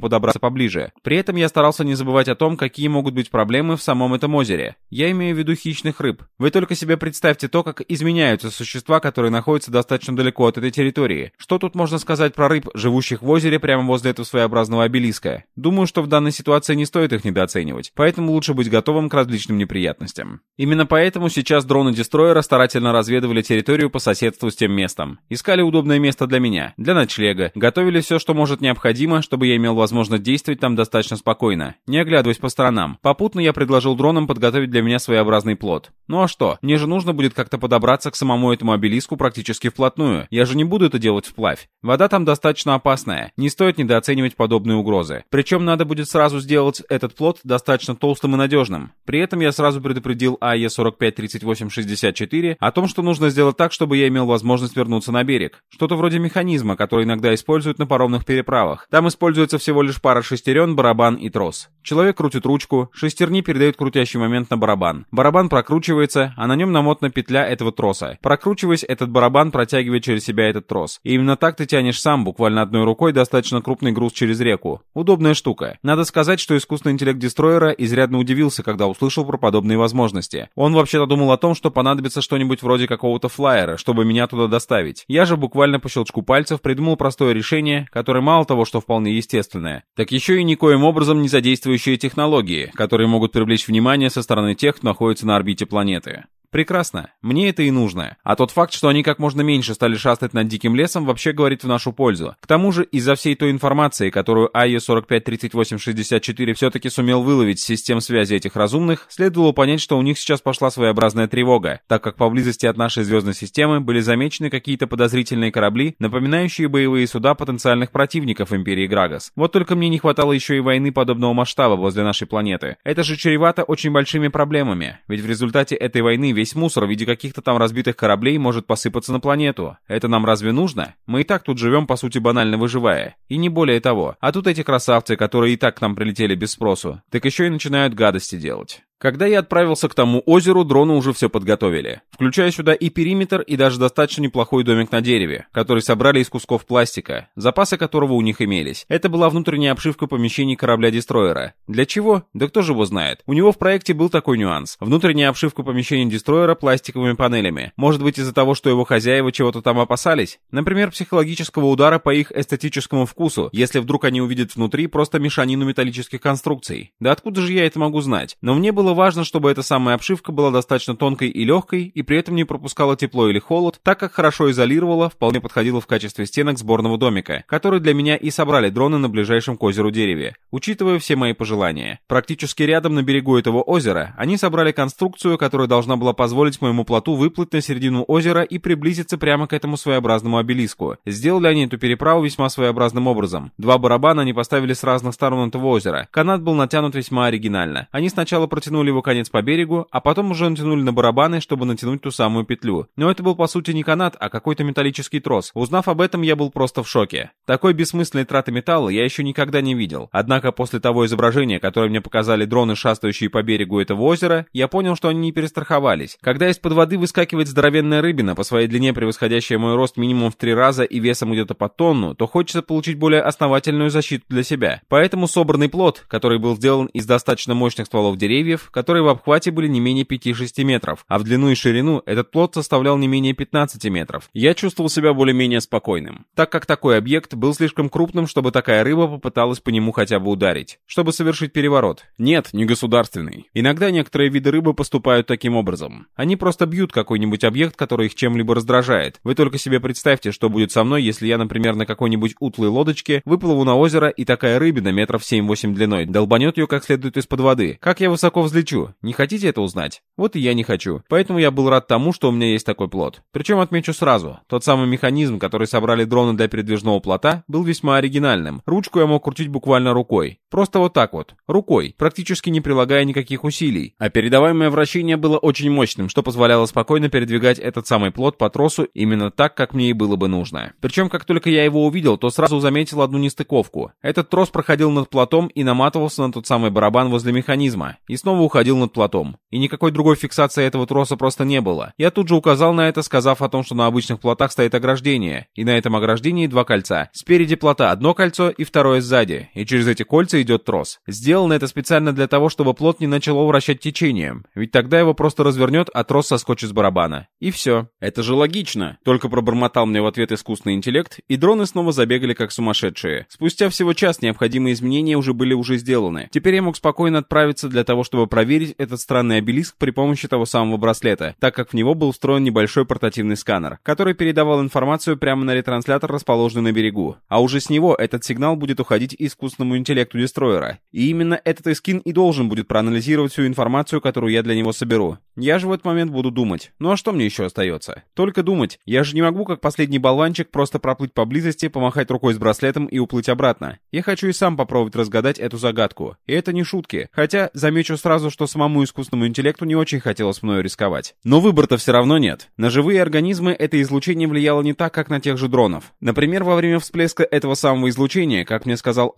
подобраться поближе. При этом я старался не забывать о том, какие могут быть проблемы в самом этом озере. Я имею в виду хищных рыб. Вы только себе представьте то, как изменяются существа, которые находятся достаточно далеко от этой территории. Что тут можно сказать про рыб, живущих в озере прямо возле этого своеобразного обелиска? Думаю, что в данной ситуации не стоит их недооценивать, поэтому лучше быть готовым к различным неприятностям. Именно поэтому сейчас дроны Дестройера старательно разведывали территорию по соседству с тем местом. Искали удобное место для меня, для ночлега, готовили все, что может необходимо, чтобы я имел возможность действовать там достаточно спокойно не оглядываясь по сторонам. Попутно я предложил дронам подготовить для меня своеобразный плод. Ну а что, мне же нужно будет как-то подобраться к самому этому обелиску практически вплотную. Я же не буду это делать вплавь. Вода там достаточно опасная, не стоит недооценивать подобные угрозы. Причем надо будет сразу сделать этот плод достаточно толстым и надежным. При этом я сразу предупредил АЕ 453864 о том, что нужно сделать так, чтобы я имел возможность вернуться на берег. Что-то вроде механизма, который иногда используют на паромных переправах. Там используется всего лишь пара шестерен, барабан и трос. Человек крутит ручку, шестерни передают крутящий момент на барабан. Барабан прокручивается, а на нем намотана петля этого троса. Прокручиваясь, этот барабан протягивает через себя этот трос. И именно так ты тянешь сам, буквально одной рукой, достаточно крупный груз через реку. Удобная штука. Надо сказать, что искусственный интеллект Дестройера изрядно удивился, когда услышал про подобные возможности. Он вообще-то думал о том, что понадобится что-нибудь вроде какого-то флайера, чтобы меня туда доставить. Я же буквально по щелчку пальцев придумал простое решение, которое мало того, что вполне естественное, так еще и никоим образом не задействует действующие технологии, которые могут привлечь внимание со стороны тех, кто находится на орбите планеты. Прекрасно. Мне это и нужно. А тот факт, что они как можно меньше стали шастать над диким лесом, вообще говорит в нашу пользу. К тому же, из-за всей той информации, которую АЕ-453864 все-таки сумел выловить с систем связи этих разумных, следовало понять, что у них сейчас пошла своеобразная тревога, так как поблизости от нашей звездной системы были замечены какие-то подозрительные корабли, напоминающие боевые суда потенциальных противников Империи Грагас. Вот только мне не хватало еще и войны подобного масштаба возле нашей планеты. Это же чревато очень большими проблемами, ведь в результате этой войны весь мусор в виде каких-то там разбитых кораблей может посыпаться на планету. Это нам разве нужно? Мы и так тут живем, по сути, банально выживая. И не более того. А тут эти красавцы, которые и так к нам прилетели без спросу, так еще и начинают гадости делать. Когда я отправился к тому озеру, дроны уже все подготовили. Включая сюда и периметр, и даже достаточно неплохой домик на дереве, который собрали из кусков пластика, запасы которого у них имелись. Это была внутренняя обшивка помещений корабля-дестройера. Для чего? Да кто же его знает. У него в проекте был такой нюанс. Внутренняя обшивка помещений дестройера пластиковыми панелями. Может быть из-за того, что его хозяева чего-то там опасались? Например, психологического удара по их эстетическому вкусу, если вдруг они увидят внутри просто мешанину металлических конструкций. Да откуда же я это могу знать? Но мне было важно, чтобы эта самая обшивка была достаточно тонкой и легкой, и при этом не пропускала тепло или холод, так как хорошо изолировала, вполне подходила в качестве стенок сборного домика, который для меня и собрали дроны на ближайшем к озеру дереве, учитывая все мои пожелания. Практически рядом на берегу этого озера они собрали конструкцию, которая должна была позволить моему плоту выплыть на середину озера и приблизиться прямо к этому своеобразному обелиску. Сделали они эту переправу весьма своеобразным образом. Два барабана они поставили с разных сторон этого озера. Канат был натянут весьма оригинально. Они сначала протянули натянули его конец по берегу, а потом уже натянули на барабаны, чтобы натянуть ту самую петлю. Но это был по сути не канат, а какой-то металлический трос. Узнав об этом, я был просто в шоке. Такой бессмысленной траты металла я еще никогда не видел. Однако после того изображения, которое мне показали дроны, шастающие по берегу этого озера, я понял, что они не перестраховались. Когда из-под воды выскакивает здоровенная рыбина, по своей длине превосходящая мой рост минимум в три раза и весом где-то по тонну, то хочется получить более основательную защиту для себя. Поэтому собранный плод, который был сделан из достаточно мощных стволов деревьев, которые в обхвате были не менее 5-6 метров, а в длину и ширину этот плот составлял не менее 15 метров. Я чувствовал себя более-менее спокойным, так как такой объект был слишком крупным, чтобы такая рыба попыталась по нему хотя бы ударить, чтобы совершить переворот. Нет, не государственный. Иногда некоторые виды рыбы поступают таким образом. Они просто бьют какой-нибудь объект, который их чем-либо раздражает. Вы только себе представьте, что будет со мной, если я, например, на какой-нибудь утлой лодочке выплыву на озеро, и такая рыбина метров 7-8 длиной долбанет ее как следует из-под воды. Как я высоко взлечу. Не хотите это узнать? Вот и я не хочу. Поэтому я был рад тому, что у меня есть такой плод. Причем отмечу сразу, тот самый механизм, который собрали дроны для передвижного плота, был весьма оригинальным. Ручку я мог крутить буквально рукой. Просто вот так вот. Рукой, практически не прилагая никаких усилий. А передаваемое вращение было очень мощным, что позволяло спокойно передвигать этот самый плод по тросу именно так, как мне и было бы нужно. Причем, как только я его увидел, то сразу заметил одну нестыковку. Этот трос проходил над плотом и наматывался на тот самый барабан возле механизма. И снова уходил над плотом. И никакой другой фиксации этого троса просто не было. Я тут же указал на это, сказав о том, что на обычных плотах стоит ограждение. И на этом ограждении два кольца. Спереди плота одно кольцо и второе сзади. И через эти кольца идет трос. Сделано это специально для того, чтобы плот не начало вращать течением. Ведь тогда его просто развернет, а трос соскочит с барабана. И все. Это же логично. Только пробормотал мне в ответ искусственный интеллект, и дроны снова забегали как сумасшедшие. Спустя всего час необходимые изменения уже были уже сделаны. Теперь я мог спокойно отправиться для того, чтобы проверить этот странный обелиск при помощи того самого браслета, так как в него был встроен небольшой портативный сканер, который передавал информацию прямо на ретранслятор, расположенный на берегу. А уже с него этот сигнал будет уходить искусственному интеллекту дестроера. И именно этот эскин и должен будет проанализировать всю информацию, которую я для него соберу. Я же в этот момент буду думать. Ну а что мне еще остается? Только думать. Я же не могу, как последний болванчик, просто проплыть поблизости, помахать рукой с браслетом и уплыть обратно. Я хочу и сам попробовать разгадать эту загадку. И это не шутки. Хотя, замечу сразу, что самому искусственному интеллекту не очень хотелось мною рисковать. Но выбора-то все равно нет. На живые организмы это излучение влияло не так, как на тех же дронов. Например, во время всплеска этого самого излучения, как мне сказал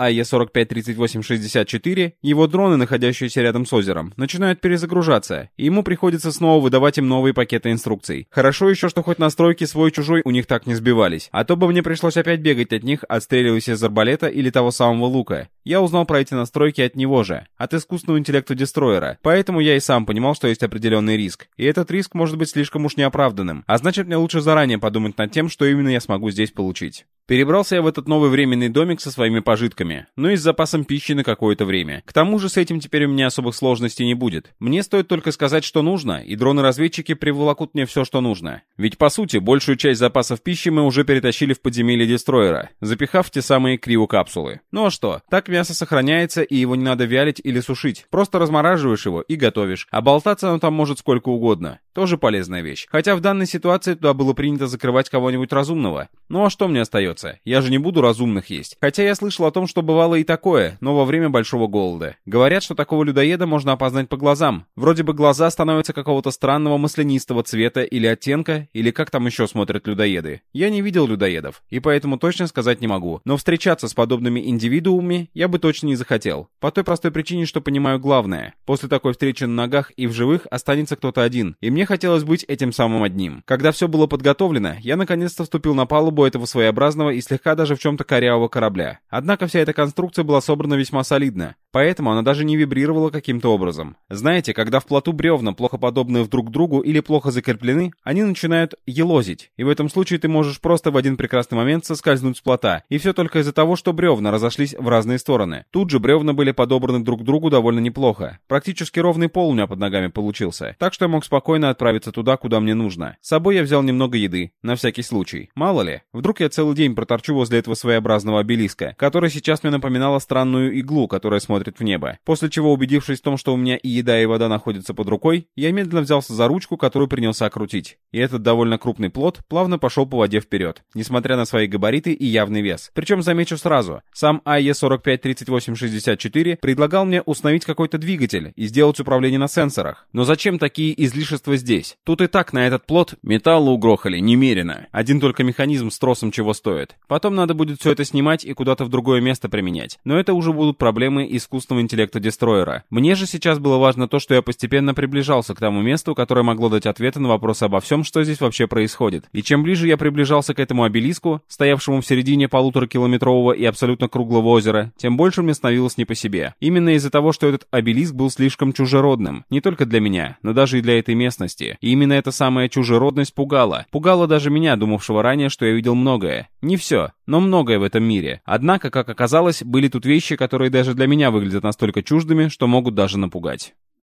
АЕ-453864, его дроны, находящиеся рядом с озером, начинают перезагружаться, и ему приходится снова выдавать им новые пакеты инструкций. Хорошо еще, что хоть настройки свой-чужой у них так не сбивались, а то бы мне пришлось опять бегать от них, отстреливаясь из арбалета или того самого лука. Я узнал про эти настройки от него же, от искусственного интеллекта дестроера, поэтому я и сам понимал, что есть определенный риск. И этот риск может быть слишком уж неоправданным, а значит мне лучше заранее подумать над тем, что именно я смогу здесь получить. Перебрался я в этот новый временный домик со своими пожитками, но и с запасом пищи пищи на какое-то время. К тому же с этим теперь у меня особых сложностей не будет. Мне стоит только сказать, что нужно, и дроны-разведчики приволокут мне все, что нужно. Ведь, по сути, большую часть запасов пищи мы уже перетащили в подземелье Дестройера, запихав те самые криокапсулы. Ну а что? Так мясо сохраняется, и его не надо вялить или сушить. Просто размораживаешь его и готовишь. А болтаться оно там может сколько угодно. Тоже полезная вещь. Хотя в данной ситуации туда было принято закрывать кого-нибудь разумного. Ну а что мне остается? Я же не буду разумных есть. Хотя я слышал о том, что бывало и такое, но во время большого голода. Говорят, что такого людоеда можно опознать по глазам. Вроде бы глаза становятся какого-то странного маслянистого цвета или оттенка, или как там еще смотрят людоеды. Я не видел людоедов, и поэтому точно сказать не могу. Но встречаться с подобными индивидуумами я бы точно не захотел. По той простой причине, что понимаю главное. После такой встречи на ногах и в живых останется кто-то один, и мне мне хотелось быть этим самым одним. Когда все было подготовлено, я наконец-то вступил на палубу этого своеобразного и слегка даже в чем-то корявого корабля. Однако вся эта конструкция была собрана весьма солидно, поэтому она даже не вибрировала каким-то образом. Знаете, когда в плоту бревна плохо подобные друг другу или плохо закреплены, они начинают елозить, и в этом случае ты можешь просто в один прекрасный момент соскользнуть с плота, и все только из-за того, что бревна разошлись в разные стороны. Тут же бревна были подобраны друг к другу довольно неплохо. Практически ровный пол у меня под ногами получился, так что я мог спокойно отправиться туда, куда мне нужно. С собой я взял немного еды, на всякий случай. Мало ли, вдруг я целый день проторчу возле этого своеобразного обелиска, который сейчас мне напоминала странную иглу, которая смотрит в небо. После чего, убедившись в том, что у меня и еда, и вода находятся под рукой, я медленно взялся за ручку, которую принялся крутить. И этот довольно крупный плод плавно пошел по воде вперед, несмотря на свои габариты и явный вес. Причем замечу сразу, сам АЕ-453864 предлагал мне установить какой-то двигатель и сделать управление на сенсорах. Но зачем такие излишества здесь. Тут и так на этот плод металла угрохали немерено. Один только механизм с тросом чего стоит. Потом надо будет все это снимать и куда-то в другое место применять. Но это уже будут проблемы искусственного интеллекта Дестройера. Мне же сейчас было важно то, что я постепенно приближался к тому месту, которое могло дать ответы на вопросы обо всем, что здесь вообще происходит. И чем ближе я приближался к этому обелиску, стоявшему в середине полутора километрового и абсолютно круглого озера, тем больше мне становилось не по себе. Именно из-за того, что этот обелиск был слишком чужеродным. Не только для меня, но даже и для этой местности. И именно эта самая чужеродность пугала. Пугала даже меня, думавшего ранее, что я видел многое. Не все, но многое в этом мире. Однако, как оказалось, были тут вещи, которые даже для меня выглядят настолько чуждыми, что могут даже напугать.